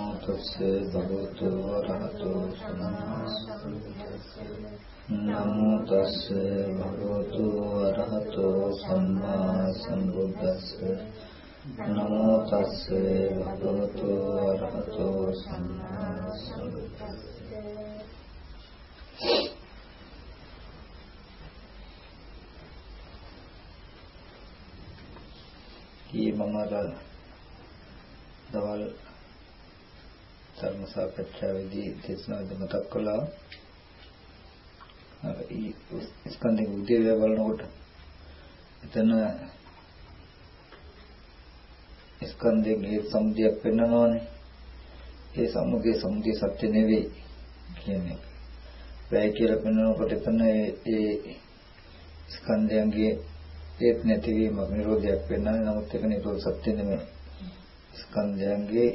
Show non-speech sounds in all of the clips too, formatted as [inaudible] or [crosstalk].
නමෝ තස්සේ භගවතු වරහතෝ සම්මා නමෝ තස්සේ භගවතු වරහතෝ සම්මා සම්බුද්දස්සේ නමෝ තස්සේ භගවතු වරහතෝ සම්මා සම්බුද්දස්සේ කී මම අර දවල් ධර්ම සාකච්ඡාවේදී දේශනාවද මතක් කළා. අර ඊ ස්කන්ධේ උදේවැය බලනකොට එතන ස්කන්ධයේ සමුදයක් පෙන්වනවානේ ඒ සමුදේ සමුදේ සත්‍ය නෙවෙයි කියන්නේ. වැය කියලා පෙන්වනකොට එතන ඒ ස්කන්ධයන්ගේ ඒත් නැතිවීමක් නිරෝධයක් වෙන්නන්නේ නමුත් ඒක නිරෝධ සත්‍ය නෙමෙයි. ස්කන්ධයන්ගේ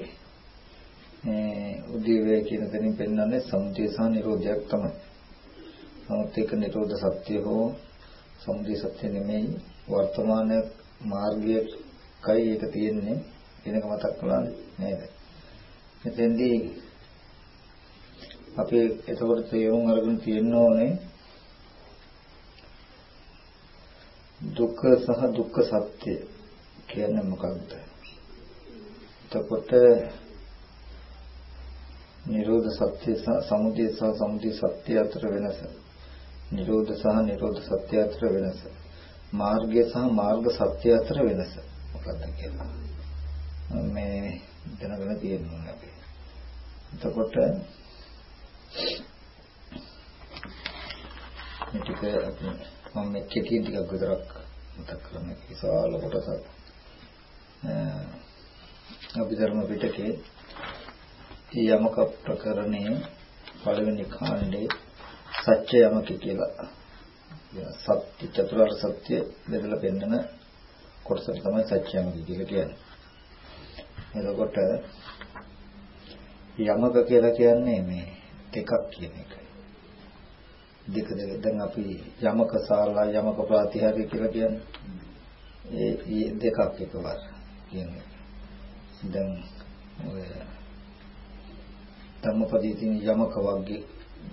උදේවැය කියන තැනින් පෙන්වන්නේ සමුදය සහ නිරෝධයක් තමයි. නමුත් ඒක නිරෝධ සත්‍ය හෝ සමුදය සත්‍ය නෙමෙයි වර්තමාන මාර්ගයකයි ඒක තියෙන්නේ වෙනක මතක් කළානේ නේද? මෙතෙන්දී අපි එතකොට තේරුම් අරගෙන තියෙන්න ඕනේ දුක්ඛ සහ දුක්ඛ සත්‍ය කියන්නේ මොකක්ද? එතකොට නිරෝධ සත්‍ය සහ සමුදය සහ සමුදය සත්‍ය අතර වෙනස. නිරෝධ සහ නිරෝධ සත්‍ය අතර වෙනස. මාර්ගය සහ මාර්ග සත්‍ය අතර වෙනස. මොකක්ද කියලා. මේ දැනගෙන තියෙනවා අපි. එතකොට මේ ටික අපි මම මේ කෙටි ටිකක් විතරක් මතක් කරන්නේ විශාල කොටසක්. අභිධර්ම පිටකේ යමක ප්‍රකරණයේ පළවෙනි කාණ්ඩේ සත්‍ය යමක කියලා සත්‍ය චතුරාර්ය සත්‍ය බෙදලා පෙන්නන කොටසට තමයි සත්‍ය යමක කියලා කියන්නේ. එතකොට යමක කියලා කියන්නේ මේ දෙකක් කියන එකයි. දෙක දෙක දැන් අපි යමක සාලා යමක ප්‍රාතිහාර්ය කියලා කියන්නේ ඒ දෙකක් එකවර කියන්නේ. දැන් ඔය ධම්මපදයේ තියෙන යමක වර්ගය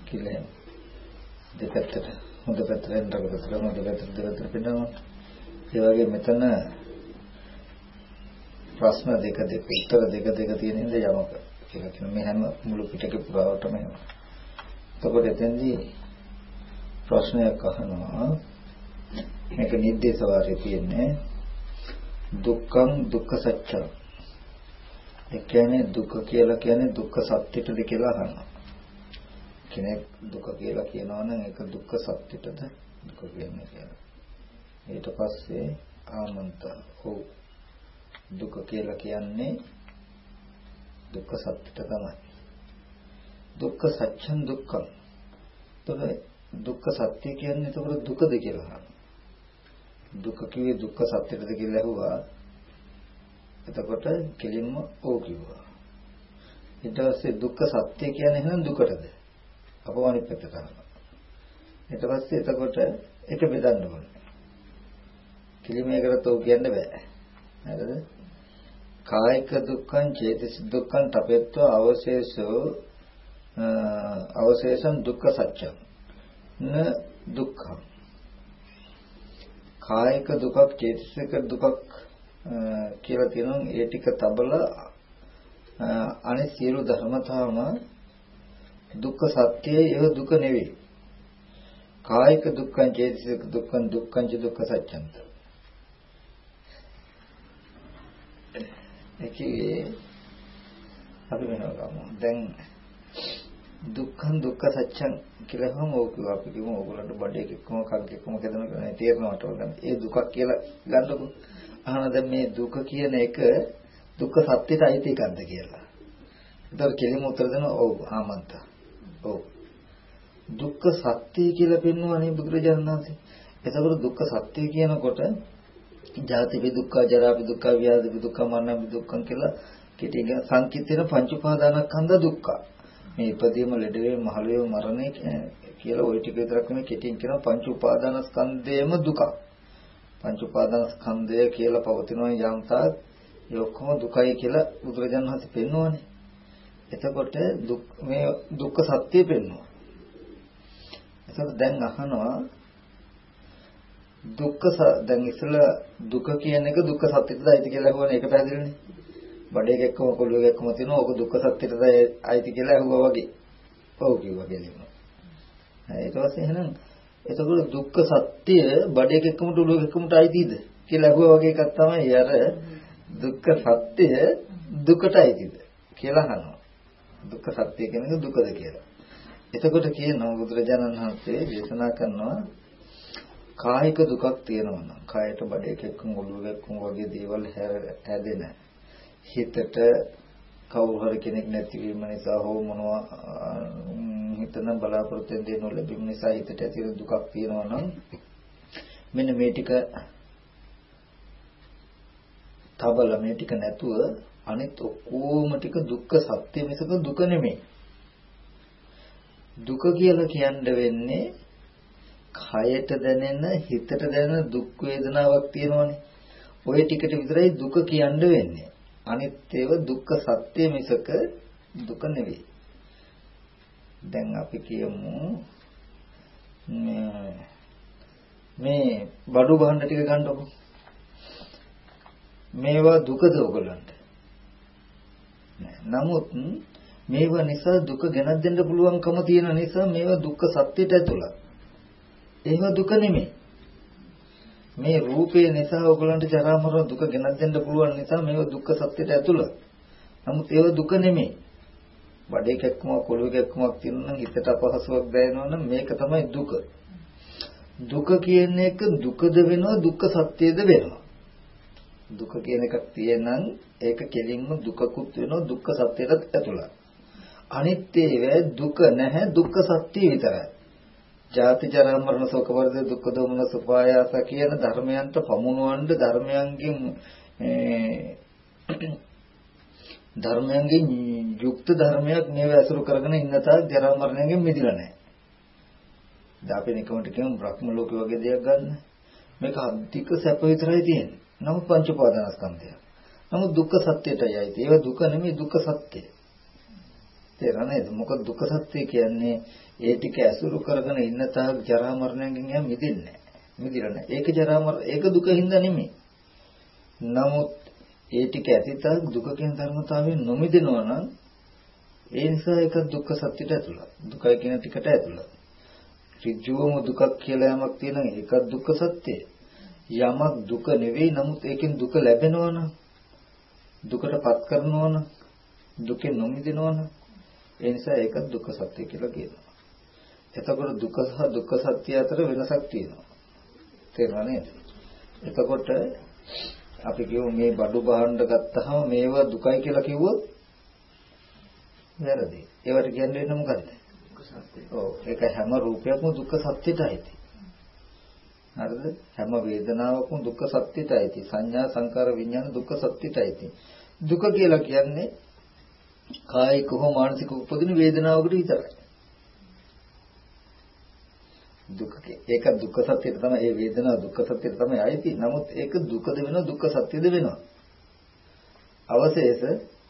කියලා එහෙම. දෙපැත්තට හොඳ පැත්තෙන් රකපතර හොඳ පැත්තට දෙපැත්තට පෙන්නනවා. ඒ වගේ මෙතන ප්‍රශ්න දෙක දෙක උත්තර දෙක දෙක තියෙන හින්දා යමක. කියලා කියන මේ හැම මුළු පිටකේ පුරාවටම එහෙම. එතකොට එතෙන්දී ප්‍රශ්නයක් අහනවා. මේක නිද්දේශ වාරයේ තියෙන්නේ දුක්ඛං දුක්ඛ සත්‍යං. ඒ කියන්නේ දුක කියලා කියන්නේ දුක්ඛ සත්‍යයටද කියලා අහනවා. කෙනෙක් දුක කියලා කියනවා නම් ඒක දුක්ඛ සත්‍යයටද දුක කියන්නේ කියලා. ඊට පස්සේ ආමන්ත ඔව් දුක කියලා කියන්නේ දුක්ඛ සත්‍යයට තමයි. දුක්ඛ සත්‍යං දුක්ඛං. එතකොට දුක්ඛ සත්‍ය කියන්නේ එතකොට දුකද කියලා අහනවා. දුක කිව්වේ දුක්ඛ සත්‍යයටද කියලා ඇහුවා. එතකොට කෙලින්ම ඕ කිව්වා. ඊට පස්සේ දුක්ඛ සත්‍ය කියන්නේ එහෙනම් දුකටද? අපව අනිත් පැත්තට අරනවා. ඊට පස්සේ එතකොට ඒක බෙදන්න ඕනේ. කිලිමේකට ඕ කියන්න බෑ. හරිද? කායික දුක්ඛං චේතස දුක්ඛං තපෙත්ව අවශේෂෝ අවශේෂං දුක්ඛ සත්‍යං න දුක්ඛං කායික දුකක් චේතසික දුකක් කියලා තියෙනවා ඒ ටික තබලා අනිත් සියලු ධර්මතාවම දුක්ඛ සත්‍යයේ ඒව දුක නෙවෙයි. කායික දුක්ඛං චේතසික දුක්ඛං දුක්ඛං ච දුක්ඛ සත්‍යන්ත. ඒකේ අපි වෙනවා ගමු. දැන් දුක්ඛං දුක්ඛ සත්‍යං කියලා හම ඕක අපි කියමු ඕගොල්ලන්ට බඩේ එක්කම කල්ක එක්කම කැදෙන කෙනා තේරෙනවට ගන්න. ඒ දුකක් කියලා ගන්නකො. අහන දැන් මේ දුක කියන එක දුක්ඛ සත්‍යයට අයිති එකක්ද කියලා. ඒතර කෙලිම උත්තර දෙනවා ඔව් ආමන්ත. ඔව්. දුක්ඛ සත්‍ය කියලා පෙන්වන්නේ බුදුරජාණන් වහන්සේ. එතකොට දුක්ඛ සත්‍ය කියනකොට ජාතිපි දුක්ඛ, ජරාපි දුක්ඛ, ව්‍යාධිපි දුක්ඛ, මරණපි දුක්ඛ කියලා කෙටිගෙන සංකීර්ණ පංච උපාදානස්කන්ධ දුක්ඛ. මේ ඉපදීම, ලෙඩවීම, මහලුවීම, මරණය කියලා ওই ටික විතරක් නෙමෙයි කෙටියෙන් කියන පංච උපාදානස්කන්ධයම දුකක්. පංච උපාදානස්කන්ධය කියලා පවතිනවා යම් තාක් ඒ ඔක්කොම දුකයි කියලා බුදුරජාණන් වහන්සේ පෙන්වන්නේ. එතකොට මේ දුක්ඛ සත්‍ය පෙන්වනවා. එතකොට දැන් අහනවා දුක්ඛ දැන් ඉස්සෙල්ලා දුක කියන එක දුක්ඛ සත්‍යයටද අයිති කියලා අහුවනේ ඒක පැහැදිලිනේ. බඩේක එක්කම කොළුවක එක්කම තියෙනවා ඕක දුක්ඛ සත්‍යයටද අයිති කියලා අහුවා වගේ. ඔව් කිව්වා කියලා. ඊට පස්සේ එහෙනම් එතකොට දුක්ඛ සත්‍ය බඩේක එක්කම කොළුවක එක්කමට අයිතිද කියලා අහුවා වගේ එකක් තමයි අර දුක්ඛ සත්‍ය දුකට අයිතිද කියලා අහනවා. දුක්ඛ සත්‍ය කියන එක දුකද කියලා. එතකොට කියනවා බුදුරජාණන් වහන්සේ දේශනා කරනවා කායික දුකක් තියෙනවා නම් කායට බඩේක එක්කම ඔළුව එක්කම වගේ දේවල් හැදෙන හිතට කවුරු හරි කෙනෙක් නැතිවීම නිසා හෝ මොනවා හිතන බලාපොරොත්තු වෙන දේ නොලැබීම නිසා හිතට ඇති දුකක් තියෙනවා නම් මෙන්න මේ ටික තබල මේ ටික නැතුව අනිත් ඔක්කොම ටික දුක්ඛ සත්‍ය මිසක දුක නෙමෙයි. දුක කියලා කියන්න වෙන්නේ කයට දැනෙන හිතට දැනෙන දුක් වේදනාවක් තියෙනවනේ. ওই ටිකට විතරයි දුක කියන්න වෙන්නේ. අනිත් ඒවා දුක්ඛ සත්‍ය මිසක දුක නෙවෙයි. දැන් අපි කියමු මේ බඩු භාණ්ඩ ටික ගන්නකො. මේවා දුකද ඔයගලන්ට? නමුත් මේවා නිසා දුක ගෙනත් දෙන්න පුළුවන්කම තියෙන නිසා මේවා දුක්ඛ සත්‍යයට ඇතුළත්. එහෙම දුක නෙමෙයි. මේ රූපේ නිසා ඔයගලන්ට ජරා මරණ දුක ගෙනත් දෙන්න පුළුවන් නිසා මේවා දුක්ඛ සත්‍යයට ඇතුළත්. නමුත් ඒව දුක නෙමෙයි. බඩේ කැක්කමක් කොළුවේ කැක්කමක් තියෙනවා නම් හිතට අපහසුයක් දැනෙනවා නම් මේක තමයි දුක. දුක කියන එක දුකද වෙනවා දුක්ඛ සත්‍යද වෙනවා. දුක කියන එකක් තියෙනනම් ඒක කෙලින්ම දුකකුත් වෙනවා දුක්ඛ සත්‍යයට ඇතුළත්. අනිත් ඒවා දුක නැහැ දුක්ඛ සත්‍ය විතරයි. ජාති ජරා මරණ ශෝක පරිදේ දුක්ඛ දෝමන සුපායාස කියන ධර්මයන්ට පමුණවන්න ධර්මයන්ගෙන් ධර්මයන්ගෙන් යුක්ත ධර්මයක් නේව ඇසුරු කරගෙන ඉන්න තාක් ජරා මරණයෙන් මිදිලා නැහැ. දැන් අපි නිකමට කියමු බ්‍රහ්ම ලෝකේ වගේ දෙයක් ගන්න. මේක අධික සැප විතරයි තියෙන්නේ. නමුත් පංච උපාදානස්කන්ධය. නමුත් දුක්ඛ සත්‍යයටයි ඇයිති. ඒක දුක නෙමෙයි දුක්ඛ සත්‍යය. තේරෙනවද නේද? මොකද දුක්ඛ සත්‍ය කියන්නේ ඒ ටික ඇසුරු කරගෙන ඉන්න තාක් ජරා මරණයෙන් එහා මිදෙන්නේ මිදිලා නැහැ. ඒක ජරා මරණ ඒක දුක හින්දා නෙමෙයි. නමුත් ඒ ටික ඇතිතාක් දුක කියන ධර්මතාවයෙන් නොමිදෙනවා නම් ඒ නිසා ඒක දුක්ඛ සත්‍යයට ඇතුළත්. දුකයි කියන ටිකට ඇතුළත්. ඍජුවම දුකක් කියලා යමක් තියෙනවා ඒක දුක්ඛ සත්‍යය. යමක් දුක නෙවෙයි නමුත් ඒකෙන් දුක ලැබෙනවා නම් දුකටපත් කරනවා නම් දුකෙන් නොමිදෙනවා නම් ඒ නිසා ඒක දුක්ඛ සත්‍ය කියලා කියනවා. එතකොට දුක සහ දුක්ඛ සත්‍ය අතර වෙනසක් තියෙනවා. තේරුණා නේද? එතකොට අපි කියමු මේ බඩු බහන්න ගත්තාම මේවා දුකයි කියලා කිව්වොත් වැරදි. ඒවට කියන්නේ මොකද්ද? දුක්ඛ සත්‍ය. ඔව් ඒක හැම රූපයක්ම දුක්ඛ සත්‍යයටයි. හරිද? හැම වේදනාවකම දුක්ඛ සත්‍යයටයි. සංඥා සංකාර විඥාන දුක්ඛ සත්‍යයටයි. දුක කියලා කියන්නේ කායික හෝ මානසික උපදින වේදනාවකට විතරයි. දුක ඒක දුක්ඛ සත්‍යයට තමයි ඒ වේදනාව දුක්ඛ සත්‍යයට තමයි ආйти. නමුත් ඒක දුකද වෙනවා දුක්ඛ සත්‍යද වෙනවා. අවශේෂ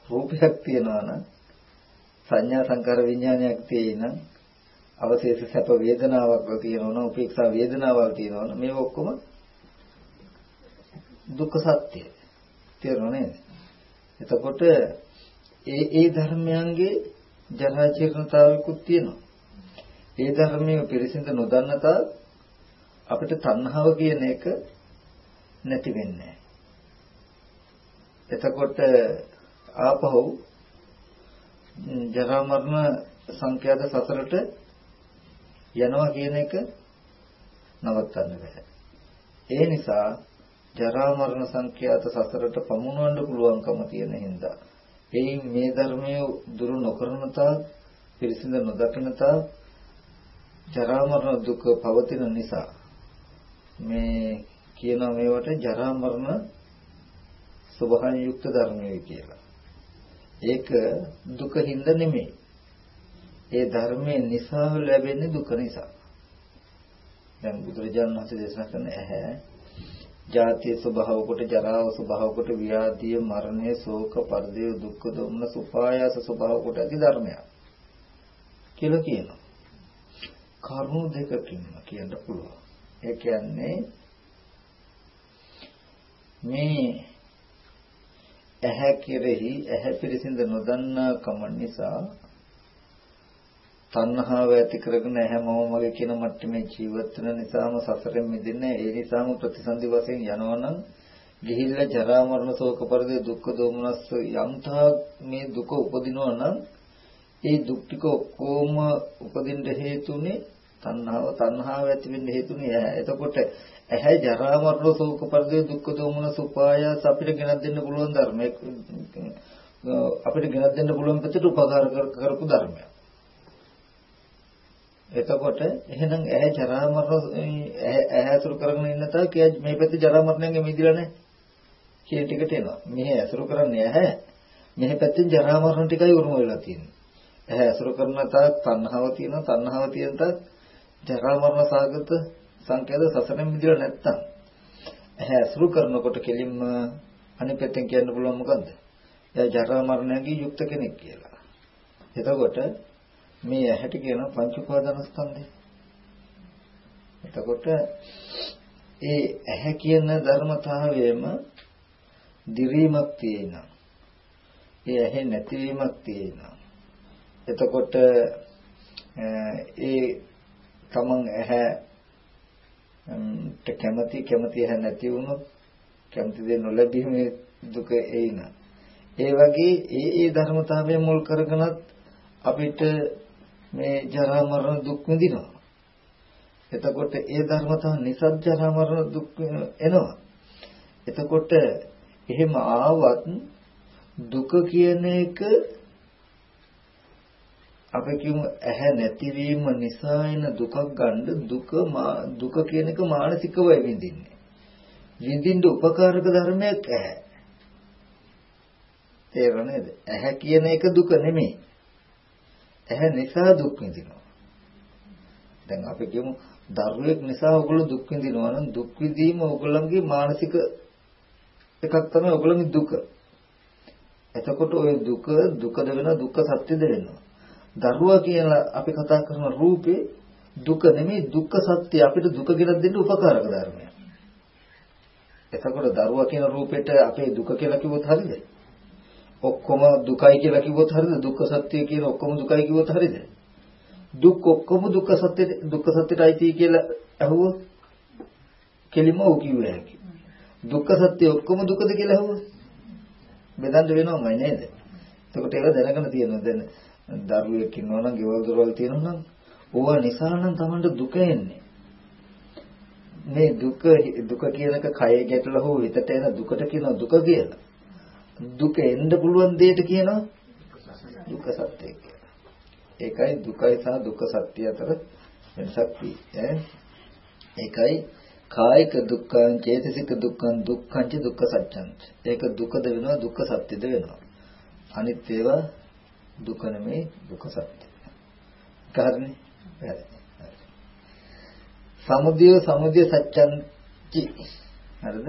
රූපයක් තියනවා නම් සංඥා සංකාර විඥානයක් තියෙනම් අවශේෂ සැප වේදනාවක් තියෙනවා නම් උපේක්ෂා වේදනාවක් තියෙනවා නම් මේ ඔක්කොම දුක්ඛ සත්‍යය. තේරුණා නේද? එතකොට ඒ ඒ ධර්මයන්ගේ ජරා ජීර්ණතාවයකුත් තියෙනවා. ඒ ධර්මයේ පිරිසිඳ නොදන්නතා අපිට තණ්හාව කියන එක නැති වෙන්නේ එතකොට ආපහු ජරා මරණ සංඛ්‍යාත සතරට යනවා කියන එක නවත්තන්න බෑ. ඒ නිසා ජරා මරණ සංඛ්‍යාත සසරට පමුණවන්න පුළුවන්කම තියෙන හින්දා එයින් මේ ධර්මය දුරු නොකරන තාක් පිරිසිඳ නොදකින තාක් ජරා මරණ දුක පවතින නිසා මේ කියන මේවට ජරා මරණ ස්වභාවයෙන් යුක්ත ධර්මයේ කියලා. ඒක දුක හින්ද නෙමෙයි. ඒ ධර්මයේ නිසා ලැබෙන්නේ දුක නිසා. දැන් බුදුරජාණන් වහන්සේ දේශනා කරන ඇහැ ජාතිය ස්වභාව කොට ජරාව ස්වභාව කොට ව්‍යාධිය මරණය ශෝක පරිදේ දුක්ඛ දොම්න සුපායාස ස්වභාව කොට ඇති ධර්මයක්. කියලා කියනවා. කරුණු දෙකකින්ම කියන්න පුළුවන්. ඒ කියන්නේ මේ ඇහැ කෙරෙහි ඇහැ පිරිසිඳ නොදන්නා කම නිසා තණ්හාව ඇති කරගෙන හැමෝම වගේ කියන මට්ටමේ ජීවත් වෙන නිසාම සසරෙන් මිදෙන්න ඒ නිසාම ප්‍රතිසන්දි වශයෙන් යනවනම් ගිහිල්ලා ජරා මරණ ශෝක පරිදේ දුක්ඛ දෝමනස් යම්තා මේ දුක උපදිනවා නම් ඒ දුක් ටික ඔක්කොම උපදින්න හේතුනේ තණ්හාව තණ්හාව ඇති වෙන්න හේතුනේ ඇහැ. එතකොට ඇහැ ජරා මරණ ශෝක පරිදේ දුක්ඛ දෝමනස් උපායාස අපිට ගෙනත් දෙන්න පුළුවන් ධර්මයක් අපිට ගෙනත් දෙන්න පුළුවන් පිටට උපකාර කරපු ධර්මයක්. එතකොට එහෙනම් ඇහැ ජරා මරණ ඇහැ අසුරු කරගෙන ඉන්න තා කිය මේ පැත්තේ ජරා මරණයෙන් මිදිලා නැහැ කියන ටිකට එනවා. මෙහි අසුරු කරන්නේ ඇහැ. මෙහි පැත්තෙන් ජරා මරණ ටිකයි උරුම වෙලා තියෙන්නේ. ඇහැ අසුරු කරන තා තණ්හාව තියෙනවා. තණ්හාව තියෙන තා ජරා මරණ සාගත සංකේත සසරෙන් මිදිලා නැත්තම් ඇහැ අසුරු කරනකොට කෙලින්ම අනිත් පැත්තෙන් කියන්න පුළුවන් මොකද්ද? එයා ජරා මරණයන්ගේ යුක්ත කෙනෙක් කියලා. එතකොට මේ ඇහැට කියන පංච උපාදානස්කන්ධය. එතකොට ඒ ඇහැ කියන ධර්මතාවයේම දිරීමක් තියෙනවා. ඒ ඇහැ නැතිවීමක් තියෙනවා. එතකොට ඒ තමන් ඇහැ කැමැති කැමැති ඇහැ නැති වුණොත් කැමැති දේ නොලැබීමේ දුක එයින. ඒ වගේ ඒ ඒ ධර්මතාවය මුල් කරගෙනත් අපිට මේ ජරා මරණ දුක් විඳිනවා. එතකොට ඒ ධර්මතාව නිසත් ජරා මරණ දුක් එනවා. එතකොට එහෙම ආවත් දුක කියන එක අපි කියමු ඇහැ නැතිවීම නිසා එන දුකක් ගන්න දුක දුක කියන එක මානසිකව විඳින්නේ. විඳින්න උපකාරක ධර්මයක් ඇහැ. තේරෙනවද? ඇහැ කියන එක දුක නෙමෙයි. ඇහැ නිසා දුක් විඳිනවා. දැන් අපි කියමු දරුවෙක් නිසා ඔයගොල්ලෝ දුක් විඳිනවා නම් දුක් විඳීම ඔයගොල්ලන්ගේ මානසික එකක් තමයි ඔයගොල්ලන්ගේ දුක. එතකොට ওই දුක දුකද වෙනවා දුක්ඛ සත්‍යද වෙනවා. දරුවා කියලා අපි කතා කරන රූපේ දුක නෙමෙයි දුක්ඛ සත්‍ය අපිට දුක ගෙනත් දෙන්න උපකාරක ධර්මයක්. එතකොට දරුවා කියන රූපෙට අපේ දුක කියලා කිව්වොත් හරියද? ඔක්කොම දුකයි කියලා කිව්වොත් හරියද? දුක්ඛ සත්‍ය කියන ඔක්කොම දුකයි කිව්වොත් හරියද? දුක් ඔක්කොම දුක්ඛ සත්‍ය දුක්ඛ සත්‍යයයි කියලා අහුවොත් කෙලිම ඔව් කිව්ව හැකි. දුක්ඛ සත්‍ය ඔක්කොම දුකද කියලා අහුවොත් බෙදන්න වෙනවමයි නේද? එතකොට ඒක දැනගෙන තියෙනවා දැන් දරුවෙක් ඉන්නවා නම් ගෙවල් දොරවල් තියෙනවා නම් ඕවා නිසා නම් Tamanට දුක එන්නේ. මේ දුක දුක කියනක කය ගැටලා හෝ හිතට එන දුකට කියනවා දුක කියලා. දුක එන්න පුළුවන් දෙයට කියනවා දුක්ඛ සත්‍ය කියලා. ඒකයි දුකයි සහ දුක්ඛ සත්‍ය අතර වෙනසක් තියෙන්නේ. ඒකයි කායික දුක්ඛං චේතසික දුක්ඛං දුක්ඛං ච දුක්ඛ සත්‍යං. ඒක දුකද වෙනවා දුක්ඛ සත්‍යද වෙනවා. අනිත් ඒවා දුක නෙමේ දුක්ඛ සත්‍ය. කාරණේ? වැරදි. සමුදය සමුදය සත්‍යංචි. හරිද?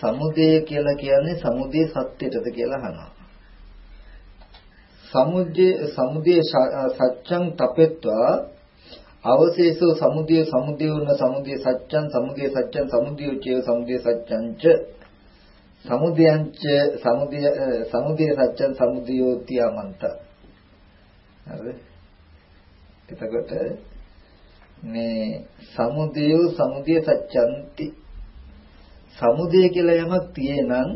සමුදය කියලා කියන්නේ සමුදය සත්‍යයටද කියලා අහනවා. සමුදය සමුදය සත්‍යං තපෙත්වා. අවශේෂෝ සමුදය සමුදය වන සමුදය සත්‍යං සමුදය සත්‍යං සමුදය චේ සමුදය සත්‍යං ච සමුදයංච සමුදය සමුදය සත්‍යං සමුදයෝති අමන්ත හරිද? එතකොට මේ සමුදය සමුදය සත්‍යන්ති. සමුදය කියලා යමක් තියෙනනම්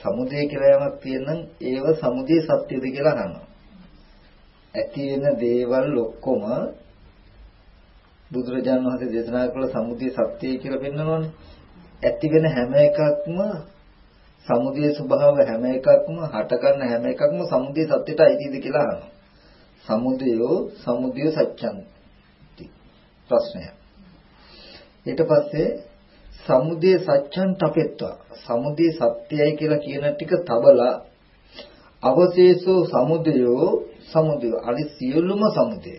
සමුදය කියලා යමක් තියෙනනම් ඒව සමුදය සත්‍යද කියලා අහනවා. ඇති වෙන දේවල් ඔක්කොම බුදුරජාණන් වහන්සේ දේශනා කළ සමුදය සත්‍යය කියලා පෙන්වනවානේ. ඇති වෙන හැම එකක්ම සමුදය ස්වභාව හැම එකක්ම හටගන්න හැම එකක්ම සමුදය සත්‍යයට අයිතිද කියලා අහනවා. සමුදයෝ සමුදය සත්‍යන්ති. ප්‍රශ්නයක්. ඊට පස්සේ සමුදය සත්‍යං තපෙත්වා. සමුදය සත්‍යයි කියලා කියන ටික තබලා අවශේෂෝ සමුදයෝ සමුදය. අනි සියලුම සමුදය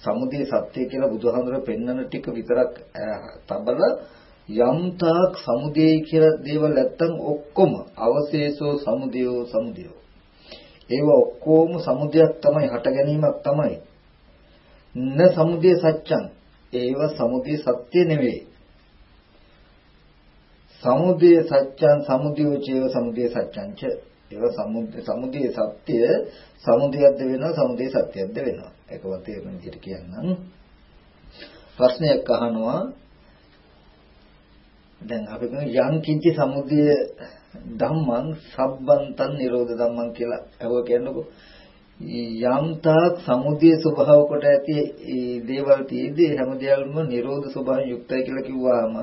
සමුදය සත්‍ය කියලා බුදුහාමුදුරුවෝ පෙන්වන ටික විතරක් තබලා යම් තාක් සමුදේයි කියලා දේවල් නැත්තම් ඔක්කොම අවශේෂෝ සමුදයෝ සමුදයෝ. ඒව ඔක්කොම සමුදයක් තමයි හට ගැනීමක් තමයි. න සමුදය සත්‍යං ඒව සමුදය සත්‍ය නෙවෙයි. සමුදය සත්‍යං සමුදයෝ චේව සමුදය සත්‍යං ච ඒව සමුදය සමුදය සත්‍ය සමුදයක්ද වෙනවා සමුදය සත්‍යයක්ද වෙනවා. ඒකව තේරුම් විදිහට කියන්නම්. ප්‍රශ්නයක් අහනවා. දැන් අපි යම් කිංචි සමුදය ධම්මං සබ්බන්තං නිරෝධ ධම්මං කියලා. අහුව කියන්නකො. යම් තාක් සමුදය ස්වභාව කොට ඇති දේවල් තියෙද්දී හැම දෙයක්ම නිරෝධ ස්වභාවයෙන් යුක්තයි කියලා කිව්වහම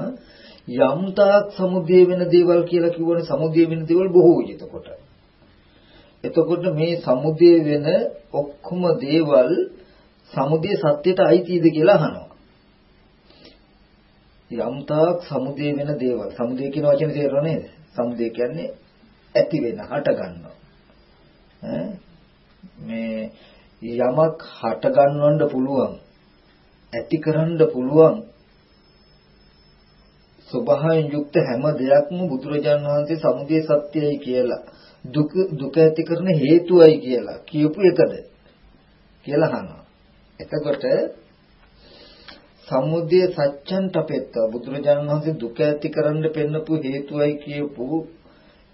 යම් තාක් සමුදය වෙන දේවල් කියලා කිව්වනේ සමුදය වෙන දේවල් බොහෝ එතකොට. එතකොට මේ සමුදය වෙන ඔක්කොම දේවල් සමුදය සත්‍යයට අයිතිද කියලා අහනවා. යම් තාක් සමුදය වෙන දේවල්. සමුදය කියන වචනේ තේරෙනව නේද? සමුදය කියන්නේ ඇති වෙන හට ගන්නවා. මේ යමක් හට ගන්නවන්න පුළුවන් ඇති කරන්න පුළුවන් ස්වභාවයෙන් යුක්ත හැම දෙයක්ම බුදුරජාණන් වහන්සේ සමුදය සත්‍යයි කියලා දුක දුක ඇති කරන හේතුවයි කියලා කියපු එකද කියලා අහනවා. එතකොට සමුදය සත්‍යන්ට පෙත්ත බුදුරජාණන් වහන්සේ දුක ඇති කරන්න පෙන්නපු හේතුවයි කියපු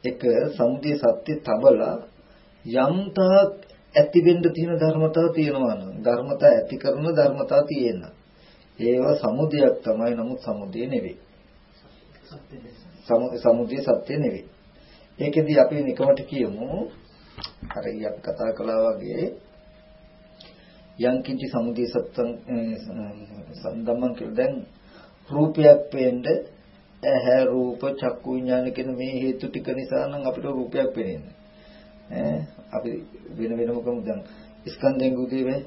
එක සමුදය සත්‍ය තබලා යම් තාක් ඇති වෙන්න තියෙන ධර්මතාව තියෙනවා නම් ධර්මතා ඇති කරන ධර්මතා තියෙන. ඒවා සමුදයක් තමයි නමුත් සමුදය නෙවෙයි. සමුදය සත්‍ය නෙවෙයි. ඒකෙදි අපි නිකමට කියමු අර අපි කතා කළා වගේ යම් කිංචි සමුදය සත්තං සම්දම්මන් කියලා දැන් රූපයක් පේන්න ඇහැ රූප චක්කු විඥාන කියන මේ හේතු ටික නිසා නම් අපිට රූපයක් පේන්නේ. ඈ අපි වෙන වෙනම කමු දැන් ස්කන්ධෙන් උදේ වේ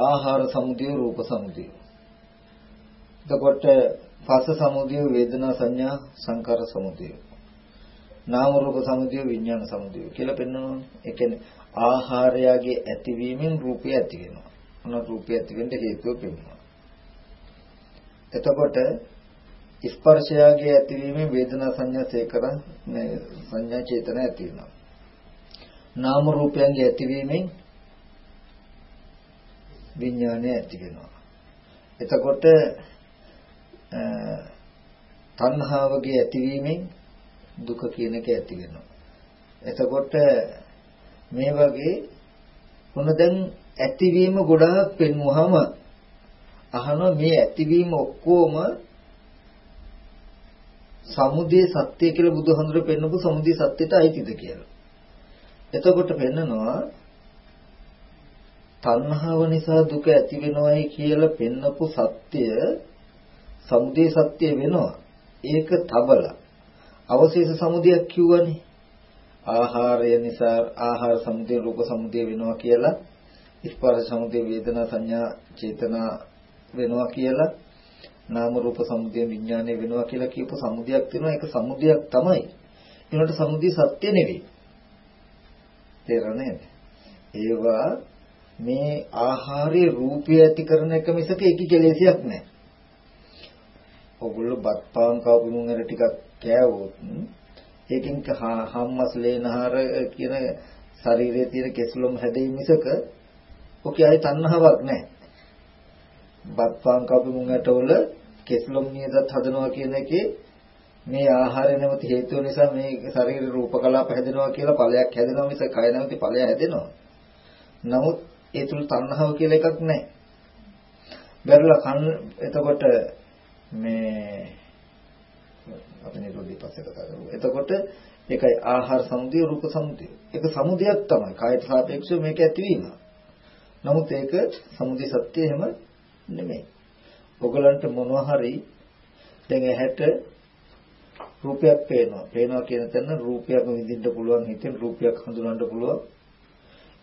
ආහාර සමුදය රූප සමුදය. එතකොට පස්ස සමුදය වේදනා සංඥා සංකාර සමුදය. නාම රූප සමුදය විඥාන සමුදය කියලා පෙන්වනවා. ඒ කියන්නේ ආහාරයගේ ඇතිවීමෙන් රූපය ඇති වෙනවා. මොන රූපය ඇති වෙන්න හේතුව පෙන්වනවා. එතකොට ස්පර්ශයගේ ඇතිවීමෙන් වේදනා සංඥා සේකර සංඥා චේතන ඇති වෙනවා. නාම රූපයන්ගේ ඇතිවීමෙන් විඥානය ඇති වෙනවා. එතකොට තණ්හාවගේ ඇතිවීමෙන් දුක කියන එක ඇති වෙනවා. එතකොට මේ වගේ මොන දැන් ඇතිවීම ගොඩාක් පෙන්වුවාම අහනවා මේ ඇතිවීම ඔක්කොම සමුදේ සත්‍ය කියලා බුදුහඳුර පෙන්නපු සමුදේ සත්‍යයට අයිතිද කියලා. එතකොට පෙන්නනවා තණ්හාව නිසා දුක ඇති වෙනවයි කියලා පෙන්නපු සත්‍ය සමුදය සත්‍ය වෙනවා. ඒක තබල. අවශේෂ සමුදයක් කිව්වනේ. ආහාරය නිසා ආහාර සමුදය රූප සමුදය වෙනවා කියලා ස්පර්ශ සමුදය වේදනා සංඥා චේතනා වෙනවා කියලා නාම රූප සමුදය විඥානය වෙනවා කියලා කියපු සමුදයක් තියෙනවා ඒක සමුදයක් තමයි. ඒකට සමුදය සත්‍ය නෙවෙයි. තේරෙන්නේ ඒවා මේ ආහාරයේ රූපය ඇති කරන එක මිසක ඒක කෙලෙසියක් නෑ. ඔගොල්ලෝ බත් පාන් කවුරුන් අර ටිකක් කෑවොත් ඒකෙන් හම්මස් ලේනහර කියන ශරීරයේ තියෙන කෙස්ලොම් හැදෙයි මිසක ඔකේ ආයි තණ්හාවක් නෑ. බත් පාන් කවුරුන් ඇටවල කෙස්ලොම් නියදත් හදනවා කියන එකේ මේ ආහාරය නැමැති හේතුව නිසා මේ ශරීර රූප කලාප හැදෙනවා කියලා ඵලයක් හැදෙනවා මිස කය නැමැති ඵලය හැදෙනවා. නමුත් ඒ තුල තණ්හාව කියලා එකක් නැහැ. බැලලා කන් එතකොට මේ අපි නිරෝධී පස්සේ කතා කරමු. එතකොට ඒකයි ආහාර සමුදය රූප සමුදය. ඒක සමුදයක් තමයි. කායට සාපේක්ෂව මේක ඇතිවීම. නමුත් ඒක සමුදය සත්‍ය එහෙම නෙමෙයි. ඔයගලන්ට මොනවා හරි දැන් ඇහැට රූපයක් පේනවා. පේනවා කියන තැන රූපයක් විඳින්න පුළුවන් හිතෙන් රූපයක් හඳුනන්න පුළුවන්.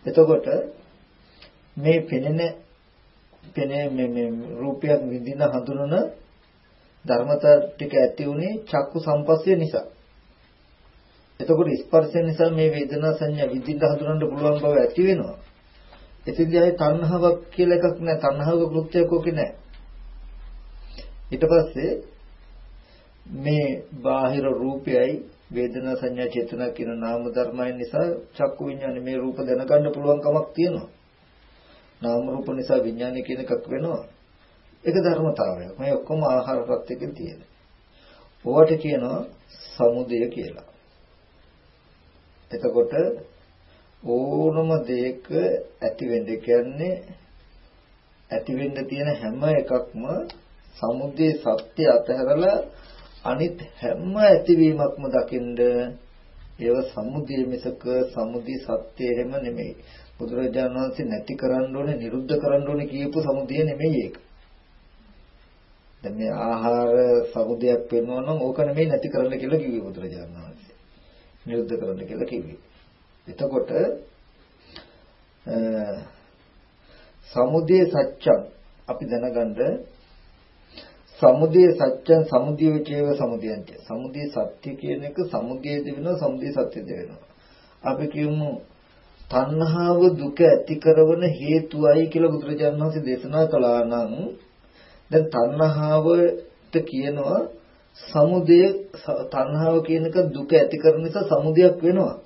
එතකොට මේ පෙනෙන පෙනේ මේ මේ රූපයක් විඳින හඳුනන ධර්මතා ටික ඇති උනේ චක්කු සම්පස්ය නිසා. එතකොට ස්පර්ශය නිසා මේ වේදනා සංඥා විඳින්න හඳුනන්න පුළුවන් බව ඇති වෙනවා. එතෙන්දී ආයේ තණ්හාවක් කියලා එකක් නැහැ. තණ්හාවක කෘත්‍යයක් ඔකේ නැහැ. ඊට පස්සේ මේ බාහිර රූපයයි වේදනා සංඥා චේතනා කියන නාම ධර්මයන් නිසා චක්කු විඥානේ මේ රූප දැනගන්න පුළුවන් කමක් තියෙනවා. නාම රූප නිසා විඥානය කියන එකක් වෙනවා. ඒක ධර්මතාවයක්. මේ ඔක්කොම ආහාර ප්‍රත්‍යයෙන් තියෙන. ඕවට කියනවා සමුදය කියලා. එතකොට ඕනම දෙයක ඇති වෙන්න කියන්නේ ඇති වෙන්න තියෙන හැම එකක්ම සමුදේ සත්‍ය අතහැරලා අනිත් හැම ඇතිවීමක්ම දකින්ද ඒව සමුදය මිසක සමුදි සත්‍ය එහෙම නෙමෙයි. බුදුරජාණන් වහන්සේ නැති කරන්න ඕනේ, නිරුද්ධ කරන්න ඕනේ කියපු සමුදය නෙමෙයි ඒක. දැන් මේ ආහාර සමුදයක් වෙනවා නම් ඕක නෙමෙයි නැති කරන්න කියලා කිව්වේ බුදුරජාණන් වහන්සේ. නිරුද්ධ කරන්න කියලා කිව්වේ. එතකොට සමුදය සත්‍යම් අපි දැනගන්න සමුදය සත්‍යං සමුදය විචේව සමුදයන්ට සමුදය සත්‍ය කියන එක සමුදයද වෙනවා සමුදය සත්‍යද වෙනවා අපි කියමු තණ්හාව දුක ඇති කරන හේතුවයි කියලා බුදුරජාණන් වහන්සේ දේශනා කළා නම් දැන් තණ්හාවට කියනවා සමුදය තණ්හාව කියන එක දුක ඇති කරන නිසා සමුදයක් වෙනවා.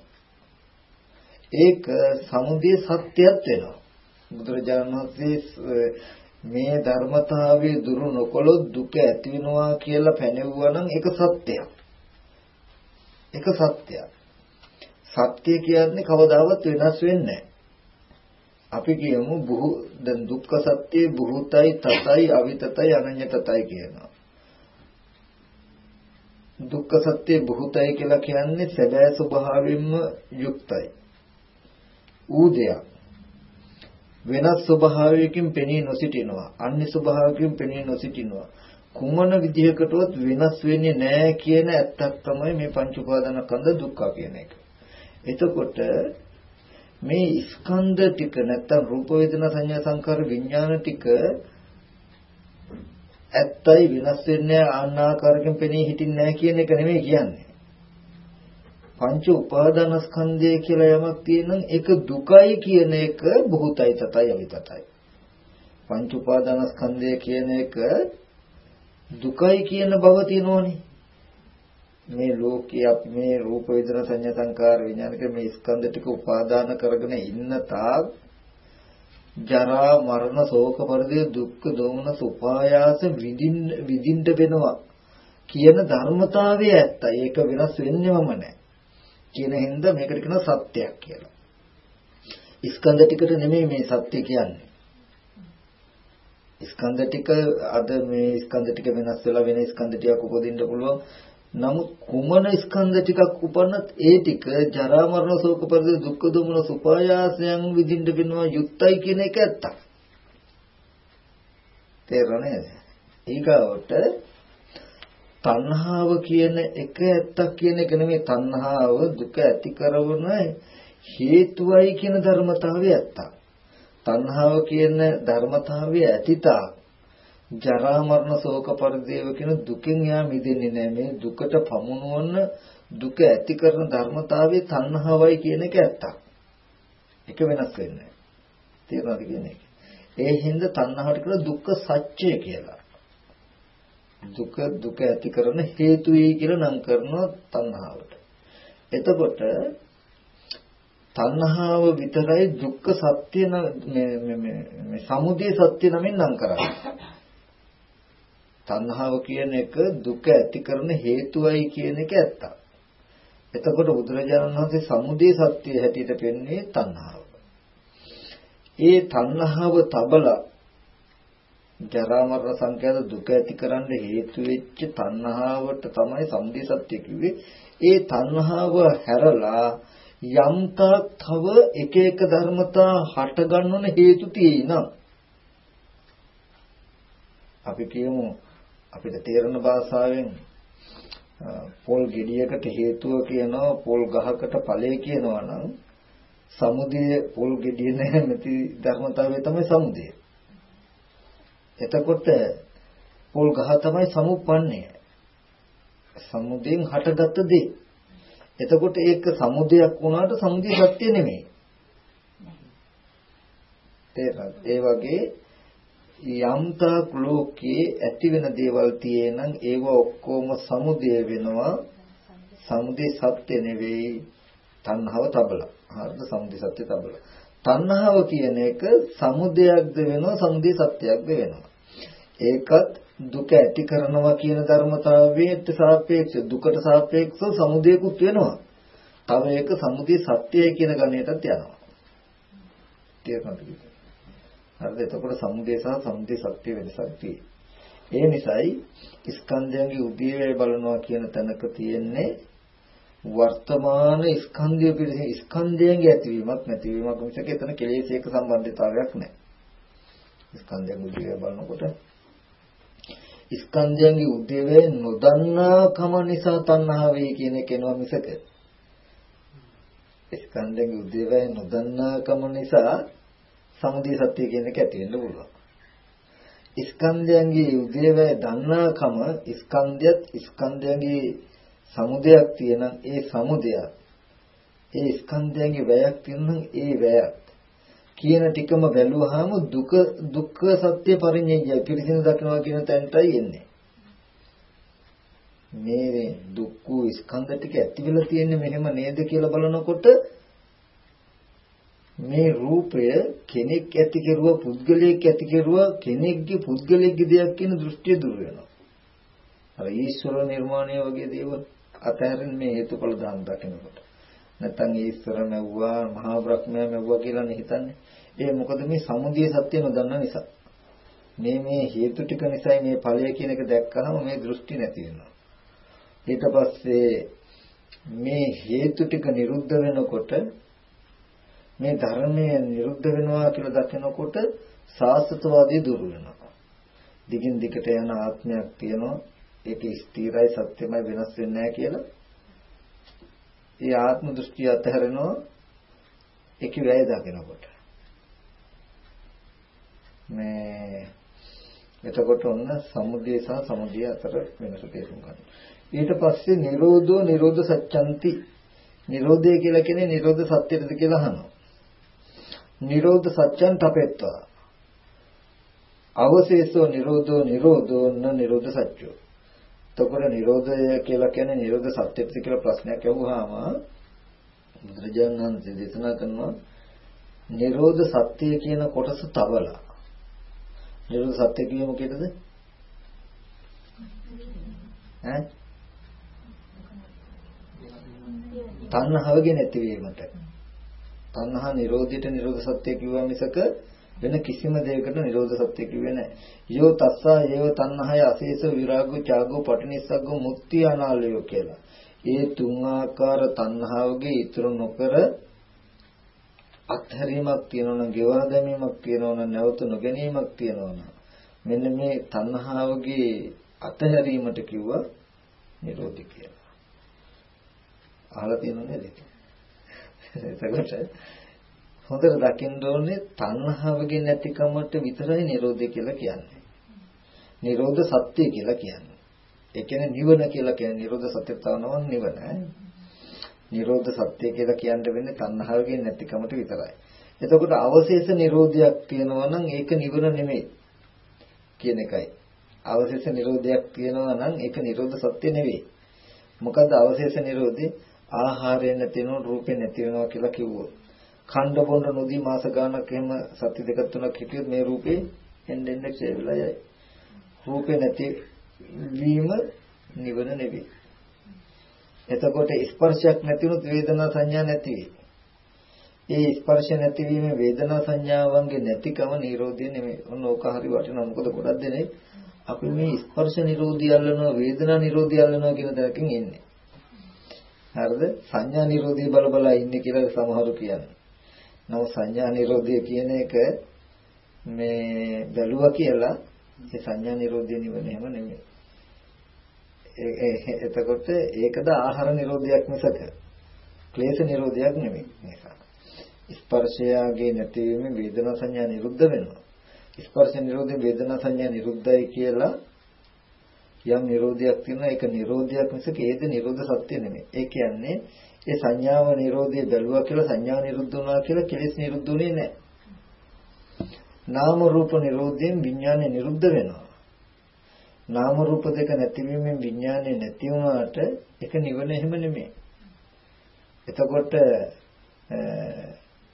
ඒක සමුදය සත්‍යයක් වෙනවා. බුදුරජාණන් වහන්සේ මේ ධර්මතාවයේ දුරු නොකොලොත් දුක ඇති වෙනවා කියලා පැනෙවුවා නම් ඒක සත්‍යයක්. ඒක සත්‍යයක්. සත්‍ය කියන්නේ කවදාවත් වෙනස් වෙන්නේ අපි කියමු බුහු දැන් දුක්ඛ සත්‍ය බුහුතයි තතයි අවිතතයි අනඤ්‍යතතයි කියනවා. දුක්ඛ සත්‍ය බුහුතයි කියලා කියන්නේ සැබෑ ස්වභාවයෙන්ම යුක්තයි. ඌදයක් වෙනස් ස්වභාවයකින් පෙනී නොසිටිනවා. අන්‍ය ස්වභාවයකින් පෙනී නොසිටිනවා. කුමන විදිහකටවත් වෙනස් වෙන්නේ නැහැ කියන ඇත්තක් තමයි මේ පංච උපාදානස්කන්ධ දුක්ඛ කියන එක. එතකොට මේ ස්කන්ධ ටික නැත්තම් රූප වේදනා සංඥා සංකාර විඥාන ටික ඇත්තයි වෙනස් වෙන්නේ ආනාකාරයෙන් පෙනී හිටින්නේ නැහැ කියන එක නෙමෙයි කියන්නේ. පංච උපාදානස්කන්ධය කියලා යමක් තියෙනම් ඒක දුකයි කියන එක බුතයි තතයි අවිතතයි. පංච උපාදානස්කන්ධය කියන එක දුකයි කියන බව තියෙනෝනේ. මේ ලෝකයේ අපි මේ රූප වේදනා සංඥා සංකාර විඥානික මේ ස්කන්ධ ටික උපාදාන කරගෙන ඉන්න තාක් ජරා මරණ ශෝක පරිදේ දුක්ඛ දෝමනස උපායාස විඳින්න විඳින්න වෙනවා කියන ධර්මතාවය ඇත්තයි ඒක වෙනස් වෙන්නේවම නැහැ කියන හින්දා මේකට කියනවා සත්‍යයක් කියලා. ස්කන්ධ ටිකට නෙමෙයි මේ සත්‍ය කියන්නේ. ස්කන්ධ ටික අද මේ ස්කන්ධ ටික වෙනස් වෙලා වෙන ස්කන්ධ ටිකක් උපදින්න පුළුවන්. නමුත් කුමන ස්කන්ධ ටිකක් උපන්නත් ඒ ටික ජරා මරණ ශෝක පරිදේ දුක්ඛ දුමන සුපායාසයන් විඳින්න වෙනවා යුක්තයි කියන එක ඇත්තක්. තේරෙන්නේ? ඊගාවට තණ්හාව කියන එක ඇත්තක් කියන එක නෙමෙයි තණ්හාව දුක ඇති කරන හේතුවයි කියන ධර්මතාවය ඇත්තක්. තණ්හාව කියන ධර්මතාවය ඇතිතා ජරා මරණ ශෝක පරිදේව කියන දුකෙන් යා මිදෙන්නේ නැහැ. මේ දුකට පමුණුවන දුක ඇති කරන ධර්මතාවයේ තණ්හාවයි කියන එක ඇත්තක්. එක වෙනස් වෙන්නේ නැහැ. තේරෙනවද කියන්නේ? ඒ හින්දා තණ්හාවට කියලා දුක්ඛ සත්‍ය කියලා. දුක දුක ඇති කරන හේතුයි කියලා නම් කරනවා තණ්හාවට. එතකොට තණ්හාව විතරයි දුක්ඛ සත්‍ය මේ මේ සමුදය සත්‍ය නමින් නම් කරන්නේ. තණ්හාව කියන එක දුක ඇති කරන හේතුවයි කියන එක ඇත්ත. එතකොට බුදුරජාණන් වහන්සේ සමුදය සත්‍ය හැටියට පෙන්වන්නේ තණ්හාව. ඒ තණ්හාව තබලා ජරා මරණ සංඛ්‍යාත දුක ඇති කරන්න හේතු වෙච්ච තණ්හාවට තමයි සම්දේ සත්‍ය කිව්වේ. ඒ තණ්හාව හැරලා යම්තාක් තව එක එක ධර්මතා හට ගන්නන හේතු තියෙනවා. අපි කියමු අපිට තේරෙන භාෂාවෙන් පොල් ගෙඩියකට හේතුව කියනවා පොල් ගහකට ඵලය කියනවා නම් සමුදය පොල් ගෙඩිය නැමැති ධර්මතාවය තමයි සමුදය. එතකොට පොල් ගහ තමයි සමුප්පන්නේ. සමුදයෙන් හටගත්ත දේ. එතකොට ඒක සමුදයක් වුණාට සමුදය සත්‍ය නෙමෙයි. ඒ වගේ යම්තාක් ලෝකයේ ඇති වෙන දේවල් තියෙනනම් ඒව ඔක්කොම සමුදය වෙනවා. සමුදය සත්‍ය නෙවෙයි. තණ්හාව තබල. හරිද? සමුදය සත්‍ය තබල. තණ්හාව කියන එක සමුදයක්ද වෙනවා සමුදය සත්‍යයක්ද වෙනවා. ඒකත් දුක ඇති කරනවා කියන ධර්මතාවයට සාපේක්ෂ දුකට සාපේක්ෂව සමුදයකුත් වෙනවා තව එක සමුදය සත්‍යය කියන ගණයටත් යනවා තේරුණාද හරිද? එතකොට සමුදය සහ සමුදය සත්‍ය වෙනසක් ඒ නිසායි ස්කන්ධයන්ගේ උදේවැය බලනවා කියන තැනක තියෙන්නේ වර්තමාන ස්කන්ධය පිළිසින ස්කන්ධයන්ගේ ඇතිවීමක් නැතිවීමක් මිසක එතන කෙලෙසයක සම්බන්ධතාවයක් නැහැ. ස්කන්ධයන් උදේවැය බලනකොට ස්කන්ධයන්ගේ උදේවැය නොදන්නාකම නිසා තණ්හාව වේ කියන එක එනවා මිසක. ස්කන්ධයන්ගේ උදේවැය නොදන්නාකම නිසා සමුදය සත්‍ය කියන එක ඇති වෙන්න පුළුවන්. ස්කන්ධයන්ගේ උදේවැය දන්නාකම ස්කන්ධයත් ස්කන්ධයන්ගේ සමුදයක් තියෙන ඒ සමුදය ඒ ස්කන්ධයන්ගේ වැයක් තියෙන ඒ වැයක්. කියන ටිකම බැලුවාම දුක දුක්ඛ සත්‍ය පරිඤ්ඤය පිරිසිදු දක්නවා කියන තැනටයි එන්නේ. මේ දුක්ඛ ස්කන්ධ ටික ඇති වෙලා තියෙන්නේ මෙහෙම නේද කියලා බලනකොට මේ රූපය කෙනෙක් ඇති කෙරුවා පුද්ගලයෙක් ඇති කෙරුවා කෙනෙක්ගේ පුද්ගලයෙක්ගේ දෙයක් කියන දෘෂ්ටිය දුර වෙනවා. අර ඊශ්වර නිර්මාණය වගේ දේවල් අතහැරින් මේ හේතුඵල දාන දකිනකොට. නැත්තම් ඊශ්වර නැව්වා මහා බ්‍රහ්මයා නැව්වා කියලා නේ හිතන්නේ. ඒ මොකද මේ සමුදය සත්‍ය නොදන්න නිසා. මේ මේ හේතු ටික නිසායි මේ ඵලය කියන එක දැක්කහම මේ දෘෂ්ටි නැති වෙනවා. ඊට පස්සේ මේ හේතු ටික නිරුද්ධ වෙනකොට මේ ධර්මය නිරුද්ධ වෙනවා කියලා දකිනකොට සාස්ත්‍රවාදී දුරු වෙනවා. දිගින් දිගට යන ආත්මයක් තියෙනවා. ඒක ස්ථිරයි සත්‍යමයි වෙනස් වෙන්නේ නැහැ කියලා. ඒ ආත්ම දෘෂ්ටිය අතහැරෙනවා. ඒක වැය දකිනකොට. මේ එතකොට ඔන්න සමුදය සහ සමුදය අතර වෙනස තේරුම් ගන්න. ඊට පස්සේ නිරෝධෝ නිරෝධ සත්‍යන්ති නිරෝධය කියලා කියන්නේ නිරෝධ සත්‍යද කියලා අහනවා. නිරෝධ සත්‍යං තපෙත්වා අවශේෂෝ නිරෝධෝ නිරෝධෝ න නිරෝධ සත්‍යෝ එතකොට නිරෝධය කියලා කියන්නේ නිරෝධ සත්‍යද කියලා ප්‍රශ්නයක් අහුවාම බුදුරජාණන් වහන්සේ දේශනා කරනවා නිරෝධ සත්‍ය කියන කොටස තවලා නිරෝධ සත්‍ය කියන්නේ මොකේද ඈ තණ්හාවගේ නැතිවීමට තණ්හා නිරෝධයට නිරෝධ සත්‍ය කිව්වා මිසක වෙන කිසිම දෙයකට නිරෝධ සත්‍ය කිව්වේ නැහැ. යෝ තස්සා ඒව තණ්හාය අශේෂ විරාගෝ ත්‍යාගෝ පටිනිස්සග්ගෝ මුක්ති අනාලයෝ කියලා. ඒ තුන් ආකාර තණ්හාවගේ ඉතුරු නොකර අත්හැරීමක් තියෙනවනම්, ගෙවා දැමීමක් තියෙනවනම්, නැවත නොගැනීමක් තියෙනවනම් මෙන්න මේ තණ්හාවගේ අත්හැරීමට කිව්වා නිරෝධි කියලා. අහලා තියෙනව නේද? එතකොට හොඳට දකින්න ඕනේ තණ්හාවගේ නැතිකමට විතරයි Nirodha කියලා කියන්නේ. Nirodha සත්‍ය කියලා කියන්නේ. ඒ කියන්නේ නිවන කියලා කියන්නේ Nirodha සත්‍ය තවනව නිවන. Nirodha සත්‍ය කියලා කියන්න වෙන්නේ තණ්හාවගේ නැතිකමට විතරයි. එතකොට අවශේෂ Nirodhayak තියෙනවා නම් ඒක නිවන නෙමෙයි කියන එකයි. අවශේෂ Nirodhayak තියෙනවා නම් ඒක Nirodha සත්‍ය නෙවෙයි. මොකද අවශේෂ Nirodhe ආහාරය නැති වෙනවා රූපේ නැති වෙනවා කියලා කිව්වොත් ඛණ්ඩ බොන්න නොදී මාස ගාණක් එහෙම සති දෙක තුනක් හිටියොත් මේ රූපේ එන්න එන්න ක්ෂය වෙලා යයි රූපේ නැති වීම නිවන නෙවෙයි එතකොට ස්පර්ශයක් නැති වුණොත් වේදනා සංඥා නැති ඒ ස්පර්ශ නැතිවීම වේදනා සංඥාවන්ගේ නැතිකම නිරෝධය නෙමෙයි. ඔන්න ඕක හරි වටිනවා. මොකද ගොඩක් දෙනෙක් අපි මේ ස්පර්ශ නිරෝධය අල්ලනවා වේදනා නිරෝධය අල්ලනවා කියන දරකින් එන්නේ. හරිද? සංඥා නිරෝධය බල බල ඉන්නේ කියලා සමහරු කියන්නේ. නමුත් සංඥා නිරෝධය කියන එක මේ බැලුවා කියලා ඒ සංඥා නිරෝධය නිවන එහෙම නෙමෙයි. එතකොට ඒකද ආහාර නිරෝධයක් මිසක ක්ලේශ නිරෝධයක් නෙමෙයි. නිසා ස්පර්ශයගේ නැතිවීම වේදනා සංඥා නිරුද්ධ වෙනවා. ස්පර්ශ නිරෝධයෙන් වේදනා සංඥා නිරුද්ධයි කියලා යම් නිරෝධයක් තියෙනවා ඒක නිරෝධයක් මිසක ඒද නිරෝධ සත්‍ය නෙමෙයි. ඒ කියන්නේ ඒ සංඥාව නිරෝධය බැලුවා කියලා සංඥා නිරුද්ධ වුණා කියලා කෙලෙස් නිරුද්ධුනේ නැහැ. නාම රූප නිරෝධයෙන් විඥානය නිරුද්ධ වෙනවා. නාම රූප දෙක නැතිවීමෙන් විඥානය නැති වුණාට ඒක නිවන එහෙම නෙමෙයි. එතකොට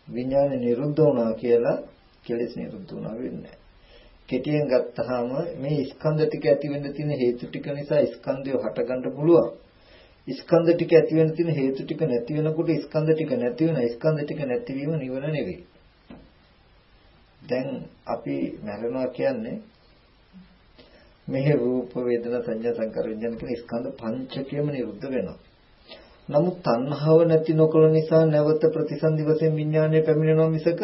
විඥානය නිරුද්ධ වුණා කියලා කෙලෙස් නිරුද්ධ වුණා වෙන්නේ කෙටියෙන් ගත්තාම මේ ස්කන්ධ ටික ඇති වෙන්න තියෙන හේතු ටික නිසා ස්කන්ධය හටගන්න පුළුවන්. ස්කන්ධ ටික ඇති වෙන්න තියෙන හේතු ටික නැති වෙනකොට ස්කන්ධ ටික නැති වෙන ස්කන්ධ ටික නැතිවීම නිවන නෙවෙයි. දැන් අපි මරණවා කියන්නේ මෙහි රූප වේදනා සංඥා සංකාර විඥාන කියන ස්කන්ධ පංචකයම නිරුද්ධ වෙනවා. නමුත් තණ්හාව නැති නොකළ නිසා නැවත ප්‍රතිසන්දි වශයෙන් විඥානය පැමිණෙනවා මිසක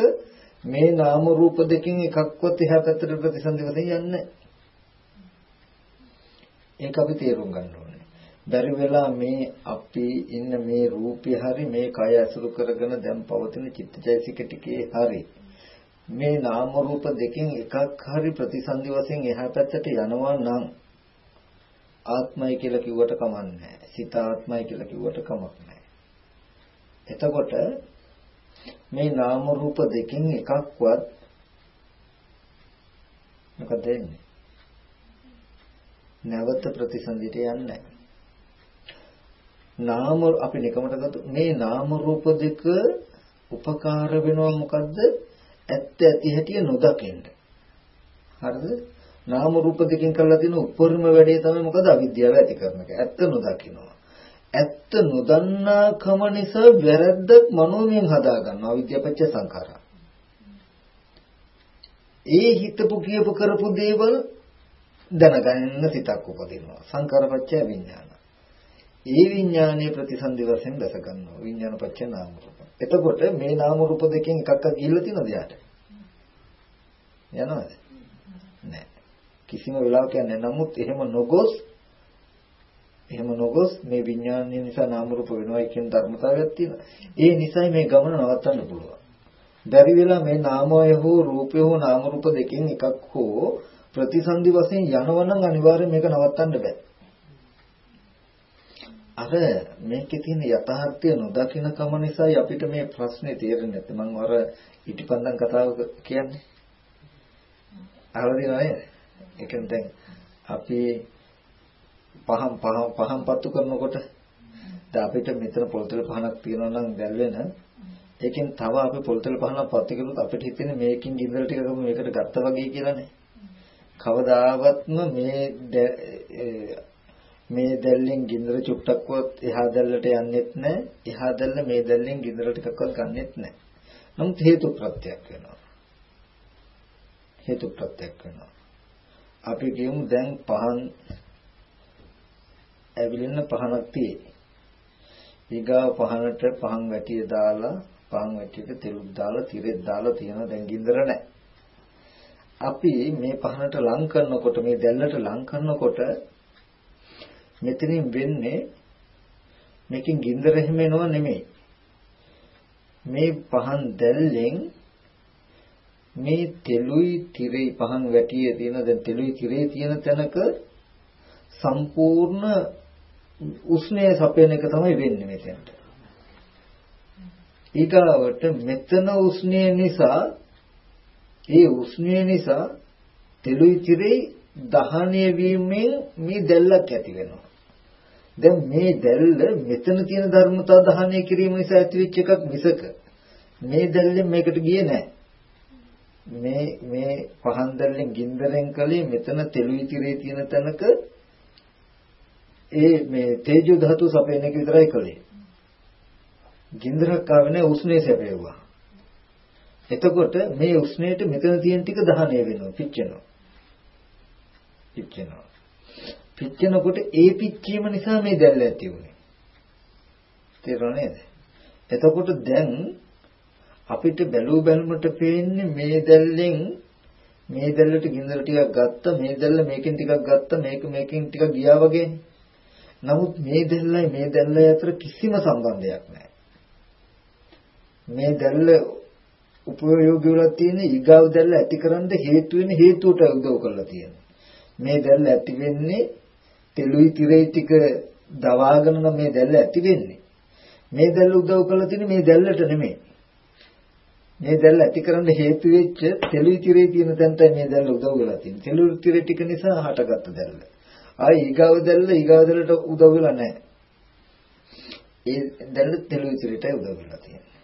මේ නාම රූප දෙකෙන් එකක්වත් එහා පැත්තට ප්‍රතිසන්දි වශයෙන් යන්නේ ඒක අපි තේරුම් ගන්න ඕනේ. බැරි වෙලා මේ අපි ඉන්න මේ රූපය හරි මේ කය ඇසුරු කරගෙන දැන් පවතින චිත්තචෛසික ටිකේ හරි මේ නාම රූප දෙකෙන් එකක් හරි ප්‍රතිසන්දි වශයෙන් එහා පැත්තට යනවා නම් ආත්මය කියලා කිව්වට කමක් නැහැ. සිත ආත්මය කියලා කිව්වට කමක් නැහැ. එතකොට මේ නාම රූප දෙකෙන් එකක්වත් මොකද වෙන්නේ? නැවත ප්‍රතිසන්දිට යන්නේ නාම අපි නිකමට ගත්ත මේ නාම රූප දෙක උපකාර වෙනවා මොකද්ද? ඇත්ත ඇති හැටි නොදකින්න. හරිද? නාම රූප දෙකෙන් කරලා තියෙන උපරිම වැඩේ තමයි මොකද අවිද්‍යාව ඇති කරන එක. ඇත්ත නොදකින්නවා. ඇත්ත නොදන්නාකම නිසා වැරද්ද මනෝමයෙන් හදා ගන්නවා අවිද්‍යාපච්ච සංඛාරා. ඒ හිතපු කියපු කරපු දේවල් දැනගන්න සිතක් උපදිනවා. සංඛාරපච්චය විඥාන. ඒ විඥානයේ ප්‍රතිසන්දි වශයෙන් දැස ගන්නවා. විඥානපච්ච නාම රූප. එතකොට මේ නාම රූප දෙකෙන් එකක්ක ගිහිල්ලා තියෙනවද යාට? යනවද? නැහැ. කිසිම වෙලාවක යන්නේ නමුත් එහෙම නොගොස් එහෙම නොගොස් මේ විඥානය නිසා නාම රූප වෙනවා කියන ධර්මතාවයක් තියෙනවා. ඒ නිසයි මේ ගමන නවත්තන්න පුළුවන්. බැරි වෙලා මේ නාමය හෝ රූපය හෝ නාම රූප දෙකෙන් එකක් හෝ ප්‍රතිසන්දි වශයෙන් යනවනම් අනිවාර්යෙන් මේක නවත්තන්න බෑ. අර මේකේ තියෙන යථාර්ථය නොදකින කම නිසායි අපිට මේ ප්‍රශ්නේ තේරෙන්නේ නැත්තේ. මම අර ඉටිපන්දම් කතාව කියන්නේ. අහලා දිනව නේද? ඒ කියන්නේ දැන් අපි පහන් පහන් පහන් පත්තු කරනකොට දැන් අපිට මෙතන පොල්තල පහනක් තියෙනවා නම් දැල් වෙන ඒකෙන් තව අපි පොල්තල පහනක් පත්තු කළොත් අපිට හිතෙන්නේ මේකින් ගින්දර ටිකක් මේකට ගත්තා වගේ කියලානේ. කවදාවත්ම මේ මේ දැල්ලෙන් ගින්දර චුට්ටක්වත් එහා දැල්ලට යන්නෙත් නැහැ. එහා දැල්ල මේ දැල්ලෙන් ගින්දර ටිකක්වත් ගන්නෙත් නැහැ. නමුත් හේතු ප්‍රත්‍යක් වෙනවා. හේතු ප්‍රත්‍යක් වෙනවා. අපි කියමු දැන් පහන් ඇවිලෙන පහනක් තියෙයි. ඊගාව පහනට පහන් වැටිය දාලා පහන් වැටියට තෙලුත් දාලා තිරෙත් දාලා තියෙන දැන් ගින්දර නැහැ. අපි මේ පහනට ලං කරනකොට මේ දැල්ලට ලං කරනකොට මෙතනින් වෙන්නේ මේකෙන් ගින්දර එහෙම එනව නෙමෙයි. මේ පහන් දැල්ලෙන් මේ තෙලුයි තිරේ පහන් වැටියේ තියෙන දැන් තෙලුයි තිරේ තියෙන තැනක සම්පූර්ණ උෂ්ණය සපයන එක තමයි වෙන්නේ මෙතෙන්ට. ඊගාවට මෙතන උෂ්ණය නිසා ඒ උෂ්ණය නිසා තෙලුයි තිරේ දහණය වීමෙන් මේ දැල්ලක් ඇති වෙනවා. දැන් මේ දැල්ල මෙතන තියෙන ධර්මතා දහණය කිරීම නිසා ඇතිවෙච්ච එකක් මිසක මේ දැල්ලෙන් මේකට ගියේ නැහැ. මේ මේ පහන් දැල්ලෙන් ගින්දරෙන් කලේ මෙතන තෙලුයි තිරේ තියෙන තැනක ඒ මේ තේජෝ ධාතු සපයන එක විතරයි කළේ. ගින්දරක් ආවේ නැහැ උෂ්ණය සැපෙවුවා. එතකොට මේ උෂ්ණයට මෙතන තියෙන ටික දහණය වෙනවා පිච්චෙනවා. පිච්චෙනවා. පිච්චෙනකොට ඒ පිච්චීම නිසා මේ දැල්ල ඇති වුනේ. තේරුණා නේද? එතකොට දැන් අපිට බැලූ බැලමට පේන්නේ මේ දැල්ලෙන් මේ දැල්ලට ගින්දර ටිකක් ගත්ත මේ දැල්ල මේකෙන් ටිකක් ගත්ත මේක මේකෙන් ටිකක් ගියා වගේ. නමුත් මේ දැල්ලයි මේ දැල්ලයි අතර කිසිම සම්බන්ධයක් නැහැ. මේ දැල්ල උපයෝගී වෙලා තියෙන ඊගාව දැල්ල ඇතිකරන්න හේතු වෙන හේතුවට උදව් කරලා තියෙනවා. මේ දැල්ල ඇති වෙන්නේ තෙලුයි තිරේ ටික දවාගෙන නම් මේ දැල්ල ඇති වෙන්නේ. මේ දැල්ල උදව් කරලා තියෙන්නේ මේ දැල්ලට නෙමෙයි. මේ දැල්ල ඇතිකරන්න හේතු වෙච්ච තෙලුයි tire තියෙන තැනටයි මේ දැල්ල උදව් වෙලා තියෙන්නේ. තෙලුයි tire ටික නිසා හටගත්ත දැල්ල. ආයි ඊගාව දැල්ල ඊගාව දැල්ලට උදව් වෙලා නැහැ. ඒ දැල්ල තෙලුයි tireටයි උදව් වෙලා තියෙන්නේ.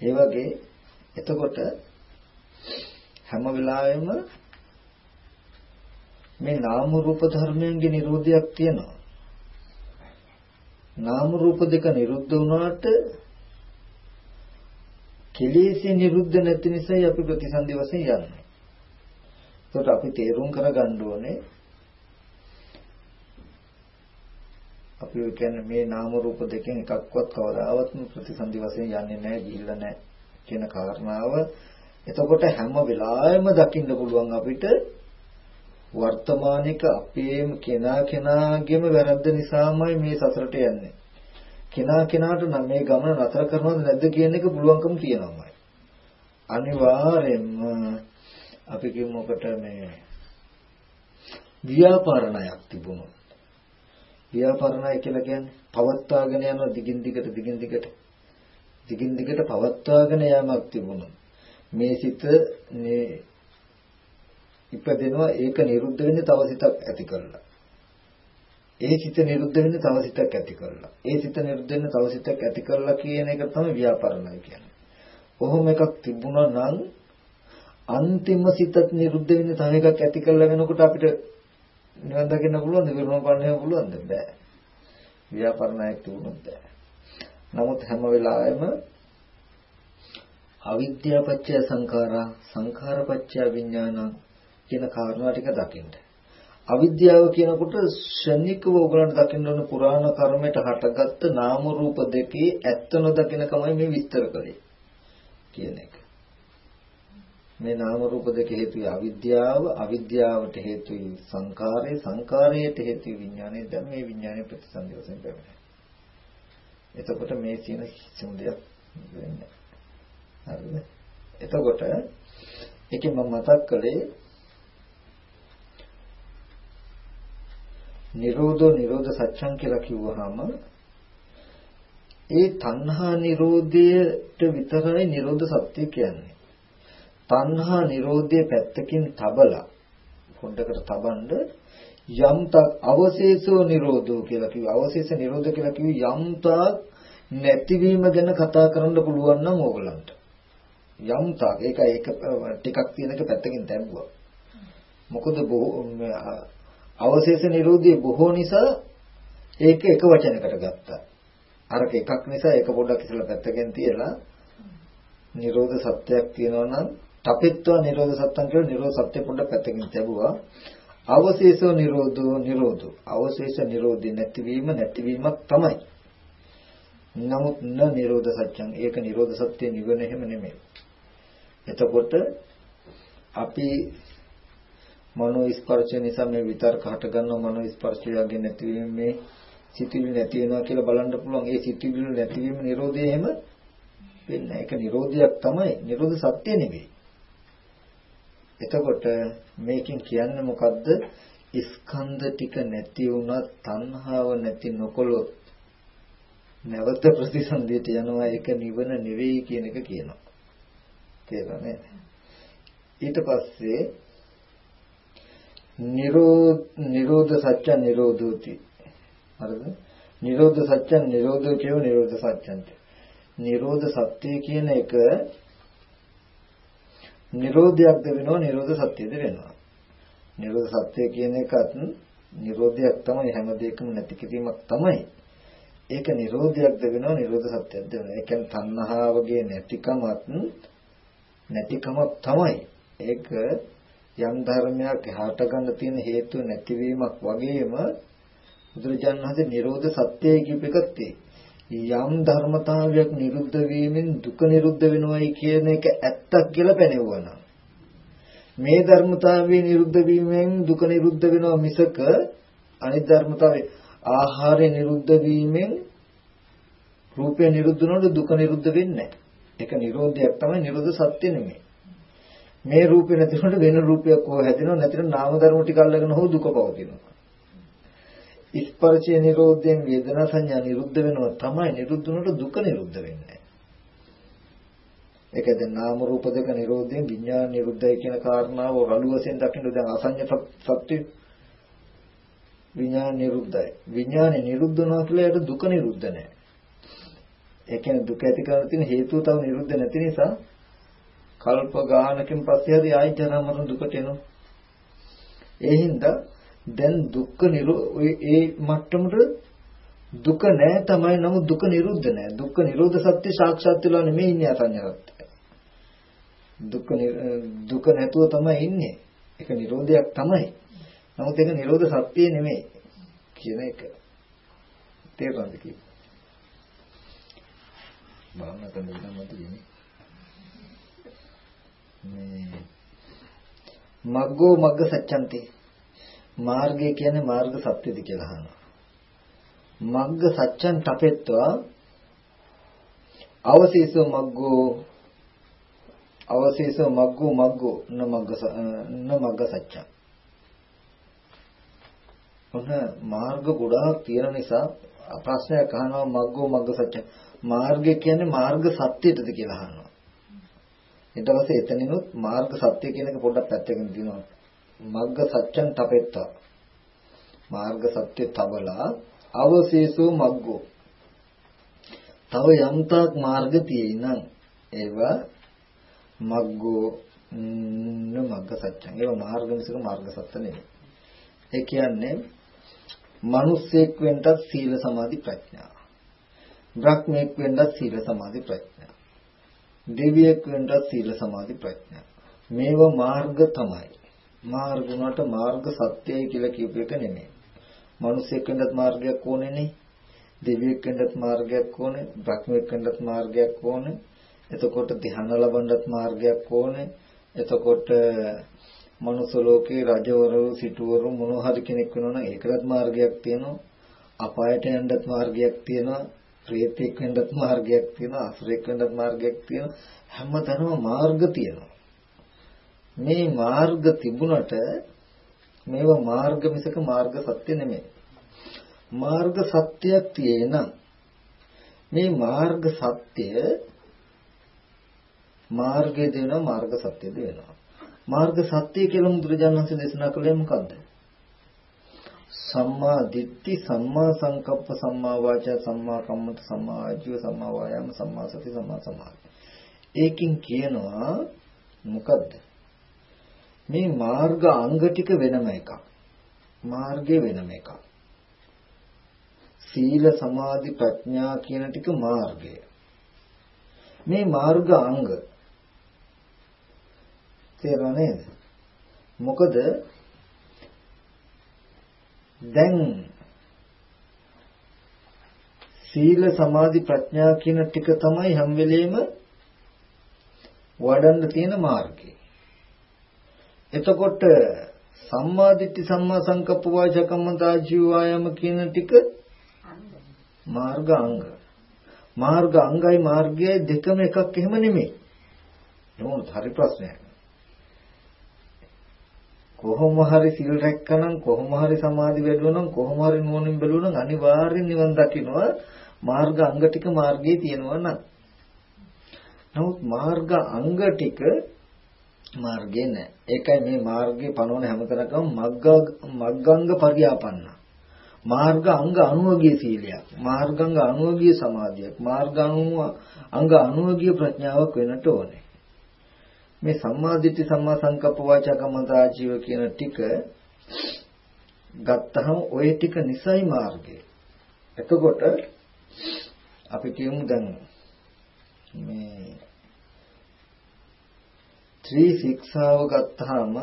ඒ වගේ එතකොට හැම වෙලාවෙම මේ නාම රූප ධර්මයන්ගේ නිරෝධයක් තියෙනවා. නාම රූප දෙක නිරුද්ධ වුණාට කෙලෙසි නිරුද්ධ නැති නිසායි අපි ප්‍රතිසන්දි වශයෙන් යන්නේ. ඒකට අපි තේරුම් කරගන්න ඕනේ අපි කියන්නේ මේ නාම රූප දෙකෙන් එකක්වත් කවදාවත් ප්‍රතිසන්දි වශයෙන් යන්නේ නැහැ, ගිහිල්ලා නැහැ කියන කාරණාව. එතකොට හැම වෙලාවෙම දකින්න පුළුවන් අපිට වර්තමානික අපේම කෙනා කෙනාගේම වැරද්ද නිසාමයි මේ සසරට යන්නේ. කෙනා කෙනාට නම් මේ ගමන නතර කරනවද නැද්ද කියන එක පුළුවන්කම තියෙනවාමයි. අනිවාර්යෙන්ම අපි කියමුකට මේ ව්‍යාපාරණයක් තිබුණොත් ව්‍යාපාරණය කියලා කියන්නේ පවත්වාගෙන යන දිගින් දිගට දිගින් දිගට දිගින් දිගට පවත්වාගෙන යාමක් තිබුණොත් මේ සිත මේ ඉපදෙනවා ඒක නිරුද්ධ වෙන්නේ තව සිතක් ඇති කරලා. ඒ සිත නිරුද්ධ වෙන්නේ තව සිතක් ඇති කරලා. ඒ සිත නිරුද්ධ වෙන්නේ තව සිතක් ඇති කරලා කියන එක තමයි ව්‍යාපාරණය කියන්නේ. කොහොම එකක් තිබුණා නම් අන්තිම සිතත් නිරුද්ධ වෙන්නේ තව එකක් ඇති කරලා වෙනකොට අපිට නිවන් දකින්න පුළුවන්ද? විරමණ පන්නන්න පුළුවන්ද? බෑ. ව්‍යාපාරණයක් තිබුණොත් බෑ. නමුත් හැම වෙලාවෙම අවිද්‍යාව පත්‍ය සංඛාරා සංඛාර පත්‍ය විඥානං කියන කාරණා ටික දකින්න. අවිද්‍යාව කියනකොට ශනිකව ඔයගලන්ට දකින්න ඕන පුරාණ කර්මයට හටගත්ත නාම රූප දෙකේ ඇත්ත නොදකිනකමයි මේ විස්තර කළේ කියන එක. මේ නාම රූප දෙක හේතුයි අවිද්‍යාව, අවිද්‍යාවට හේතුයි සංකාරය, සංකාරයට හේතුයි විඥානය. දැන් මේ විඥානයේ ප්‍රතිසන්දි වශයෙන් පැමිණෙනවා. එතකොට මේ කියන කිසිම දෙයක් වෙන්නේ හරිද? එතකොට ඒකෙන් මම මතක් කළේ නිරෝධෝ නිරෝධ සත්‍යං කියලා කිව්වහම ඒ තණ්හා නිරෝධයට විතරයි නිරෝධ සත්‍ය කියන්නේ. තණ්හා නිරෝධයේ පැත්තකින් තබලා පොඩ්ඩකට තබන්න යම් තක් අවශේෂෝ නිරෝධෝ කියලා කිව්ව. අවශේෂ නිරෝධ කියලා කිව්ව යම් තක් නැතිවීම ගැන කතා කරන්න පුළුවන් නම් ඕගලන්ට. යම් තක් ඒක ඒක ටිකක් තියෙනක පැත්තකින් තැබුවා. මොකද බොහෝ අවශේෂ නිරෝධිය බොහෝ නිසා ඒක එක වචනයකට ගත්තා. අරක එකක් නිසා ඒක පොඩ්ඩක් ඉස්සලා පැත්තකින් තියලා නිරෝධ සත්‍යයක් තියෙනවා නම් තපෙත්වා නිරෝධ සත්‍යම් කියලා නිරෝධ සත්‍ය පොඩ්ඩක් පැත්තකින් තියබුවා. අවශේෂෝ නිරෝධෝ නිරෝධෝ අවශේෂ නිරෝධි නැතිවීම නැතිවීමක් තමයි. නමුත් න නිරෝධ සත්‍යං ඒක නිරෝධ සත්‍ය නිවන එහෙම නෙමෙයි. එතකොට අපි මනෝ ස්පර්ශය නිසා මේ විතර්ක හට ගන්නවා. මනෝ ස්පර්ශයගේ නැතිවීම මේ සිතිවිලි නැති වෙනවා කියලා බලන්න පුළුවන්. ඒ සිතිවිලි නැතිවීම නිරෝධය එහෙම වෙන්නේ ඒක නිරෝධයක් තමයි. නිරෝධ සත්‍ය නෙවෙයි. එතකොට මේකෙන් කියන්නේ මොකද්ද? ස්කන්ධ ටික නැති වුණත් තණ්හාව නැති නොකොලොත් නැවත ප්‍රතිසන්දියට යනවා. ඒක නිවන නෙවෙයි කියන එක කියනවා. තේරුණා නේද? ඊට පස්සේ නිරෝධ සත්‍ය නිරෝධෝති. හරිද? නිරෝධ සත්‍ය නිරෝධෝ කියව නිරෝධ සත්‍යන්ත. නිරෝධ සත්‍ය කියන එක නිරෝධයක්ද වෙනවා නිරෝධ සත්‍යද වෙනවා. නිරෝධ සත්‍ය කියන එකත් නිරෝධයක් තමයි හැම දෙයකම නැති කිරීමක් තමයි. ඒක නිරෝධයක්ද වෙනවා නිරෝධ සත්‍යයක්ද වෙනවා. ඒ කියන්නේ තණ්හාවගේ නැතිකමත් නැතිකමක් තමයි. ඒක යම් ධර්මයක් හට ගන්න තියෙන හේතුව නැතිවීමක් වගේම බුදුරජාණන් වහන්සේ නිරෝධ සත්‍යය කියපෙකත් යම් ධර්මතාවයක් නිරුද්ධ වීමෙන් දුක නිරුද්ධ වෙනවයි කියන එක ඇත්තක් කියලා පෙනෙවුවා මේ ධර්මතාවය නිරුද්ධ වීමෙන් දුක නිරුද්ධ වෙනවා මිසක අනිත් ධර්මතාවය ආහාරය නිරුද්ධ වීමෙන් රූපය නිරුද්ධ වෙනකොට දුක නිරුද්ධ වෙන්නේ නැහැ. ඒක නිරෝධයක් තමයි නිරෝධ සත්‍ය නෙමෙයි. මේ රූපේ නැතිනොට වෙන රූපයක් හෝ හැදෙනව නැතිනම් නාම ධර්ම ටික අල්ලගෙන හෝ දුක පවතිනවා. ස්පර්ශය නිරෝධයෙන් වේදනා සංඥා නිරුද්ධ වෙනවා තමයි නිරුද්ධ වුණොත් දුක නිරුද්ධ වෙන්නේ. ඒක දැන් නාම රූප දෙක නිරෝධයෙන් විඥාන නිරුද්ධයි කියන කාරණාව රළු වශයෙන් දකින්න දැන් අසඤ්ඤ සත්‍ය විඥාන නිරුද්ධයි. විඥානේ නිරුද්ධ වෙනවා කියලා ඒකට දුක නිරුද්ධ නැහැ. ඒ කියන්නේ දුක ඇති කරන තියෙන හේතුව තව නිරුද්ධ නැති නිසා කල්ප ගානකින් පස්සේ හරි ආයි ජරා මරණ දුකට එනවා. ඒ හින්දා දැන් දුක්ඛ නිරෝ ඒ මට්ටමට දුක නැහැ තමයි නමුත් දුක නිරුද්ධ නැහැ. දුක්ඛ නිරෝධ සත්‍ය සාක්ෂාත් වෙලා නෙමෙයි ඉන්නේ අසඤ්ඤාවත්. දුක දුක නැතුව තමයි ඉන්නේ. ඒක නිරෝධයක් තමයි. නමුත් ඒක නිරෝධ සත්‍ය නෙමෙයි කියන එක. තේරුණාද කි? භාවනා කරන විදිහම තියෙන්නේ. මේ මග්ගෝ මග්ග සත්‍යන්ති මාර්ගය කියන්නේ මාර්ග සත්‍යද කියලා අහනවා. මග්ග සත්‍යං තපෙත්වා. අවශේෂෝ මග්ගෝ අවශේෂෝ මග්ගෝ මග්ගෝ න මග්ග න මග්ග සත්‍යං ඔන්න මාර්ග ගොඩාක් තියෙන නිසා ප්‍රශ්නයක් අහනවා මග්ගෝ මග්ග සත්‍ය මාර්ගය කියන්නේ මාර්ග සත්‍යයටද කියලා අහනවා. ඊට පස්සේ එතනිනුත් මාර්ග සත්‍ය කියන එක පොඩ්ඩක් පැත්තකින් දිනනවා මග්ග සත්‍යං තපෙත්තා. මාර්ග සත්‍ය තබලා අවශේෂෝ මග්ගෝ. තව යම්තාක් මාර්ග තියෙයි නම් ඒවා මග්ගෝ න මග්ග සත්‍යං. ඒවා මාර්ග මිසක මාර්ග සත්‍ය නෙවෙයි. ඒ කියන්නේ මිනිස්සෙක් වෙන්නත් සීල සමාධි ප්‍රඥා. බ්‍රහ්මෙක් වෙන්නත් සීල සමාධි ප්‍රඥා. දෙවියෙක් වෙන්නත් සීල සමාධි ප්‍රඥා මේවා මාර්ග තමයි මාර්ග උනට මාර්ග සත්‍යයි කියලා කියපු එක නෙමෙයි මිනිසෙක් වෙන්නත් මාර්ගයක් ඕනේනේ. දෙවියෙක් වෙන්නත් මාර්ගයක් ඕනේ. බ්‍රහ්මෙක් වෙන්නත් මාර්ගයක් ඕනේ. එතකොට ධ්‍යාන ලබන්නත් මාර්ගයක් ඕනේ. එතකොට මනුස්ස ලෝකේ රජවරු සිටුවරු මොන හරි කෙනෙක් වෙනවා නම් ඒකටත් මාර්ගයක් තියෙනවා. අපායට යන්නත් මාර්ගයක් තියෙනවා. ප්‍රේතෙක් වෙන්නත් මාර්ගයක් තියෙනවා. අසුරෙක් වෙන්නත් මාර්ගයක් තියෙනවා. හැමතැනම මාර්ග තියෙනවා. මේ මාර්ග තිබුණට මේවා මාර්ග මිසක මාර්ග සත්‍ය නෙමෙයි. මාර්ග සත්‍යයක් තියෙනම් මේ මාර්ග සත්‍ය මාර්ගය දෙනවා මාර්ග සත්‍ය දෙනවා. මාර්ග සත්‍ය කියලා බුදුරජාණන් වහන්සේ දේශනා කළේ මොකද්ද? සම්මා දිට්ඨි සම්මා සංකප්ප සම්මා වාචා සම්මා කම්මන්ත සම්මා ආජීව සම්මා වායාම සම්මා සති සම්මා සමාධි. ඒකින් කියනවා මොකද්ද? මේ මාර්ග අංග ටික වෙනම එකක්. මාර්ගය වෙනම එකක්. සීල සමාධි ප්‍රඥා කියන ටික මාර්ගය. මේ මාර්ග අංග තේරුණා නේද? මොකද දැන් සීල සමාධි ප්‍රඥා කියන ටික තමයි හැම වෙලෙම වඩන්න තියෙන මාර්ගය. එතකොට සම්මා දිට්ඨි සම්මා සංකප්ප වාචා කම්මන්තා ජීවායම කියන ටික මාර්ග අංග. මාර්ග අංගයි මාර්ගයයි දෙකම එකක් එහෙම නෙමෙයි. නෝන හරි ප්‍රශ්නයක්. කොහොම හරි සිල් රැක්කනම් කොහොම හරි සමාධි වැඩුවනම් කොහොම හරි නුවණින් බැලුවනම් අනිවාර්යෙන් නිවන් දකින්නවා මාර්ග අංග ටික මාර්ගයේ තියෙනවා නම්. නමුත් මාර්ග අංග ටික මාර්ගේ නැහැ. ඒකයි මේ මාර්ගේ පනවන හැමතැනකම මග්ග මග්ගංග පරියාපන්න. මාර්ග අංග 90 සීලයක්. මාර්ගංග 90 සමාධියක්. මාර්ග අංග 90 ප්‍රඥාවක් වෙන්නට ඕනේ. මේ සම්මා දිට්ඨි සම්මා සංකප්ප වාචා කම්මන්ත ආජීව කියන ටික ගත්තහම ওই ටික නිසයි මාර්ගය. එතකොට අපි කියමු දැන් මේ ත්‍රි ශික්ෂාව ගත්තාම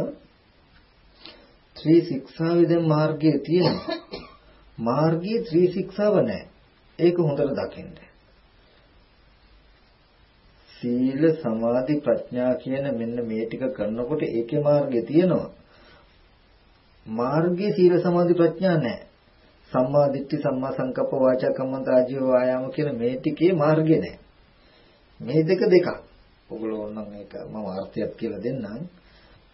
ත්‍රි ශික්ෂාවේ දැන් මාර්ගයේ තියෙනවා. මාර්ගයේ ත්‍රි ශික්ෂාව නැහැ. ඒක හොඳට දකින්න. සීල සමාධි ප්‍රඥා කියන මෙන්න මේ ටික කරනකොට ඒකේ මාර්ගය තියෙනවා. මාර්ගයේ සීල සමාධි ප්‍රඥා නැහැ. සම්මා දිට්ඨි සම්මා සංකප්ප වාචා කම්මන්ත ආජීව වායාම කියන මේ ටිකේ මාර්ගය නැහැ. මේ දෙක දෙකක්. ඔගොල්ලෝ නම් ඒක මම අර්ථයක් කියලා දෙන්නම්.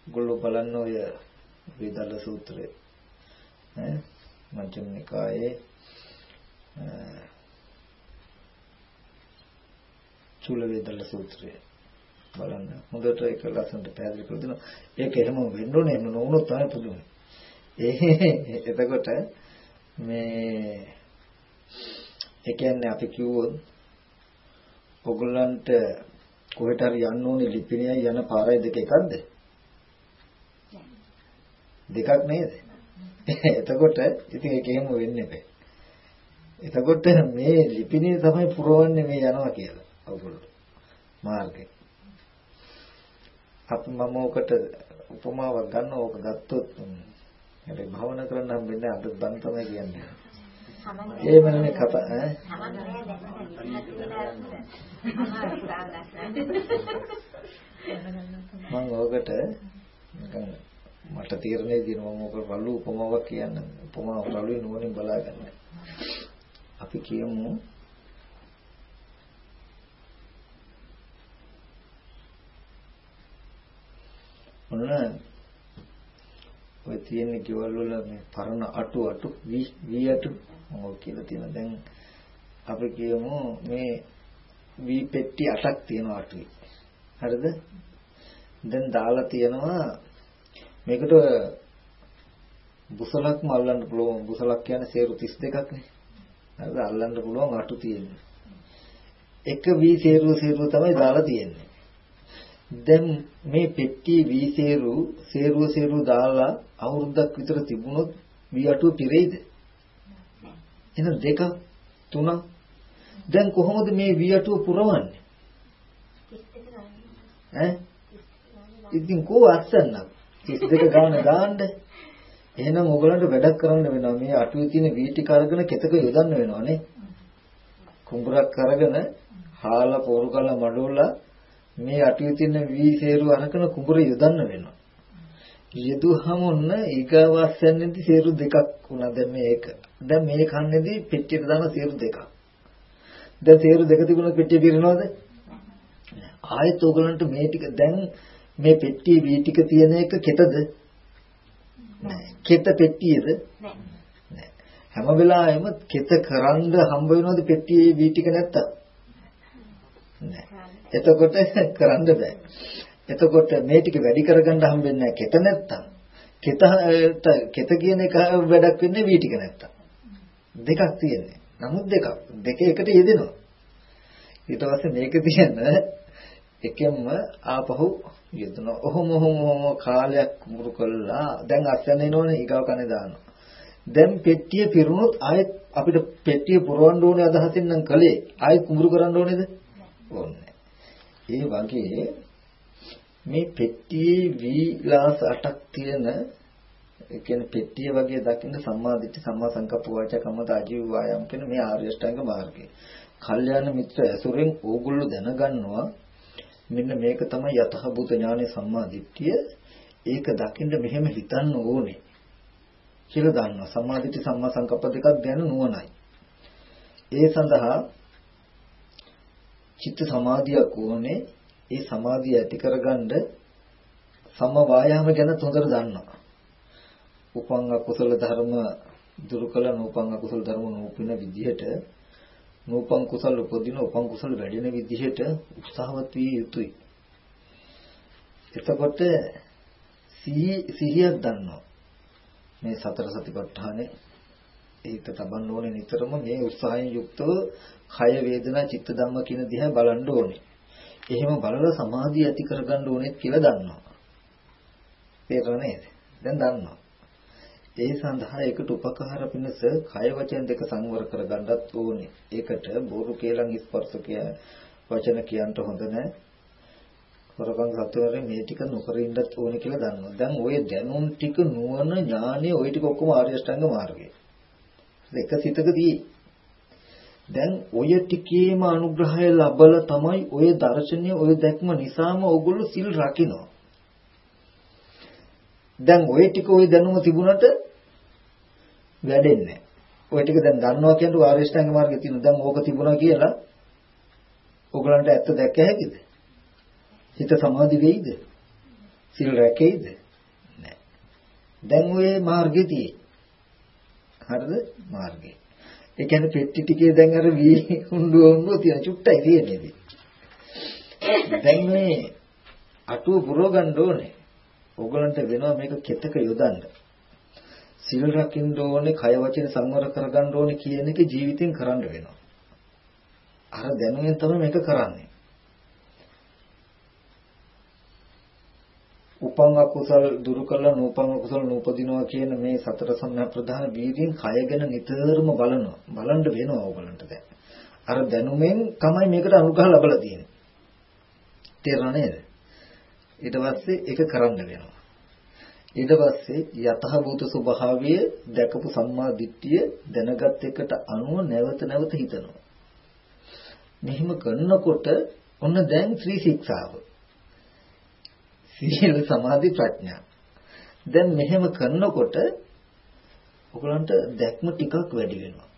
ඔගොල්ලෝ බලන්න ඔය වේදල්ල සූත්‍රය. ඈ මජ්ක්‍ධිම නිකායේ චූල වේදල්ල සූත්‍රය. බලන්න. හොඳට ඒක ලස්සනට පැහැදිලි කරලා දෙනවා. ඒක එහෙම වෙන්න ඕනේ එහෙම නොවුනොත් තමයි පුදුමයි. ඒ [laughs] එතකොට මේ ඒ කියන්නේ අපි කිව්වොත් ඔගොල්ලන්ට කොහෙට හරි යන්න ඕනේ ලිපිණයයි යන පාරයි දෙක එකක්ද? දෙකක් නේද? [laughs] එතකොට ඉතින් ඒක එහෙම වෙන්නේ නැහැ. එතකොට මේ ලිපිණිය තමයි පුරවන්නේ මේ යනවා කියලා. ඔයගොල්ලෝ මාර්ගේ. අපි මම ඔකට උපමාවක් ගන්න ඕක ගත්තොත් හැබැයි භාවනා කරන්න හම්බෙන්නේ අද බන් තමයි කියන්නේ. ඒ මනනේ කතා ඈ මම ඔකට නිකන් මට තීරණය දෙනවා මම ඔක රළු උපමාවක් කියන්න උපමාව රළුවේ නුවණින් බලාගන්න. අපි කියමු ඔන්න ඔය තියෙන ගෙවල් වල මේ පරණ අටු අටු වී අටු මොකක් කියලා තියෙන දැන් අපි කියමු මේ වී පෙට්ටි අටක් තියෙනවා අටුවේ. හරිද? දැන් දාලා තියෙනවා මේකට බුසලක්ම අල්ලන්න පුළුවන්. බුසලක් කියන්නේ සේරු 32ක් නේ. හරිද? අල්ලන්න පුළුවන් අටු තියෙන්නේ. එක වී සේරුව සේරුව තමයි දාලා තියෙන්නේ. දැන් මේ පෙට්ටියේ වී සේරු සේරුව සේරුව දාලා අවුරුද්දක් විතර තිබුණොත් වී අටුව පිරෙයිද? එහෙනම් දෙක තුනක් දැන් කොහොමද මේ වී අටුව පුරවන්නේ? ඈ? ඉතින් කෝ අස්සන්නක් 32 ගාන දාන්න. එහෙනම් ඕගලන්ට වැඩක් කරන්න වෙනවා. මේ අටුවේ තියෙන වී ටික අරගෙන කෙතක යොදන්න වෙනවා නේ. කුඹරක් අරගෙන හාලා පොරු කළා මඩෝලා මේ අටුවේ තියෙන වී සේරු අරකන කුඹුර යොදන්න වෙනවා. යෙදුවහම ඔන්න ඊගාවස්සන්නේදී සේරු දෙකක් වුණා දැන් මේක. දැන් මේ කන්නේදී පෙට්ටියට දාන සේරු දෙකක්. දැන් සේරු දෙක තිබුණොත් පෙට්ටිය පිරෙනවද? ආයෙත් ඕගලන්ට මේ ටික දැන් මේ පෙට්ටියේ වී ටික තියෙන එක කෙතද? නෑ. කෙත පෙට්ටියද? නෑ. හැම වෙලාවෙම කෙත කරන්ද හම්බ වෙනවද පෙට්ටියේ වී ටික නැත්තම්? නෑ. එතකොට කරන්න බෑ. එතකොට මේ ටික වැඩි කරගන්න හම්බෙන්නේ නැහැ කෙත නැත්තම්. කෙතට කෙත කියන එක වැඩක් වෙන්නේ වී ටික නැත්තම්. දෙකක් තියෙන්නේ. නමුත් දෙකක්. දෙක එකට යෙදෙනවා. ඊට පස්සේ මේක තියෙන එකෙන්ම ආපහු යෙදෙනවා. ඔහොම ඔහොම කාලයක් මුරු කළා. දැන් අස්සන එනෝනේ ඊගව කනේ දානවා. දැන් පෙට්ටිය පිරුණොත් ආයෙත් අපිට පෙට්ටිය පුරවන්න ඕනේ අදහසින් නම් කළේ ආයෙත් කුඹුරු කරන්න ඕනේද? ඕනේ. ඒ වගේ මේ පෙට්ටියේ වීලාස අටක් තියෙන ඒ කියන්නේ පෙට්ටිය වගේ දකින්න සම්මාදිට්ඨි සම්මා සංකප්ප වාචා කම්මත ආජීව වායම් කියන මේ ආර්ය අෂ්ටාංග මාර්ගය. කල්යාණ මිත්‍ර ඇසුරෙන් ඕගොල්ලෝ දැනගන්නවා මෙන්න මේක තමයි යතහබුත ඥානේ සම්මාදිට්ඨිය. ඒක දකින්න මෙහෙම හිතන්න ඕනේ. කියලා දන්නවා. සම්මාදිට්ඨි සම්මා සංකප්ප දෙකක් ගැන නුවණයි. ඒ සඳහා චිත්ත සමාධියක් ඕනේ. ඒ සමාධිය ඇති කරගන්න සම වායාම ගැන හොඳට දන්නවා. උපං අකුසල ධර්ම දුරු කළ නූපං අකුසල ධර්ම නූපින විදිහට නූපං කුසල උපදින උපං කුසල වැඩෙන විදිහට උත්සාහවත් විය යුතුයි. එතකොට සිහියක් දන්නවා. මේ සතර සතිපට්ඨානේ ඒක තබන්න ඕනේ නිතරම මේ උත්සාහයෙන් යුක්තව කය වේදනා චිත්ත ධම්ම කියන දිහා බලන්න ඕනේ. එහෙම බලලා සමාධිය ඇති කරගන්න ඕනෙත් කියලා දන්නවා. තේරෙනව නේද? දැන් දන්නවා. ඒ සඳහා ඒකට උපකාර පිණිස කය වචන දෙක සංවර කරගන්නත් ඕනේ. ඒකට බොරු කේලම් ස්පර්ශ කිය වචන කියන්න හොඳ නැහැ. කරපන් සත්‍යවරේ මේ ටික නොකර ඉන්නත් ඕනේ කියලා දන්නවා. දැන් ওই දැනුම් ටික නුවණ ඥානෙ ওই ටික ඔක්කොම ආර්ය අෂ්ටාංග මාර්ගය. එක සිතකදී දැන් ඔය ටිකේම අනුග්‍රහය ලැබලා තමයි ඔය දර්ශනීය ඔය දැක්ම නිසාම ඕගොල්ලෝ සිල් රකින්නවා. දැන් ඔය ටික ඔය දැනුම තිබුණට වැඩෙන්නේ ඔය ටික දැන් දන්නවා කියන්නේ ආරියෂ්ඨාංග මාර්ගයේ තියෙන දැන් ඕක තිබුණා කියලා ඕගලන්ට ඇත්ත දැක්ක හැකිද? හිත සමාධි වෙයිද? සිල් රැකෙයිද? නැහැ. දැන් ඔය මාර්ගයේ තියෙන්නේ හරිද මාර්ගය. ඒ කියන්නේ පෙට්ටි ටිකේ දැන් අර වී හුඬු හුඬු තියෙන චුට්ටයි තියෙන්නේ. දැන් මේ අටුව පුරව ගන්න ඕනේ. ඕගලන්ට වෙනවා මේක කෙතක යොදන්න. සිල් රකින්න ඕනේ, කය වචන සංවර කරගන්න ඕනේ කියන එක ජීවිතෙන් කරන්න වෙනවා. අර දැනුමෙන් තමයි මේක කරන්නේ. උපං අකුසල් දුරු කළා නූපං අකුසල් නූපදිනවා කියන මේ සතර සම්‍යක් ප්‍රධාන වීර්යයෙන් කය ගැන නිතරම බලනවා. බලන්න වෙනවා ඕගලන්ට දැන්. අර දැනුමෙන් තමයි මේකට අනුග්‍රහ ලැබලා තියෙන්නේ. තේරුණා නේද? ඊට පස්සේ ඒක කරන්න වෙනවා. ඊට පස්සේ යතහ භූත ස්වභාවය දැකපු සම්මා දිට්ඨිය දැනගත් එකට අනුව නැවත නැවත හිතනවා. මෙහිම කරනකොට ඔන්න දැන් ත්‍රි ශික්ෂාව. සීල සමාධි ප්‍රඥා. දැන් මෙහෙම කරනකොට ඔයගලන්ට දැක්ම ටිකක් වැඩි වෙනවා.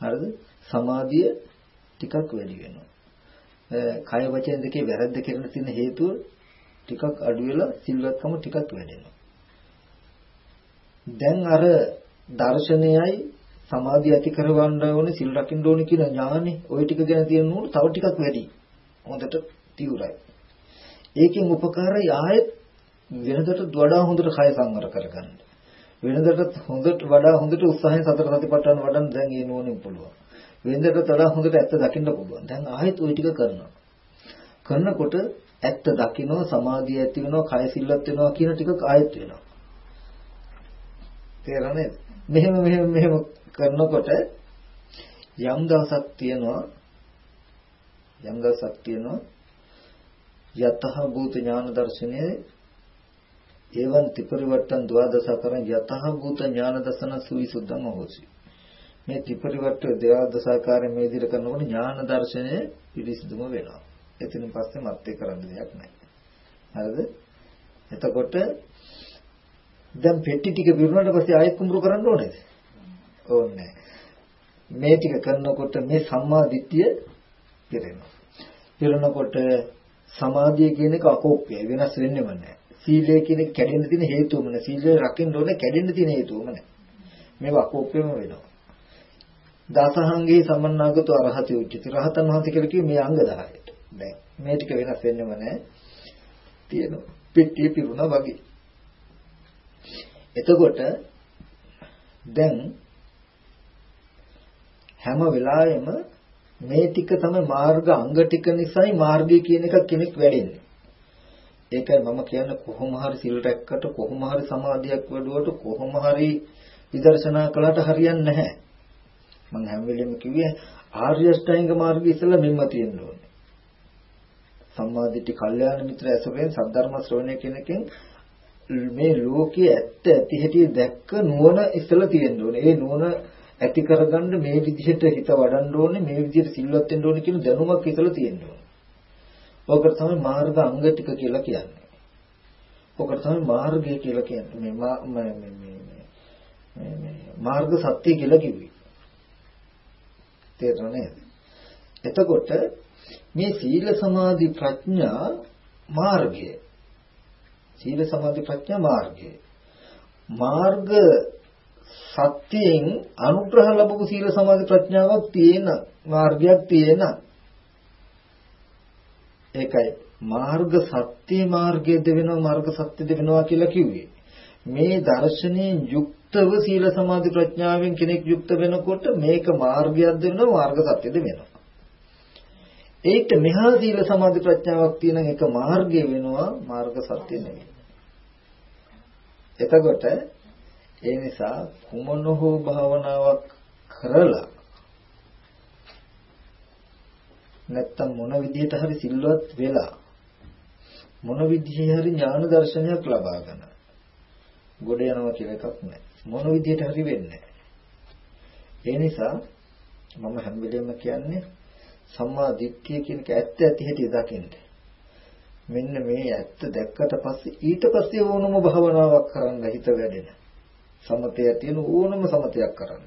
හරිද? සමාධිය ටිකක් වැඩි වෙනවා. කය වචන දෙකේ වැරද්ද කරන තියෙන හේතුව ටිකක් අඩු වෙලා සිල්වත්කම ටිකක් වැඩෙනවා. දැන් අර දර්ශනයයි සමාධිය ඇති කරවන්න ඕනේ සිල් රකින්න ඕනේ කියන ඥානෙ ওই ටික ගැන තියෙන නෝන තව ටිකක් වැඩි. හොඳට තියුරයි. ඒකෙන් උපකාරය ආයෙත් වෙනදට වඩා හොඳට කය සංවර කරගන්න. වෙනදට හොඳට වඩා හොඳට උත්සාහයෙන් සතර සතිපට්ඨාන වඩන්න දැන් ඒ නෝනෙන් පුළුවන්. වෙනදට වඩා හොඳට ඇත්ත දකින්න පුළුවන්. දැන් ආයෙත් ওই ටික කරනවා. කරනකොට ඇත්ත දකින්න සමාධිය ඇති වෙනවා, කය සිල්වත් වෙනවා කියන ටික ආයෙත් වෙනවා. තේරෙනවද? මෙහෙම මෙහෙම මෙහෙම කරනකොට යම් දවසක් තියෙනවා යම් දවසක් තියෙනවා යතහ භූත ඥාන දර්ශනයේ එවං ත්‍රිපරිවට්ටන් ද්වාදසකරං යතහ භූත ඥාන දසන සුවිසුද්ධම හොසි. මේ ත්‍රිපරිවට්ට ද්වාදසාකාරයෙන් මේ විදිහට කරනකොට ඥාන දර්ශනය පිරිසිදුම වෙනවා. එතනින් පස්සේ මත්තේ කරන්න දෙයක් නැහැ. හරිද? එතකොට දැන් පෙට්ටි ටික පිරුණාට පස්සේ ආයෙත් කුඹුරු කරන්න ඕනේද? ඕනේ මේ ටික කරනකොට මේ සම්මා දිට්ඨිය පිරෙනවා. පිරෙනකොට සමාධිය කියන එක අකෝප්‍යයි වෙනස් වෙන්නේම නැහැ. සීලය කියන එක කැඩෙන්න තියෙන හේතුවම නැහැ. සීලය රකින්න ඕනේ කැඩෙන්න තියෙන හේතුවම නැහැ. මේවා අකෝප්‍යම වෙනවා. දසහංගේ සමන්නාගත අරහති උච්චති. රහතන් වහන්සේ කියලා කිව්වේ මේ අංග 10ට. දැන් මේ ටික වෙනස් වෙන්නේම නැහැ. තියෙනවා. පෙට්ටිය පිරුණා වගේ. එතකොට දැන් හැම වෙලාවෙම මේ ටික තමයි මාර්ග අංග ටික නිසායි මාර්ගය කියන එක කෙනෙක් වැඩෙන්නේ. ඒකයි මම කියන්නේ කොහොම හරි සිල් රැක්කට කොහොම හරි සමාධියක් වැඩුවට කොහොම හරි විදර්ශනා කළාට හරියන්නේ නැහැ. මම හැම වෙලෙම කිව්වේ ආර්ය අෂ්ටාංග මාර්ගය ඉස්සෙල්ලා මෙම්ම තියෙන්න ඕනේ. සම්මාදිට්ඨි කල්යාණ මිත්‍ර ඇසුරෙන් සද්ධර්ම ශ්‍රවණය කෙනකින් මේ ලෝකයේ ඇත්ත ඇති හැටි දැක්ක නුවණ ඉස්සෙල්ලා තියෙන්න ඕනේ. ඒ නුවණ ඇති කරගන්න මේ විදිහට හිත වඩන්න ඕනේ මේ විදිහට සිල්වත් වෙන්න ඕනේ කියන දැනුමක් ඉතල තියෙන්න ඕනේ. ඔකට තමයි මාර්ග අංග ටික කියලා කියන්නේ. ඔකට තමයි මාර්ගය කියලා කියන්නේ. මේ මේ මේ මේ මාර්ග සත්‍ය කියලා කිව්වේ. තේරුණා නේද? එතකොට මේ සීල සමාධි ප්‍රඥා මාර්ගය සීල සමාධි ප්‍රඥා මාර්ගය මාර්ග සත්‍යයෙන් අනුග්‍රහ ලැබපු සීල සමාධි ප්‍රඥාවක් තියෙන මාර්ගයක් තියෙන. ඒකයි මාර්ග සත්‍ය මාර්ගයද වෙනවා මාර්ග සත්‍යද වෙනවා කියලා කිව්වේ. මේ දර්ශනයෙන් යුක්තව සීල සමාධි ප්‍රඥාවෙන් කෙනෙක් යුක්ත වෙනකොට මේක මාර්ගයක්ද වෙනවා මාර්ග සත්‍යද වෙනවා ඒකට මෙහා සීල සමාධි ප්‍රඥාවක් තියෙන එක මාර්ගය වෙනවා මාර්ග සත්‍ය නෙවෙයි. එතකොට ඒ නිසා කුමන හෝ භාවනාවක් කරලා නැත්තම් මොන විදිහට හරි සිල්වත් වෙලා මොන විදිහේ හරි ඥාන දර්ශනයක් ලබා ගන්න. ගොඩ යනවා කියලා එකක් නැහැ. මොන විදිහට හරි වෙන්නේ ඒ නිසා මම හැම වෙලෙම කියන්නේ සම්මා දිට්ඨිය කියන එක ඇත්ත ඇති හැටි දකින්න. මෙන්න මේ ඇත්ත දැක්කට පස්සේ ඊට පස්සේ ඕනම භවනාවක් කරන්න හිත වැඩෙන. සමතය තියෙන ඕනම සමතයක් කරන්න.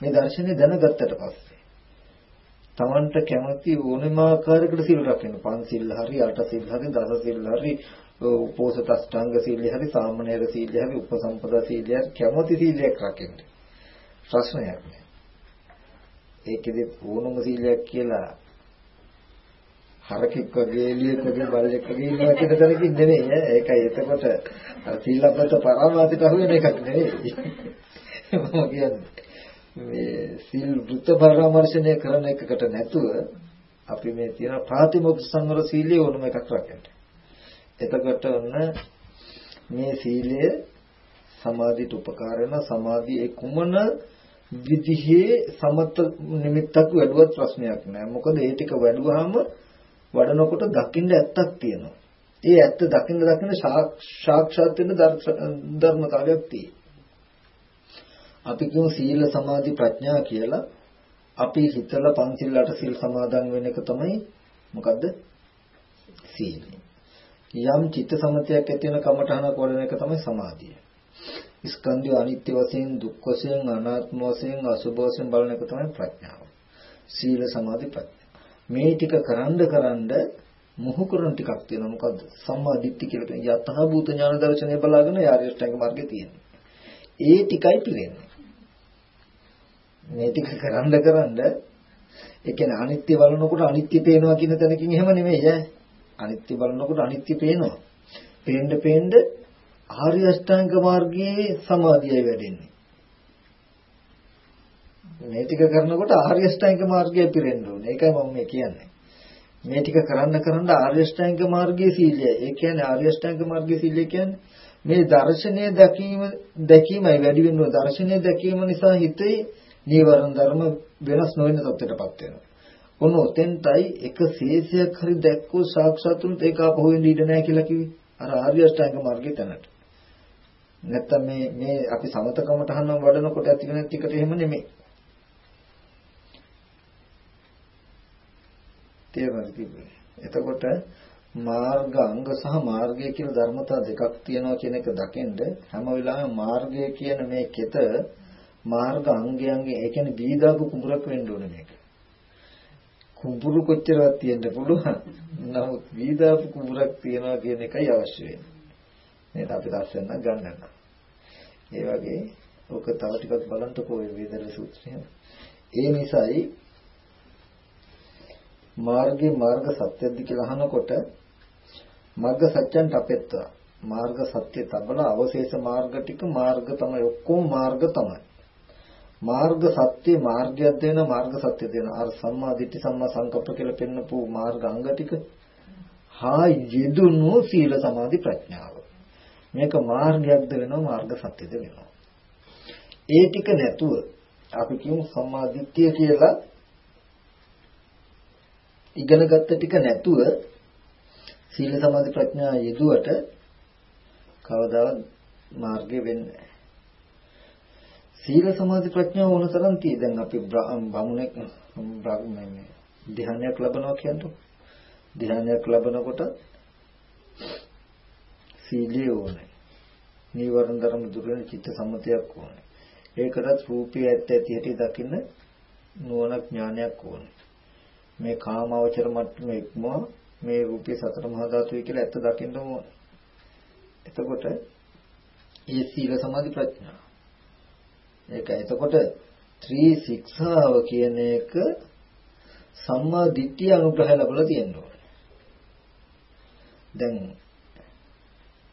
මේ දර්ශනේ දැනගත්තට පස්සේ තමන්ට කැමති ඕනම ආකාරයකට සිල් රකින්න. පන්සිල් හරි, අට සිල් හරි, දස සිල් හරි, උපෝසත අෂ්ටාංග සීලය හරි, සාමණේර සීලය හරි, උපසම්පදා සීලය හරි කැමති සීලයක් රකින්න. ප්‍රශ්නයක් නෑ. ඒකෙදි ඕනම සීලයක් කියලා හරකෙක් වගේ එළියෙක් වගේ බල්ලෙක් වගේ ඉන්නවා කියන තැනකින් නෙමෙයි ඈ. ඒකයි එතකොට අර සීලබ්බත පරමාදිට අහුවෙන එකක් නෙමෙයි. මම කියන්නේ මේ සීල් වෘත පරාමර්ශනය කරන එකකට නැතුව අපි මේ තියෙන ප්‍රාතිමොක්ඛ සංවර සීලය ඕනම එකක් රැකගන්න. එතකොට ඔන්න මේ සීලය සමාධියට උපකාර වෙන සමාධිය ඒ කුමන විදිහේ සමත නිමිත්තක් වැඩුවත් ප්‍රශ්නයක් නෑ. මොකද ඒ ටික වැඩුවාම වඩනකොට දකින්න ඇත්තක් තියෙනවා. ඒ ඇත්ත දකින්න දකින්න සාක්ෂාත් වෙන ධර්මතාවයක් තියෙනවා. අපි කියමු සීල සමාධි ප්‍රඥා කියලා අපි හිතලා පන්සිල් අට සිල් සමාදන් වෙන එක තමයි මොකද්ද? සීලය. යම් චිත්ත සමතයක් ඇති වෙන කමඨහනක් වඩන එක තමයි සමාධිය. ස්කන්ධය අනිත්‍ය වශයෙන් දුක් වශයෙන් අනාත්ම වශයෙන් අසුභ වශයෙන් බලන එක තමයි ප්‍රඥාව. සීල සමාධි ප්‍රඥා. මේ ටික කරන්ඩ කරන්ඩ මොහු කරන ටිකක් තියෙනවා මොකද්ද? සම්මා දිට්ඨිය කියලා කියන යතහ භූත ඥාන දර්ශනය බලාගෙන යාරිෂ්ඨංග මාර්ගේ තියෙනවා. ඒ ටිකයි පිරෙන්නේ. මේ ටික කරන්ඩ කරන්ඩ ඒ කියන්නේ අනිත්‍ය බලනකොට අනිත්‍ය පේනවා කියන තැනකින් එහෙම නෙමෙයි ඈ. අනිත්‍ය බලනකොට අනිත්‍ය පේනවා. පේන්න පේන්න ආර්ය අෂ්ටාංග මාර්ගයේ සමාධියයි වැඩෙන්නේ. මේ ටික කරනකොට ආර්ය අෂ්ටාංග මාර්ගය පිරෙන්න ඕනේ. ඒකයි මම මේ කියන්නේ. මේ ටික කරන්න කරන්න ආර්ය අෂ්ටාංග මාර්ගයේ සීලය. ඒ කියන්නේ ආර්ය අෂ්ටාංග මාර්ගයේ සීලය කියන්නේ මේ දර්ශනය දැකීම දැකීමයි වැඩි වෙනවා. දර්ශනය දැකීම නිසා හිතේ නීවරණ ධර්ම වෙනස් නොවන තත්ත්වයටපත් වෙනවා. ඔන්න ඔතෙන්ටයි එක ශේෂයක් හරි දැක්කෝ සාක්ෂාත් උනත් ඒක ආපහු වෙන්න ඉඩ නැහැ කියලා කිව්වේ. අර ආර්ය අෂ්ටාංග මාර්ගයේ තැනට. නැත්තම් මේ මේ අපි සමතකම තහනම් වඩනකොට ඇති වෙන ටිකට එහෙම නෙමෙයි. තේරුණාද කිව්වේ. එතකොට මාර්ග අංග සහ මාර්ගය කියලා ධර්මතා දෙකක් තියෙනවා කියන එක දකින්ද හැම වෙලාවෙම මාර්ගය කියන මේ කෙත මාර්ග අංගයන්ගේ ඒ කියන්නේ බීදාපු කුඹරක් වෙන්න ඕනේ මේක. කුඹුරු කොච්චරවත් තියෙන්න පුළුවන්. නමුත් වීදාපු කුඹුරක් තියනවා කියන එකයි අවශ්‍ය වෙන්නේ. නේද අපි දැස්සෙන් ගන්න. ඒ වගේ ඔක තව ටිකක් බලන්නකෝ මේ වේදල සූත්‍රය. ඒ නිසායි මාර්ගේ මාර්ග සත්‍යද්ද කියලා අහනකොට මග්ග සත්‍යන්ට අපෙත්තා මාර්ග සත්‍ය තබලා අවශේෂ මාර්ග ටික මාර්ග තමයි. ඔක්කොම මාර්ග තමයි. මාර්ග සත්‍ය මාර්ගයක් දෙන මාර්ග සත්‍ය දෙන. අර සම්මා දිට්ඨි සම්මා සංකප්ප කියලා පෙන්නපු මාර්ග අංග ටික හා යෙදුණු සීල සමාධි ප්‍රඥාව. මේක මාර්ගයක්ද වෙනවා මාර්ග සත්‍යද වෙනවා. ඒ ටික නැතුව අපි කියමු සම්මා දිට්ඨිය කියලා ඉගෙන ගත්ත ටික නැතුව සීල සමාධි ප්‍රඥා යෙදුවට කවදාවත් මාර්ගය වෙන්නේ නැහැ. සීල සමාධි ප්‍රඥා ඕන තරම් tie දැන් අපි බමුණෙක් බ්‍රහ්මන්නේ ධ්‍යානයක් ලබනවා කියන්නේ ධ්‍යානයක් ලබනකොට සීලිය ඕනේ. නීවරණ ධර්ම දුර වෙන චිත්ත සම්මතයක් ඕනේ. ඒකටත් රූපී ඇත්ත ඇති හැටි දකින්න නුවණක් ඥානයක් ඕනේ. මේ කාමාවචර මට්ටමේ ඉක්මව මේ රූපේ සතර මහා ධාතුයි කියලා ඇත්ත දකින්න ඕනේ එතකොට ඒ සීල සමාධි ප්‍රඥා ඒක එතකොට ත්‍රි ශික්ෂාව කියන එක සම්මා දිට්ඨිය අනුග්‍රහය ලැබලා තියෙනවා. දැන්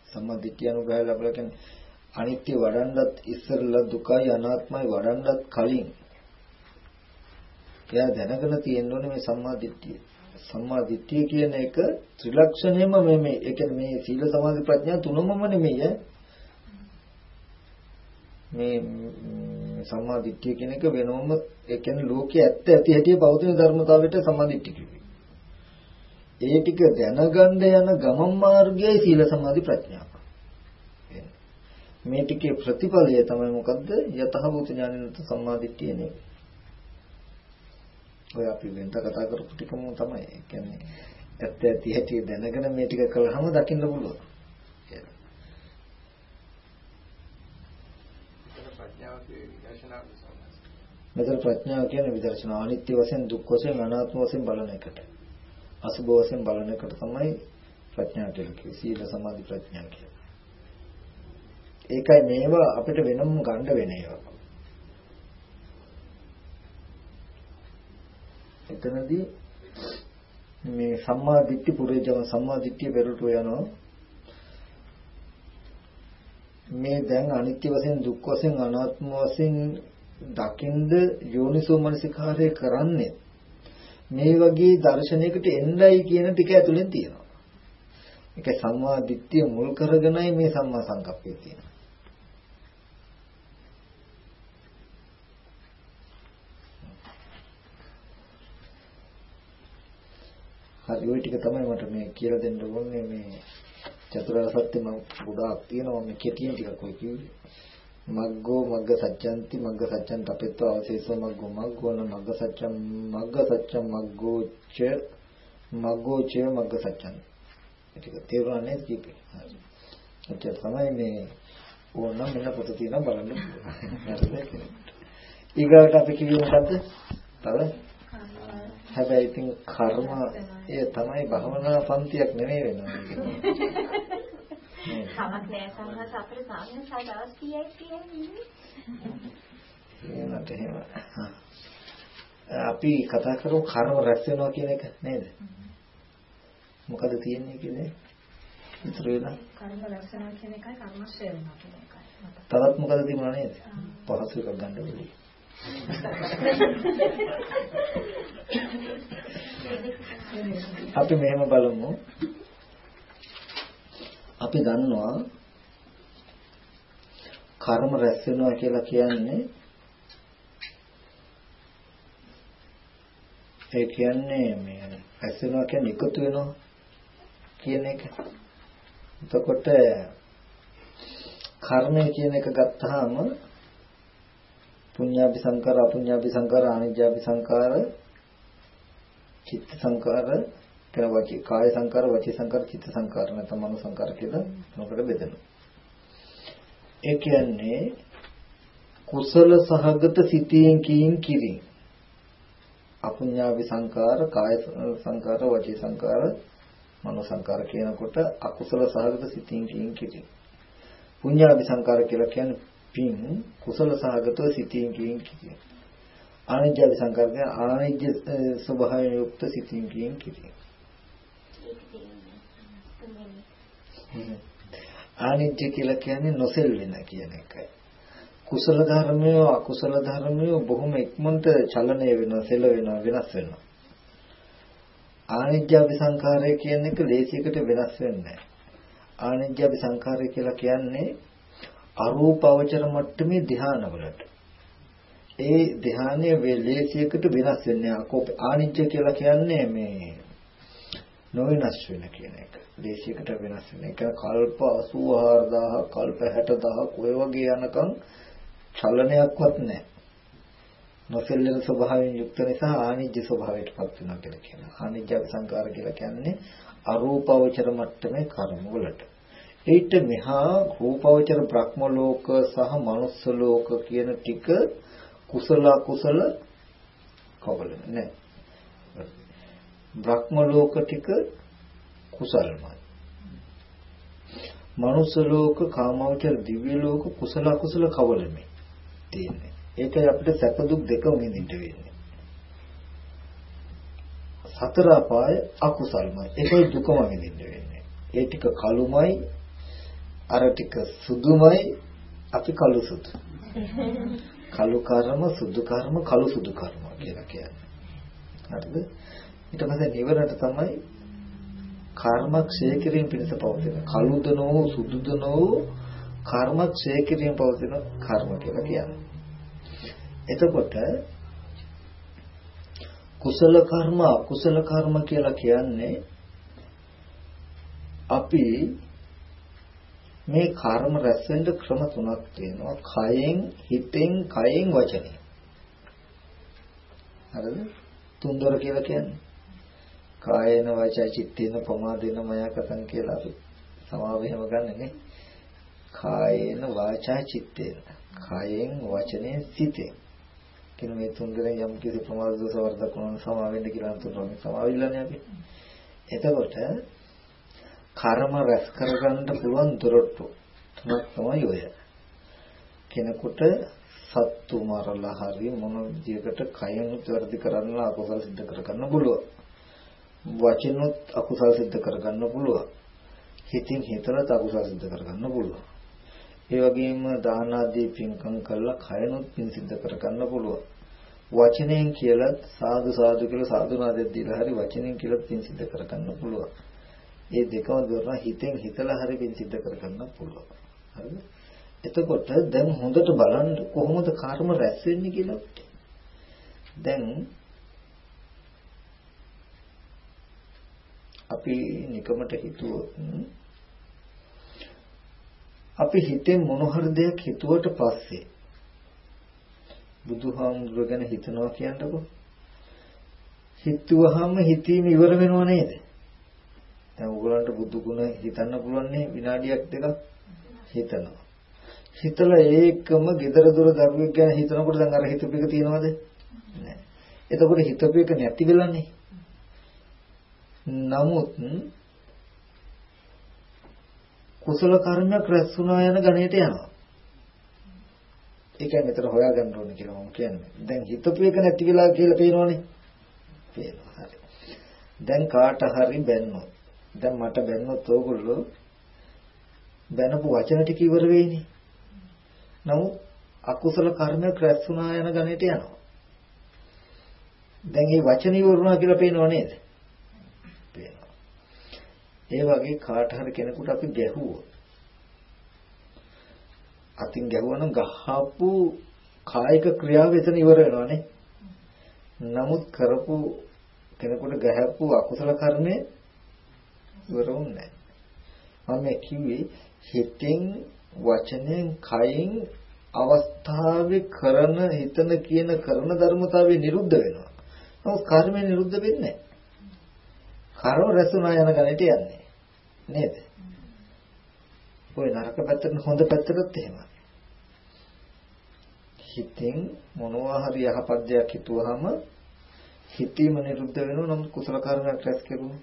සම්මා දිට්ඨිය අනුග්‍රහය ලැබලා කියන්නේ අනිත්‍ය වඩන්නත් ඉස්සරලා දුකයි අනාත්මයි වඩන්නත් කලින් එයා දැනගෙන තියෙන්න ඕනේ මේ සම්මා දිට්ඨිය. සම්මා දිට්ඨිය කියන එක ත්‍රිලක්ෂණයම මේ මේ ඒ කියන්නේ මේ සීල සමාධි ප්‍රඥා තුනමම නෙමෙයි ඈ මේ සම්මා දිට්ඨිය කියන එක වෙනවම ඒ කියන්නේ ලෝකයේ ඇත්ත ඇති හැටි පවතින ධර්මතාවයට සම්මා දිට්ඨිය කිව්වේ. ඒ ටික දැනගන්න යන ගමන් මාර්ගයයි සීල සමාධි ප්‍රඥාව. මේ ටිකේ ප්‍රතිඵලය තමයි මොකද්ද? යතහභූත ඥානෙනත සම්මා දිට්ඨිය නේ. ඔය අපි වෙනත කතා කරපු ටිකම තමයි. ඒ කියන්නේ ඇත්ත ඇති හැටි දැනගෙන මේ ටික කළාම දකින්න පුළුවන්. මෙතන ප්‍රඥාව කියන්නේ විදර්ශනා අනිත්‍ය වශයෙන් දුක් වශයෙන් අනාත්ම වශයෙන් බලන එකට. අසුභ වශයෙන් බලන එකට තමයි ප්‍රඥාව කිව්වේ. සීල සමාධි ප්‍රඥා කියලා. ඒකයි මේවා අපිට වෙනම ගන්න වෙන ඒවා. එතනදී මේ සම්මා දිට්ඨි පුරේජම සම්මා දිට්ඨිය පෙරට යනවා මේ දැන් අනිත්‍ය වශයෙන් දුක් වශයෙන් අනාත්ම වශයෙන් දකින්ද යෝනිසෝ මනසිකාරය කරන්නේ මේ වගේ දර්ශනයකට එන්නයි කියන ටික ඇතුලෙන් තියෙනවා. ඒක සම්මා දිට්ඨිය මුල් කරගෙනයි මේ සම්මා සංකප්පය තියෙන්නේ. හරි ওই ටික තමයි මට මේ කියලා දෙන්න ඕනේ මේ චතුරාර්ය සත්‍ය මම ගොඩාක් තියෙනවා මේ කෙටියෙන් ටිකක් ඔය කිව්වේ. මග්ගෝ මග්ග සත්‍යන්ති මග්ග සත්‍යන් තපෙත්ව අවශේෂෝ මග්ගෝ මග්ගෝන මග්ග සත්‍යම් මග්ග සත්‍යම් මග්ගෝ ච මග්ගෝ ච මග්ග සත්‍යන්. ඒක තේරුණා කීපේ. හරි. ඒක තමයි මේ ඕනනම් මෙන්න පොත තියෙනවා බලන්න. ඊගාට අපි කිව්වේ මොකද්ද? තව හැබැයි ඉතින් කර්ම ඒ තමයි භවනා පන්තියක් නෙමෙයි වෙනවා. [laughs] කමක් නෑ සංඝස අපේ සාමන සාදවස් කීයක් කියන්නේ. අපි කතා කරමු කර්ම රැස් වෙනවා කියන එක නේද? මොකද තියෙන්නේ කියන්නේ? ඉතුරු වෙලා කර්ම රැස් වෙනවා කියන එකයි කර්මස් වෙනවා කියන එකයි. තවත් මොකද තිබුණා නේද? පහසු එකක් ගන්න වෙලී. අපි මෙහෙම බලමු. අපි දන්නවා කර්ම රැස් වෙනවා කියලා කියන්නේ ඒ කියන්නේ මේ රැස් වෙනවා කියන්නේ එකතු වෙනවා කියන එක. එතකොට කර්මය කියන එක ගත්තාම පුඤ්ඤාභි සංකාර අපුඤ්ඤාභි සංකාර ආනිජ්ජාභි සංකාර චිත්ත සංකාර කියන වචී කාය සංකාර වචී සංකාර චිත්ත සංකාර නැත්නම් මනෝ සංකාර කියලා තුනකට බෙදෙනවා. ඒ කියන්නේ කුසල සහගත සිතින් කියින් කිරින් අපුඤ්ඤාභි සංකාර කාය සංකාර වචී සංකාර මනෝ සංකාර කියනකොට අකුසල සහගත සිතින් කියින් කිරින් පුඤ්ඤාභි සංකාර කියලා කියන්නේ පින් කුසල සහගතව සිතින් කියින් කිරින් ආනිජ්‍ය සංකල්පය ආනිජ්‍ය ස්වභාවයෙන් යුක්ත සිතින් කියන කිරිය. ආනිජ්‍ය කියලා කියන්නේ නොසෙල් වෙන කියන එකයි. කුසල ධර්මය අකුසල ධර්මය බොහොම ඉක්මනට චලනය වෙනවා, සෙල වෙනවා, වෙනස් වෙනවා. ආනිජ්‍ය විසංකාරය කියන එක ලේසියකට වෙනස් වෙන්නේ නැහැ. ආනිජ්‍ය විසංකාරය කියලා කියන්නේ අරූප අවචර මට්ටමේ ධානවලට ඒ ධානය වේලේසියකට වෙනස් වෙන්නේ අකෝප ආනිච්ච කියලා කියන්නේ මේ නොවෙනස් වෙන කියන එක. දේශයකට වෙනස් වෙන එක කල්ප 84000 කල්ප 60000 ඔය වගේ යනකම් චලනයක්වත් නැහැ. නොසෙල්ලෙන ස්වභාවයෙන් යුක්ත නිසා ආනිජ්‍ය ස්වභාවයටපත් වෙනවා කියලා කියනවා. ආනිජ්‍ය සංකාර කියලා කියන්නේ අරූපවචර මට්ටමේ කර්ම වලට. ඊට මෙහා රූපවචර බ්‍රහ්ම ලෝක සහ මනුස්ස ලෝක කියන ටික කුසල කුසල කවල නැහැ. බ්‍රහ්ම ලෝක ටික කුසල්මයි. මනුස්ස ලෝක කාමවචර දිව්‍ය ලෝක කුසල කුසල කවලමයි තියෙන්නේ. ඒකයි අපිට සැප දුක් දෙකම විඳින්න වෙන්නේ. සතර අපාය අකුසල්මයි. ඒකයි දුකම විඳින්න වෙන්නේ. ඒ ටික කළුමයි අර ටික සුදුමයි අපි කළු සුදු. කළු කර්ම සුදු කර්ම කළු සුදු කර්ම කියලා කියන්නේ. හරිද? ඊට පස්සේ නිවරට තමයි කර්ම ක්ෂය කිරීම පිණිස පවතින කළුද නොවු සුදුද නොවු කර්ම ක්ෂය කිරීම පවතින කර්ම කියලා කියන්නේ. එතකොට කුසල කර්ම අකුසල කර්ම කියලා කියන්නේ අපි මේ කර්ම රැස් වෙන්න ක්‍රම තුනක් තියෙනවා. කයෙන්, හිතෙන්, කයෙන්, වචනෙන්. හරිද? තුන්දොර කියලා කියන්නේ. කායේන වාචා චිත්තේන ප්‍රමාදේන මයකතං කියලා අපි සමාව එහෙම ගන්නනේ. කායේන වාචා චිත්තේන. කායෙන්, වචනෙන්, සිතෙන්. කියන මේ තුන්දෙනෙන් යම් කිසි ප්‍රමාද දෝෂ වර්ධක වුණා සමාවෙන්න කියලා තුනම සමාවිල්ලන්නේ අපි. එතකොට කර්ම රැස් කරගන්න පුළුවන් දොරටු තුනක් තමයි ඔය. කෙනෙකුට සත්තු මරලා හරි මොන විදියකට කයෙන් වැරදි කරන්නලා අකුසල සිද්ධ කරගන්න පුළුවන්. වචනොත් අකුසල් සිද්ධ කරගන්න පුළුවන්. හිතින් හිතලත් අකුසල් සිද්ධ කරගන්න පුළුවන්. ඒ වගේම දාන ආදී පින්කම් කළා කයනොත් පින් සිද්ධ කරගන්න පුළුවන්. වචනයෙන් කියලත් සාදු සාදු කියලා සාදු නාදයක් දීලා හරි වචනයෙන් කියලත් පින් සිද්ධ කරගන්න පුළුවන්. ඒ දෙකම දරන හිතෙන් හිතලා හරි පින් සිද්ධ කරගන්න පුළුවන්. හරිද? එතකොට දැන් හොඳට බලන්න කොහොමද කර්ම රැස් වෙන්නේ කියලා. දැන් අපි නිකමට හිතුවොත් අපි හිතෙන් මොන හරි දෙයක් හිතුවට පස්සේ බුදුහාමුදුර ගැන හිතනවා කියන්නකො හිතුවහම හිතීම ඉවර වෙනව නේද දැන් ඕගලන්ට බුදු ගුණ හිතන්න පුළුවන් නේ විනාඩියක් දෙකක් හිතනවා හිතලා ඒකම gedara dora දරුවෙක් ගැන හිතනකොට දැන් අර හිතපු එක තියනවද නැහැ එතකොට හිතපු එක නැති වෙලානේ නමුත් කුසල කර්මයක් රැස් වුණා යන ගණයට යනවා. ඒ කියන්නේ මෙතන හොයාගන්න ඕනේ කියලා මම කියන්නේ. දැන් හිතපු එක නැති වෙලා කියලා පේනවනේ. පේනවා. හරි. දැන් කාට හරි බැන්නොත්. දැන් මට බැන්නොත් ඕගොල්ලෝ බැනපු වචන ටික ඉවර වෙයිනේ. නමුත් අකුසල කර්මයක් රැස් වුණා යන ගණයට යනවා. දැන් මේ වචන ඉවර වුණා කියලා පේනව නේද? ඒ වගේ කාට හරි කෙනෙකුට අපි ගැහුවොත් අතින් ගැහුවනම් ගහපු කායික ක්‍රියාව එතන ඉවර වෙනවානේ. නමුත් කරපු කෙනෙකුට ගැහපු අකුසල කර්මය ඉවර වුන්නේ නැහැ. මම කිව්වේ හිතෙන් වචනෙන් කයින් අවස්ථාවේ කරන හිතන කියන කරන ධර්මතාවය නිරුද්ධ වෙනවා. නමුත් කර්මය නිරුද්ධ වෙන්නේ නැහැ. කරව රැසුනා යන ගණිත යන්නේ. නේද? ඔය නරක පැත්තට හොඳ පැත්තටත් එහෙමයි. හිතෙන් මොනවා හරි යහපත් දෙයක් හිතුවාම හිතීම නිරුද්ධ වෙනවා නම් කුසල කර්මයක් රැස් කෙරුණා.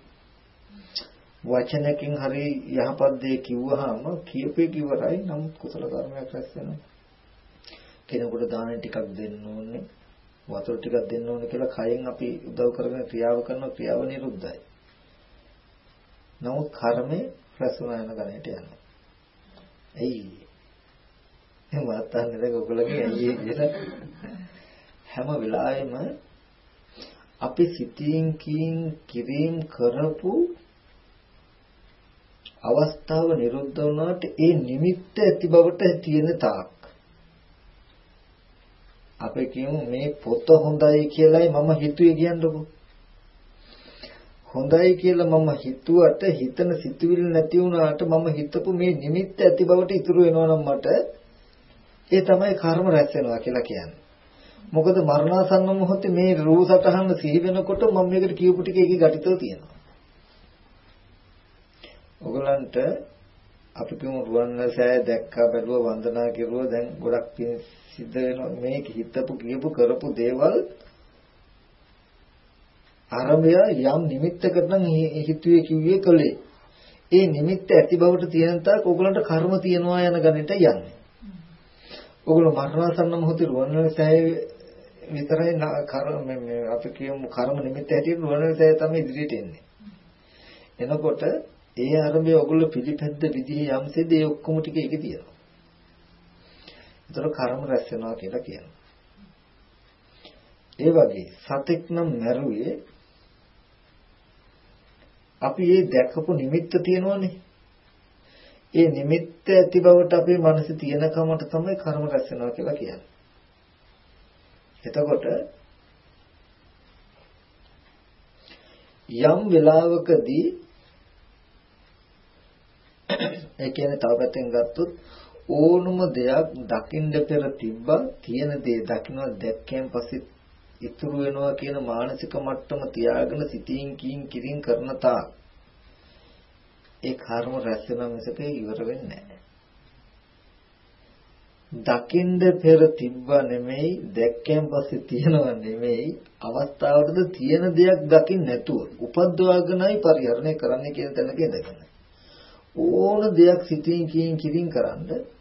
වචනකින් හරි යහපත් දේ කිව්වහම කියපේ කිවරයි නම් කුසල කර්මයක් රැස් වෙනවා. කෙනෙකුට දාන ටිකක් දෙන්න ඕනේ වතුර ටිකක් දෙන්න ඕනේ කියලා කයෙන් අපි උදව් කරගෙන ක්‍රියාව කරන ක්‍රියාව නිරුද්ධයි. නමුත් කර්මය රැස්ුණා යන ගණයට යනවා. ඇයි? එහෙම අතහන්නේ දැන් ඔයගොල්ලෝගේ ඇයි කියලා හැම වෙලාවෙම අපි සිතින් කින් කිරීම කරපු අවස්ථාව නිරුද්ධ වුණාට ඒ නිමිත්ත ඇති බවට තියෙන තාක් අපේ කියමු මේ පොත හොඳයි කියලායි මම හිතුවේ කියන්නකෝ හොඳයි කියලා මම හිතුවට හිතන සිතුවිලි නැති වුණාට මම හිතපු මේ නිමිත්ත ඇති බවට ඉතුරු වෙනවා නම් මට ඒ තමයි කර්ම රැස් වෙනවා කියලා කියන්නේ. මොකද මරණාසන්න මොහොතේ මේ රූප සටහන සිහි වෙනකොට මම මේකට කියපු ටික ඒකේ ගැටිතව තියෙනවා. ඔයගලන්ට අපි කියමු රුවන්වැසෑය දැක්කා බැලුවා වන්දනා කෙරුවා දැන් ගොඩක් සිද්ධ වෙනවා මේක හිතපු කියපු කරපු දේවල් අරබය යම් නිමිත්තකට නම් හිතුවේ කිව්වේ කළේ. ඒ නිමිත්ත ඇති බවට තියෙන තාක් ඕගලන්ට කර්ම තියනවා යන ගණිත යන්නේ. ඕගොල්ලෝ මරණාසන්න මොහොතේ රුවන්වැලිසෑය විතරයි කර්ම මේ අපි කියමු කර්ම නිමිත්ත ඇටියට රුවන්වැලිසෑය තමයි ඉදිරියට එන්නේ. එනකොට ඒ අරබය ඕගොල්ලෝ පිළිපැද්ද විදිහේ යම්සේද ඒ ඔක්කොම ටික ඒකේ තියෙනවා. ඒතර කර්ම රැස් වෙනවා කියලා කියනවා. ඒ වගේ සතෙක් නම් මැරුවේ අපි මේ දැකපු නිමිත්ත තියෙනවනේ. ඒ නිමිත්ත ඇති බවට අපේ මනසේ තියෙන කමට තමයි කර්ම රැස් වෙනවා කියලා කියන්නේ. එතකොට යම් වෙලාවකදී ඒ කියන්නේ තව පැත්තෙන් ගත්තොත් ඕනම දෙයක් දකින්න පෙර තිබ්බා තියෙන දේ දකින්න දැක්කයන් පස්සේ ඉතුරු වෙනවා කියන මානසික මට්ටම තියාගෙන සිතින් කියින් කිරින් කරන තාක් ඒ කර්ම රැස් වෙන මිසක ඉවර වෙන්නේ නැහැ. දකින්ද පෙර තිබ්බා නෙමෙයි දැක්කයන් පස්සේ තියනව නෙමෙයි අවස්ථාවටද තියෙන දෙයක් දකින්න නැතුව උපද්දවාගෙනයි පරිහරණය කරන්න කියන තැනක ඉඳගෙන ඕන දෙයක් සිතින් කියින් කිරින් කරන්නේ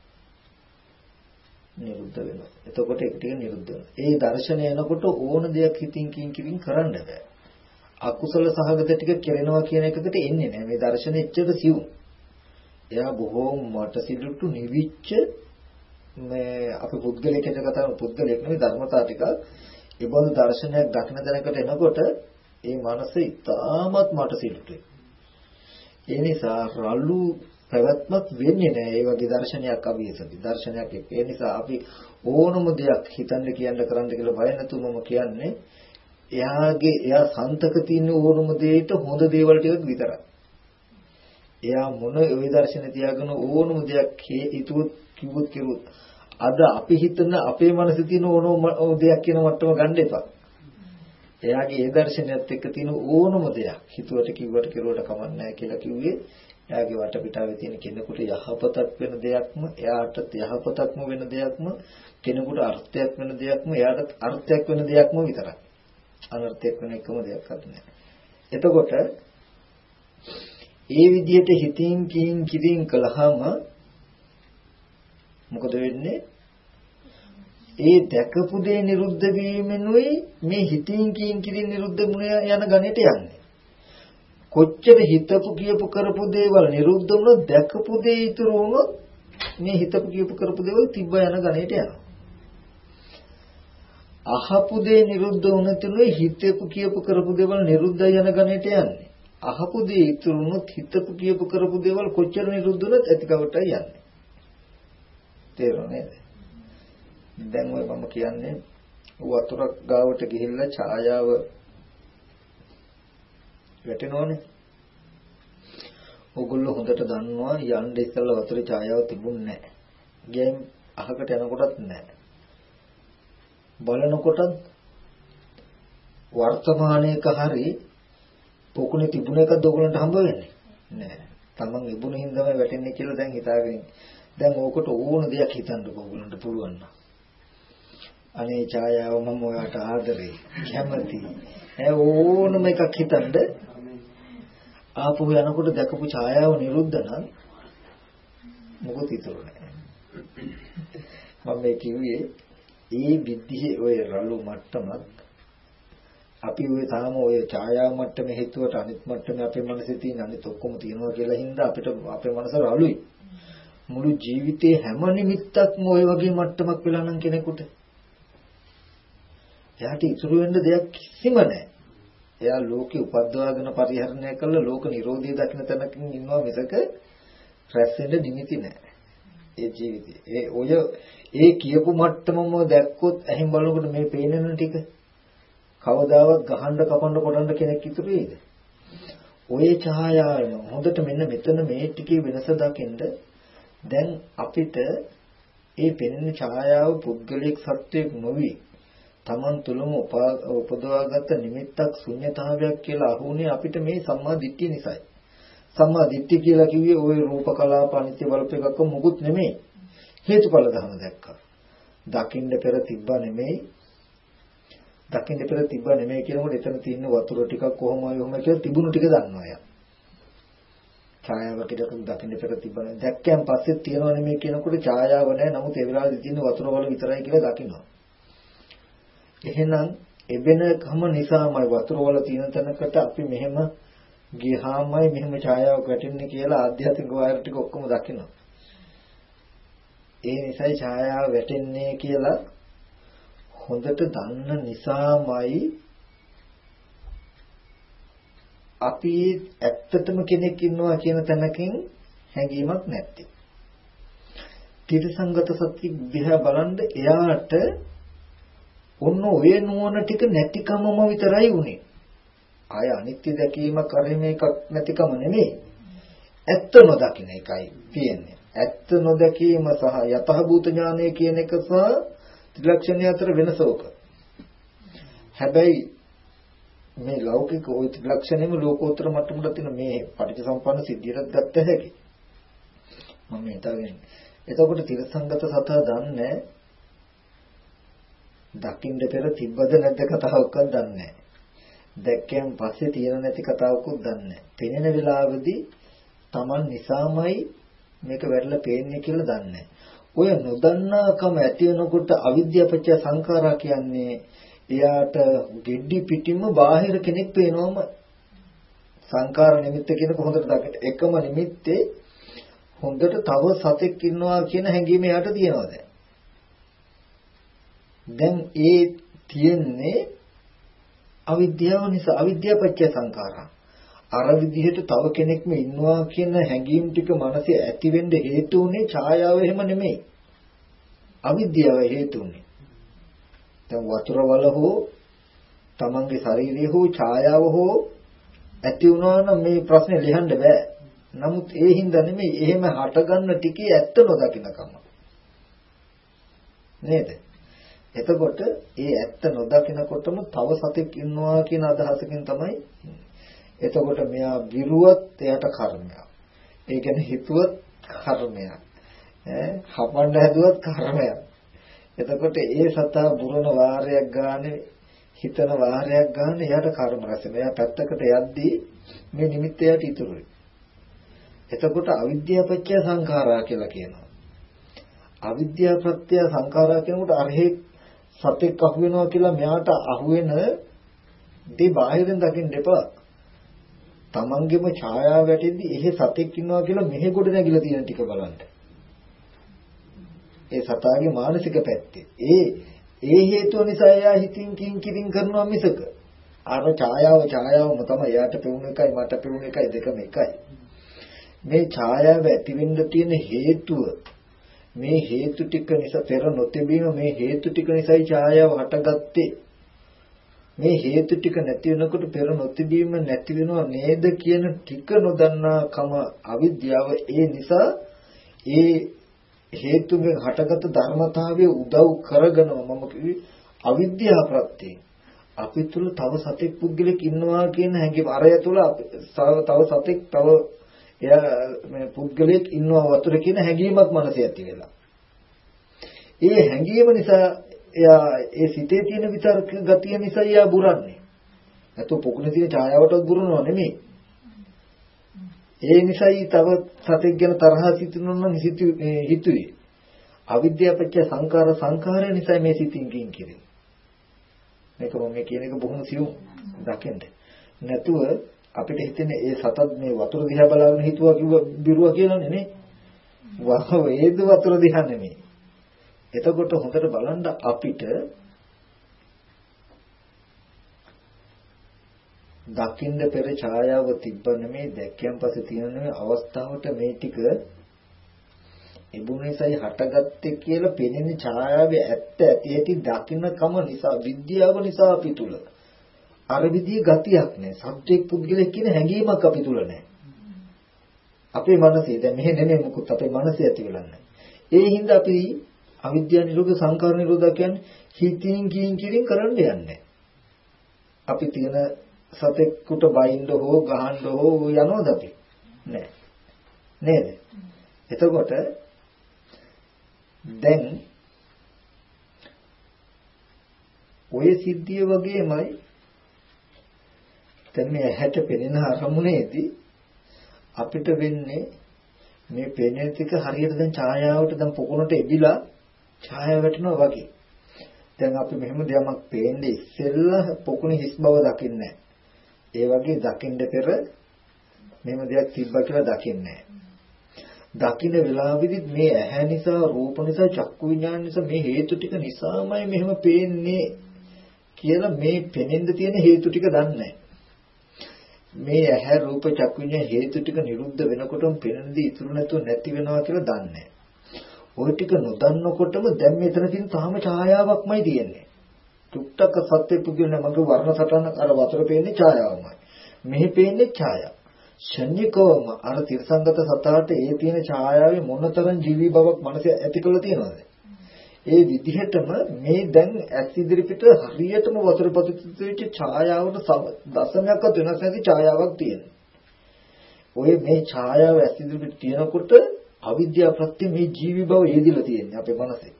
නිරුද්ධ වෙනවා. එතකොට ඒක ටික නිරුද්ධ වෙනවා. ඒ දර්ශනය එනකොට ඕන දෙයක් හිතින් කින් කින් කරන්න බෑ. අකුසල සහගත ටික කෙරෙනවා කියන එකකට එන්නේ නැහැ. මේ දර්ශනෙ එච්චර සියුම්. එයා බොහෝම මට සිදුටු නිවිච්ච මේ අපි පුද්ගලයෙක් හිත කතා කරන පුද්ගලයෙක් නෙවෙයි ධර්මතා ටික ඒ බඳු දර්ශනයක් දක්න දැනකට එනකොට ඒ මනස ඉතාමත් මට සිදුටුයි. ඒ නිසා රළු පැවැත්මක් වෙන්නේ නැහැ. ඒ වගේ දර්ශනයක් අභියසති. දර්ශනයක් එක්ක. ඒ නිසා අපි ඕනම දෙයක් හිතන්න කියන්න කරන්න කියලා බය නැතුවම කියන්නේ එයාගේ එයා සන්තක තියෙන ඕනම දෙයකට හොඳ දේවල් ටිකක් විතරයි. එයා මොන ওই දර්ශන තියාගෙන ඕනම දෙයක් හිතුවොත් කිව්වොත් කිව්වොත් අද අපි හිතන අපේ මනසේ තියෙන ඕනම දෙයක් කියන මට්ටම ගන්න එපා. එයාගේ ඒ දර්ශනයත් එක්ක තියෙන ඕනම දෙයක් හිතුවට කිව්වට කෙරුවට කමක් නැහැ කියලා කිව්වේ එයාගේ වටපිටාවේ තියෙන කෙනෙකුට යහපතක් වෙන දෙයක්ම එයාට යහපතක්ම වෙන දෙයක්ම කෙනෙකුට අර්ථයක් වෙන දෙයක්ම එයාට අර්ථයක් වෙන දෙයක්ම විතරයි. අනර්ථයක් වෙන එකම දෙයක් නැහැ. එතකොට ඒ විදිහට හිතින් කියින් කිරින් කළාම මොකද වෙන්නේ? ඒ දැකපු දේ නිරුද්ධ වීමෙනුයි මේ හිතින් කියින් කිරින් නිරුද්ධ මුණ යන ගණයට යන්නේ. කොච්චර හිතපු කියපු කරපු දේවල් නිරුද්ධ වුණොත් දැකපු දේ ඉතුරු වුණොත් මේ හිතපු කියපු කරපු දේවල් තිබ්බ යන ගණයට යනවා. අහපු දේ නිරුද්ධ වුණතුනේ හිතපු කියපු කරපු දේවල් නිරුද්ධ යන ගණයට යන්නේ. අහපු දේ ඉතුරු වුණොත් හිතපු කියපු කරපු දේවල් කොච්චර නිරුද්ධ වුණත් ඇතිකවටයි යන්නේ. තේරුණා නේද? දැන් ඔය මම කියන්නේ වතුර ගාවට ගිහිල්ලා ඡායාව වැටෙනවනේ. ඕගොල්ලෝ හොඳට දන්නවා යන්න ඉස්සෙල්ලා වතුරේ ඡායාව තිබුණේ නැහැ. ගෑම් අහකට යනකොටත් නැහැ. බලනකොට වර්තමානයේක හරි පොකුණේ තිබුණ එකද ඕගොල්ලන්ට හම්බ වෙන්නේ නැහැ. Taman ඉබුණ හින්දාම වැටෙන්නේ කියලා දැන් හිතාගෙන දැන් ඕකට ඕන දෙයක් හිතන්න ඕගොල්ලන්ට පුළුවන් නම් අනේ ඡායාව මම ඔයාට ආදරේ. කැමති. ඈ ඕනම එකක් හිතන්න. ආපහු යනකොට දැකපු ඡායාව නිරුද්ධ නම් මොකද ඉතුරු නැහැ මම මේ කිව්වේ ඒ විදිහේ ඔය රළු මට්ටමක් අපි ඔය තාම ඔය ඡායාව මට්ටමේ හිතුවට අනිත් මට්ටමේ අපේ මනසේ තියෙන අනිත් ඔක්කොම තියෙනවා කියලා හින්දා අපිට අපේ මනස රළුයි. මුළු ජීවිතේ හැම නිමිත්තක්ම ওই වගේ මට්ටමක් වෙලා නම් කෙනෙකුට එයාට ඉතුරු වෙන්න දෙයක් කිසිම නැහැ. එයා ලෝකේ උපද්දවාගෙන පරිහරණය කළා ලෝක නිරෝධය දකින්න තැනකින් ඉන්නවා මිසක රැස් වෙන්න නිමිති නැහැ. ඒ ජීවිතේ. ඒ ඔය ඒ කියපු මට්ටමම දැක්කොත් ඇහින් බලනකොට මේ පේනන ටික කවදාවත් ගහන්න කපන්න කොටන්න කෙනෙක් ඉතුරු වෙයිද? ඔය ඡායාවම හොඳට මෙන්න මෙතන මේ ටිකේ වෙනස දකින්න දැන් අපිට ඒ පෙනෙන ඡායාව පුද්ගලික සත්වයක් නොවි තමන් තුළම උපදවාගත්ත නිමිත්තක් ශුන්‍යතාවයක් කියලා අහුනේ අපිට මේ සම්මා දිට්ඨිය නිසායි. සම්මා දිට්ඨිය කියලා කිව්වේ ওই රූප කලාප අනිත්‍ය බලප එකක මුකුත් නෙමෙයි. හේතුඵල ධර්ම දැක්කා. දකින්න පෙර තිබ්බා නෙමෙයි. දකින්න පෙර තිබ්බා නෙමෙයි කියනකොට එතන තියෙන වතුර ටිකක් කොහොමයි කොහොම කියලා තිබුණු ටික දන්නවා යා. ඡායාවක් ඉදක දකින්න පෙර තිබ්බා දැක්කයන් පස්සේ තියනව නෙමෙයි කියනකොට ඡායාව නැහැ. නමුත් ඒ වෙලාවේ තියෙන වතුර වල විතරයි කියලා දකින්නවා. එහෙනම් එබෙනකම නිසාමයි වතුර වල තියෙන තැනකට අපි මෙහෙම ගියාමයි මෙහෙම ඡායාවක් වැටෙන්නේ කියලා ආධ්‍යාත්මික වායර ටික ඔක්කොම දකිනවා. ඒ නිසායි ඡායාව වැටෙන්නේ කියලා හොඳට දන්න නිසාමයි අපි ඇත්තටම කෙනෙක් ඉන්නවා කියන තැනකින් හැඟීමක් නැත්තේ. ත්‍රිසංගත සත්‍ය දිහා බලන්න එයාට ඔන්න ඔය නුවණ ටික නැතිකමම විතරයි උනේ. ආය අනිත්‍ය දැකීම කරේ මේකක් නැතිකම නෙමෙයි. ඇත්ත නොදකින්න එකයි තියෙන්නේ. ඇත්ත නොදැකීම සහ යතහභූත ඥානය කියන එක සහ ත්‍රිලක්ෂණය අතර වෙනස ඕක. හැබැයි මේ ලෞකික ওই ත්‍රිලක්ෂණයම ලෝකෝත්තර මට්ටමට තියෙන මේ පටිච්චසම්පන්න සිද්ධියට ගත්ත හැකි. මම හිතාගෙන. එතකොට තිරසංගත සතා දන්නේ දකින්න පෙර තිබ්බද නැද්ද කතාවක්වත් දන්නේ නැහැ. දැක්කයන් පස්සේ තියෙන නැති කතාවකුත් දන්නේ නැහැ. පෙනෙන වෙලාවේදී Taman නිසාමයි මේක වැරලා පේන්නේ කියලා දන්නේ ඔය නොදන්නාකම ඇති වෙනකොට අවිද්‍යාව පත්‍ය සංඛාරා කියන්නේ එයාට ගෙඩි පිටින්ම බාහිර කෙනෙක් පේනවම සංකාර නිමිත්ත කියන කොහොමද දකිට එකම නිමිත්තේ හොඳට තව සතෙක් ඉන්නවා කියන හැඟීම එයාට තියෙනවා දැන්. දැන් ඒ තියෙන්නේ අවිද්‍යාව නිසා අවිද්‍යාව පත්‍ය සංඛාරා. අර විදිහට තව කෙනෙක්ම ඉන්නවා කියන හැඟීම් ටික මනසේ ඇති වෙන්න හේතු උනේ ඡායාව එහෙම නෙමෙයි. අවිද්‍යාව හේතු උනේ. දැන් වතුර වල හෝ තමන්ගේ ශරීරයේ හෝ ඡායාව හෝ ඇති වුණා නම් මේ ප්‍රශ්නේ ලියන්න බෑ. නමුත් ඒ හින්දා නෙමෙයි එහෙම හටගන්න ටිකේ ඇත්ත නොදකින්නකම. නේද? එතකොට ඒ ඇත්ත නොදකිනකොටම තව සතෙක් ඉන්නවා කියන අදහසකින් තමයි එතකොට මෙයා විරුවත් එයාට කර්මයක්. ඒ කියන්නේ හිතුවත් කර්මයක්. ඈ හපන්න හැදුවත් කර්මයක්. එතකොට ඒ සතා බුරන වාරයක් ගානේ හිතන වාරයක් ගන්න එයාට කර්ම රැස් වෙනවා. එයා පැත්තකට යද්දී මේ නිමිත්ත එයාට ඉතුරුයි. එතකොට අවිද්‍යාව පත්‍ය සංඛාරා කියලා කියනවා. අවිද්‍යාව ප්‍රත්‍ය සංඛාරා කියනකොට අරහේ සතෙක් අහු වෙනවා කියලා මෙයාට අහු වෙන දේ බාහිරින් දකින්න එපා. තමන්ගේම ඡායාව වැටෙද්දි එහෙ සතෙක් ඉන්නවා කියලා මෙහෙ ගොඩ නැගිලා තියෙන ටික බලන්න. ඒ සතාගේ මානසික පැත්තේ. ඒ ඒ හේතුව නිසා එයා හිතින් කින් කිරින් කරනවා මිසක අර ඡායාව ඡායාවම තමයි එයාට පෙවුන එකයි මට පෙවුන එකයි දෙකම එකයි. මේ ඡායාව ඇතිවෙන්න තියෙන හේතුව මේ හේතු ටික නිසා පෙර නොතිබීම මේ හේතු ටික නිසායි ඡායාව හටගත්තේ. මේ හේතු ටික නැති වෙනකොට පෙර නොතිබීම නැති වෙනව නේද කියන ටික නොදන්නා කම අවිද්‍යාව. ඒ නිසා ඒ හේතුන්ගෙන් හටගත් ධර්මතාවයේ උදව් කරගෙනම මම කිව්වේ අවිද්‍යාව ප්‍රත්‍යයෙන්. අපි තුල තව සතෙක් පුද්ගලෙක් ඉන්නවා කියන හැඟීම. අරය තුල තව සතෙක් තව එයා මේ පුද්ගලෙක් ඉන්නවා වතුර කියන හැඟීමක් මනසේ ඇති වෙලා. ඒ හැඟීම නිසා එයා ඒ සිතේ තියෙන විතර්ක ගතිය නිසා එයා බුරන්නේ. නැතු පොකුණේ තියෙන ඡායාවටත් බුරනව නෙමෙයි. ඒ නිසායි තව සතෙක් ගැන තරහ සිටිනොත් නම් හිතුවේ. අවිද්‍යාව පත්‍ය සංකාර සංකාරය නිසා මේ සිතින් කින් කිරේ. මේක මම මේ කියන එක බොහොම සියුම් දකින්න. නැතුව අපිට හිතෙන්නේ ඒ සතත් මේ වතුර දිහා බලාගෙන හිතුවා කිව්ව බිරුවා කියලානේ නේ. වහ වේද වතුර දිහා නෙමෙයි. එතකොට හොඳට බලන්න අපිට දකින්න පෙර ඡායාව තිබ්බ නෙමේ දැක්කයන් පස්සේ තියෙන නෙමේ අවස්ථාවට මේ ටික ඉබුනේසයි හටගත්තේ කියලා පෙනෙන ඡායාවේ ඇත්ත ඇති ඇති දකින්නකම නිසා විද්‍යාව නිසා අපි තුල අර විදිහේ ගතියක් නැහැ සබ්ජෙක්ට් පුද්ගලෙක් කියන හැඟීමක් අපි තුල නැහැ අපේ මනසේ දැන් මෙහෙ නෙමෙයි මුකුත් අපේ මනසේ ඇති වෙලා නැහැ. ඒ හින්දා අපි අවිද්‍යාව නිරෝධ සංකාර නිරෝධ කියන්නේ හිතින් කියින් කියින් කරන්න යන්නේ. අපි තියෙන සතෙක්කුට බයින්ද හෝ ගහන්න හෝ යනවද අපි? නෑ. නේද? එතකොට දැන් ඔය සිද්ධිය වගේමයි දැන් මේ ඇහැට පෙනෙන අරමුණේදී අපිට වෙන්නේ මේ පෙනෙන ටික හරියට දැන් ඡායාවට දැන් පොකුණට එදිලා ඡායාව වැටෙනවා වගේ. දැන් අපි මෙහෙම දෙයක් පේන්නේ ඉස්සෙල්ලා පොකුණේ හිස් බව දකින්නේ ඒ වගේ දකින්න පෙර මෙහෙම දෙයක් තිබ්බා කියලා දකින්නේ දකින්න වෙලාවෙදි මේ ඇහැ නිසා රූප නිසා චක්කු විඥාන නිසා මේ හේතු ටික නිසාමයි මෙහෙම පේන්නේ කියලා මේ පෙනෙන්න තියෙන හේතු ටික දන්නේ මේ ඇහැ රූප චක්කු විඥාන හේතු ටික නිරුද්ධ වෙනකොටම පෙනෙන දේ ඉතුරු නැතුව නැති වෙනවා කියලා දන්නේ ওই ටික නොදන්නකොටම දැන් මෙතන තියෙන තාම ඡායාවක්මයි තියෙන්නේ තුක්තක සත්‍ය පුදුන මගේ වර්ණ සටහන අර වතුර පේන්නේ ඡායාවමයි. මෙහි පේන්නේ ඡායාව. ශන්‍යකවම අර තිරසංගත සතාට ඒ තියෙන ඡායාවේ මොනතරම් ජීවි බවක් මනසේ ඇති කරලා තියෙනවද? ඒ විදිහටම මේ දැන් ඇස් ඉදිරි පිට හරියටම වතුර පතිත වෙච්ච ඡායාවට දශමයක්වත් වෙනස් නැති ඡායාවක් තියෙනවා. ඔය මේ ඡායාව ඇස් ඉදිරි පිට තියෙනකොට අවිද්‍යාව ප්‍රත්‍ය මේ ජීවි බව ඒදිලා තියෙන්නේ අපේ මනසේ.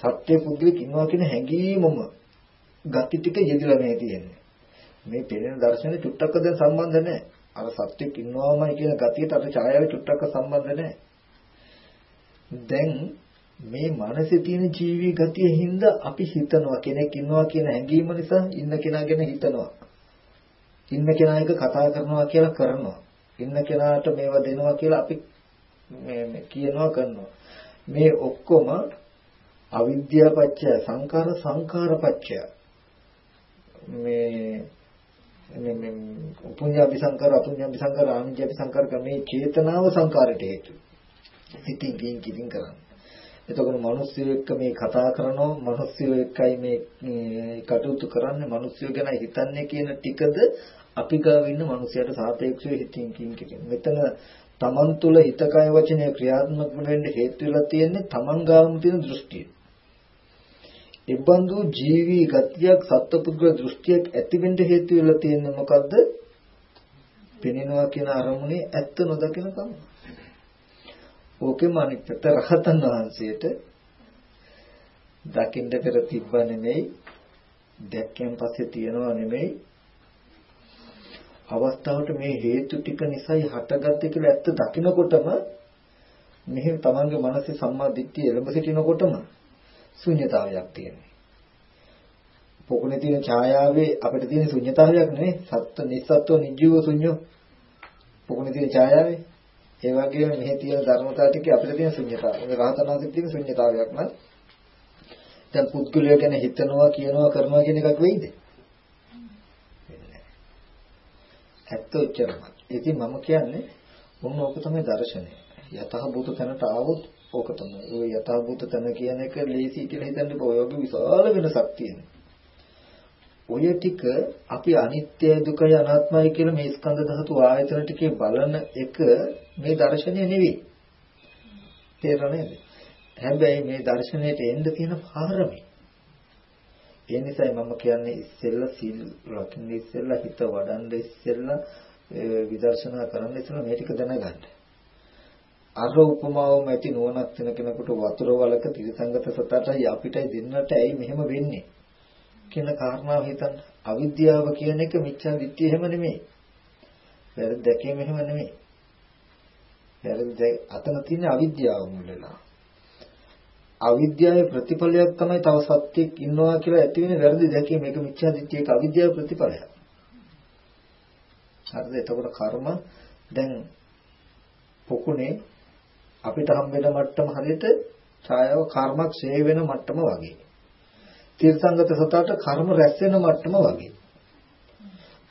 සත්‍ය පුද්ගලික ඉන්නවා කියන හැඟීමම ගති ටික යෙදලා මේ තියෙන්නේ. මේ පෙනෙන දර්ශනේ චුට්ටක්ක දැන් සම්බන්ධ නැහැ. අර සත්‍යෙක ඉන්නවාමයි කියන ගතියට අර ඡායාවේ චුට්ටක්ක සම්බන්ධ නැහැ. දැන් මේ මනසේ තියෙන ජීවී ගතිය හින්දා අපි හිතනවා කෙනෙක් ඉන්නවා කියන හැඟීම නිසා ඉන්න කෙනා ගැන හිතනවා. ඉන්න කෙනා එක කතා කරනවා කියලා කරනවා. ඉන්න කෙනාට මේවා දෙනවා කියලා අපි මේ කියනවා කරනවා. මේ ඔක්කොම අවිද්‍යාව පත්‍ය සංකාර සංකාර පත්‍ය මේ මේ මේ උපුඤ්ඤාපි සංකාර අපුඤ්ඤාපි සංකාර ආනිජ්ජාපි සංකාර මේ චේතනාව සංකාරයට හේතු. ඉතින් කින් කින් කරන්නේ. එතකොට මිනිස්සු එක්ක මේ කතා කරනවා මිනිස්සු එක්කයි මේ කටයුතු කරන්නේ මිනිස්සු ගැන හිතන්නේ කියන ටිකද අපි ගාව ඉන්න මිනිසයාට සාපේක්ෂව හිතින් කින් කින්. මෙතන තමන් තුළ හිතකය වචනය ක්‍රියාත්මක වෙන්න හේතු වෙලා තියෙන්නේ තමන් ගාවම තියෙන දෘෂ්ටිය. ඉබ්බන්දු ජීවි ගතියක් සත්පුද්ගල දෘෂ්ටියක් ඇතිවෙන්න හේතු වෙලා තියෙන්නේ මොකද්ද? පෙනෙනවා කියන අරමුණේ ඇත්ත නොදකින කම. ඕකෙම අනිත් පැත්ත රහතන් වහන්සේට දකින්න පෙර තිබ්බ නෙමෙයි දැක්කෙන් පස්සේ තියනවා නෙමෙයි අවස්ථාවට මේ හේතු ටික නිසායි හටගත්තේ කියලා ඇත්ත දකිනකොටම මෙහෙම තමන්ගේ මනසේ සම්මා දිට්ඨිය එළඹ සිටිනකොටම ශුන්‍යතාවයක් තියෙනවා. පොකුණේ තියෙන ඡායාවේ අපිට තියෙන ශුන්‍යතාවයක් නෙවෙයි සත්ත්ව නිස්සත්ත්ව නිජීව ශුන්‍යෝ. පොකුණේ තියෙන ඡායාවේ ඒ වගේම මෙහි තියෙන ධර්මතාව ටික අපිට තියෙන ශුන්‍යතාවය. මේ රහතනාසික තියෙන ශුන්‍යතාවයක් නම් දැන් පුද්ගලයා ගැන හිතනවා කියනවා කරනවා කියන එකක් වෙයිද? ඇත්ත උච්චරමයි. ඉතින් මම කියන්නේ මොන ඕක තමයි දර්ශනය. යතහ භූත තැනට ආවොත් ඕක තමයි. ඔය යතහ භූත තැන කියන එක ලේසි කියලා හිතන්න බෑ. ඔය වගේ විශාල වෙනසක් තියෙනවා. ඔය ටික අපි අනිත්‍ය දුකයි අනාත්මයි කියලා මේ ස්කන්ධ ධාතු ආයතන ටිකේ බලන එක මේ දර්ශනය නෙවෙයි. තේරෙනවද? හැබැයි මේ දර්ශනයට එන්න තියෙන පාරමී. ඒ නිසායි මම කියන්නේ ඉස්සෙල්ලා සීල් රකින්න ඉස්සෙල්ලා හිත වඩන්න ඉස්සෙල්ලා විදර්ශනා කරන්න ඉස්සෙල්ලා මේ ටික දැනගන්න. අර උපමාවම ඇති නුවණක් වෙන කෙනෙකුට වතුර වලක තිරසංගත සතටයි අපිටයි දෙන්නට ඇයි මෙහෙම වෙන්නේ? කියන කාරණාව හිතන්න. අවිද්‍යාව කියන එක මිච්ඡා දිට්ඨිය එහෙම නෙමෙයි. වැරදි දැකීම එහෙම නෙමෙයි. වැරදි අතන තියෙන අවිද්‍යාව මුල් වෙලා. අවිද්‍යාවේ ප්‍රතිඵලයක් තමයි තව සත්‍යයක් ඉන්නවා කියලා ඇති වෙන වැරදි දැකීම. මේක මිච්ඡා දිට්ඨියක අවිද්‍යාවේ ප්‍රතිඵලයක්. හරිද? එතකොට කර්ම දැන් පොකුණේ අපිට හම් වෙන මට්ටම හරියට ඡායාව කර්මක් ඡේ වෙන මට්ටම වගේ. තිරසංගත සතාට කර්ම රැස් වෙන මට්ටම වගේ.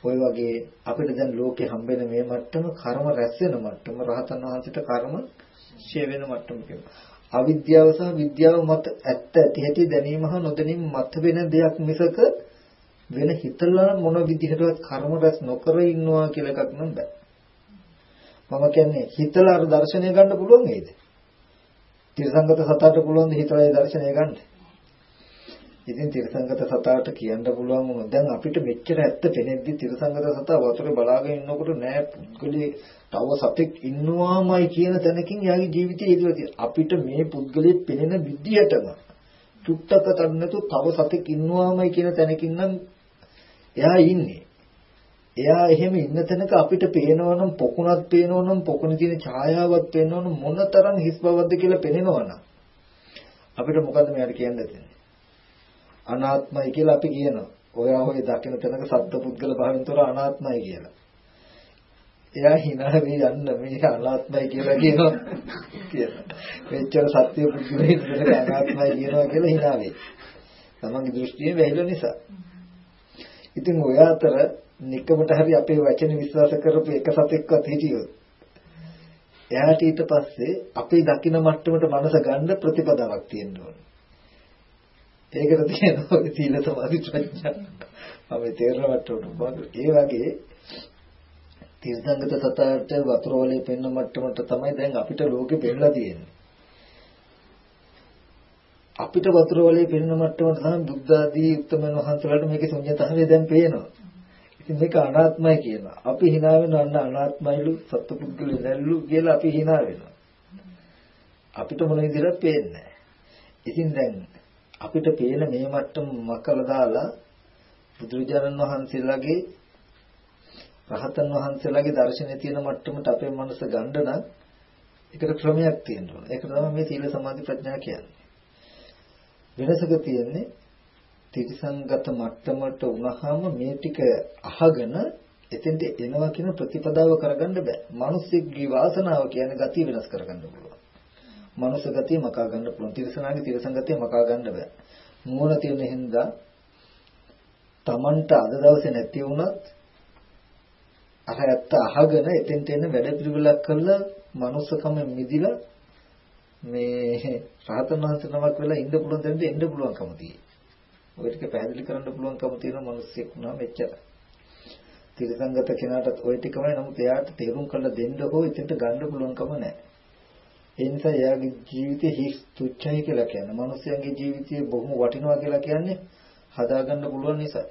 ওই වගේ අපිට දැන් ලෝකේ හම්බෙන මේ මට්ටම කර්ම රැස් වෙන මට්ටම රහතන් වහන්සේට කර්ම ෂේ වෙන මට්ටම කියනවා. අවිද්‍යාව සහ විද්‍යාව මත ඇත්ත ඇති හැටි දැනීම හා නොදැනීම මත වෙන දෙයක් මිසක වෙන හිතලා මොන විදිහටවත් කර්ම රැස් නොකර ඉන්නවා කියලා එකක් නම් බෑ. මම කියන්නේ හිතලා අර දර්ශනය ගන්න පුළුවන් නේද? තිරසංගත සතාට පුළුවන් ද හිතලා ඒ දර්ශනය ගන්න? ඉතින් තිරසංගත සතාට කියන්න පුළුවන් වුණා. දැන් අපිට මෙච්චර ඇත්ත පෙනෙද්දි තිරසංගත සතා වතුරේ බලාගෙන ඉන්නකොට නෑ පුද්ගලයේ තව සතෙක් ඉන්නවාමයි කියන තැනකින් යාගේ ජීවිතය ඉදලා තියෙනවා. අපිට මේ පුද්ගලයේ පෙනෙන විදියටම චුට්ටක තන්නතු තව සතෙක් ඉන්නවාමයි කියන තැනකින් නම් එයා ඉන්නේ. එයා එහෙම ඉන්න තැනක අපිට පේනවනම් පොකුණක් පේනවනම් පොකුණේ තියෙන ඡායාවක් පේනවනම් මොනතරම් හිස් බවක්ද කියලා පේනවනම් අපිට මොකද්ද මෙයාට කියන්න දෙන්නේ? අනාත්මයි කියලා අපි කියනවා. ඔයා ඔය දකින තැනක සත්ත්ව පුද්ගල භාවයෙන් තොර අනාත්මයි කියලා. එයා hina වෙ යන්න මේ අනාත්මයි කියලා කියනවා කියලා. මෙච්චර සත්‍ය පුද්ගලෙන් තැනක අනාත්මයි කියනවා කියලා hina වෙයි. තමන්ගේ දෘෂ්ටියෙන් වැහිලා නිසා. ඉතින් ඔය අතර නිකමට හරි අපේ වචන විශ්වාස කරපු එක සතෙක්වත් හිටියොත් එයාට ඊට පස්සේ අපේ දකින මට්ටමට මනස ගන්න ප්‍රතිපදාවක් තියෙන්න ඕනේ. ඒකට තියෙනවා සීල සමාධි ප්‍රඥා. අපි තේරෙනවට උඩ ඒ වගේ තීර්ථංගත සතට වතුර වලේ පෙන්න මට්ටමට තමයි දැන් අපිට ලෝකෙ පෙන්නලා තියෙන්නේ. අපිට වතුර වලේ පෙන්න මට්ටමට තමයි බුද්ධ ආදී උත්තමයන් වහන්සේලාට මේකේ ශුන්‍යතාවය දැන් පේනවා. ඉතින් මේක අනාත්මයි කියනවා. අපි hina වෙනවා අනාත්මයිලු සත්පුද්ගල නැල්ලු කියලා අපි hina වෙනවා. අපිට මොන විදිහට පේන්නේ ඉතින් දැන් අපිට පේන මේ මට්ටම මකලා දාලා බුදුරජාණන් වහන්සේලාගේ රහතන් වහන්සේලාගේ දර්ශනයේ තියෙන මට්ටමට අපේ මනස ගන්න නම් ඒකට ක්‍රමයක් තියෙනවා. ඒක තමයි මේ සීල සමාධි ප්‍රඥා කියන්නේ. වෙනසක තියෙන්නේ තිරිසංගත මට්ටමට වුණාම මේ ටික අහගෙන එතෙන්ට එනවා කියන ප්‍රතිපදාව කරගන්න බෑ. මිනිස්සෙක්ගේ වාසනාව කියන්නේ ගතිය වෙනස් කරගන්න පුළුවන්. මනුස්ස ගතිය මකා ගන්න පුළුවන්. තිරිසනාගේ තිරිසන් ගතිය මකා ගන්න බෑ. නුවණ තියෙන හින්දා Tamanට අද දවසේ නැති වුණත් අර ඇත්ත අහගෙන එතෙන්ට එන වැඩ පිළිවෙලක් කරලා මනුස්සකම මිදිලා මේ රහතන් වහන්සේ නමක් වෙලා ඉන්න පුළුවන් දෙන්න එන්න පුළුවන්කම තියෙනවා. ඔය ටික පැහැදිලි කරන්න පුළුවන්කම තියෙන මිනිස්සෙක් වුණා මෙච්චර. තිරසංගත කෙනාටත් ওই ටිකමයි නමුත් එයාට තේරුම් කරලා දෙන්න හෝ එතෙන්ට ගන්න පුළුවන්කම නැහැ. ඒ නිසා එයාගේ ජීවිතේ හිස් තුච්චයි කියලා කියන්නේ. මිනිස්යාගේ ජීවිතය බොහොම වටිනවා කියලා කියන්නේ හදාගන්න පුළුවන් නිසා.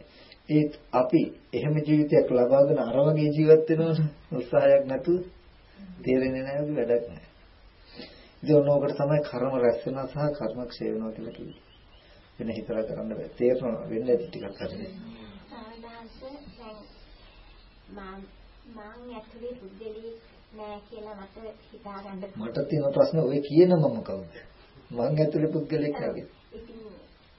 ඒත් අපි එහෙම ජීවිතයක් ලබාගෙන අර වගේ ජීවත් වෙනවනේ උත්සාහයක් නැතුව තේරෙන්නේ නැහැ වැඩක් නැහැ. ඉතින් ඕනෝකට තමයි කර්ම රැස් වෙනවා සහ කර්ම ක්ෂය වෙනවා කියලා කිව්වේ. වෙන හිතලා කරන්න බෑ. තේරෙනවා වෙන්නේ නැති ටිකක් හරිනේ. මම මම ඇතුලේ බුද්ධලී නෑ කියලා මට හිතා ගන්න මට තියෙන ප්‍රශ්න ඔය කියන මම කවුද? මං ඇතුලේ පුද්ගලෙක් නෙවෙයි. ඉතින්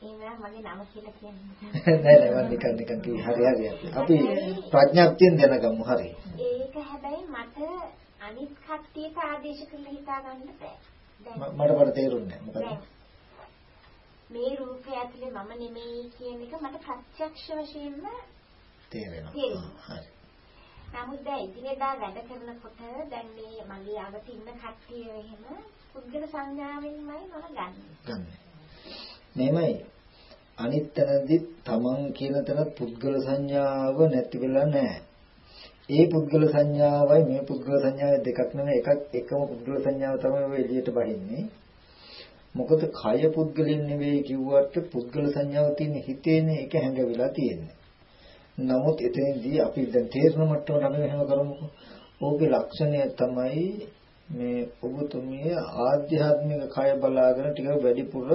එහෙනම් මගේ නම කියලා කියන්නේ නෑ නෑ මම නිකන් නිකන් කිව්වේ හරි හරි. අපි ප්‍රඥාප්තියෙන් දැනගමු හරි. ඒක හැබැයි මට අනිත් කට්ටියට ආදේශ කරලා හිතා ගන්න බෑ. මට මට තේරුන්නේ. මොකද මේ රූපය ඇතුලේ මම නෙමෙයි කියන එක මට ප්‍රත්‍යක්ෂ වශයෙන්ම තේරෙනවා. හරි. නමුත් දැන් ඉදිරියදා වැඩ කරනකොට දැන් මේ මගේ ආවට ඉන්න කට්ටිය එහෙම පුද්ගල සංඥාවෙන්මයි මම ගන්න. ගන්න. මේමයි අනිත් තැනදී තමන් කියන තැන පුද්ගල සංඥාව නැති වෙලා නැහැ. ඒ පුද්ගල සංඥාවයි මේ පුද්ගල සංඥාව දෙකක් නෙමෙයි එකක් එකම පුද්ගල සංඥාව තමයි ඔය එළියට බහින්නේ. මොකද කය පුද්ගලින් නෙවෙයි කිව්වට පුද්ගල සංඥාව තියෙන හිතේනේ ඒක හැඟවිලා තියෙන්නේ. නමුත් එතෙන්දී අපි දැන් තේරෙන මට්ටමට අපි මෙහෙම කරමුකෝ. ඕකේ ලක්ෂණය තමයි මේ ඔබතුමිය ආධ්‍යාත්මික කය බලාගෙන ටිකක් වැඩිපුර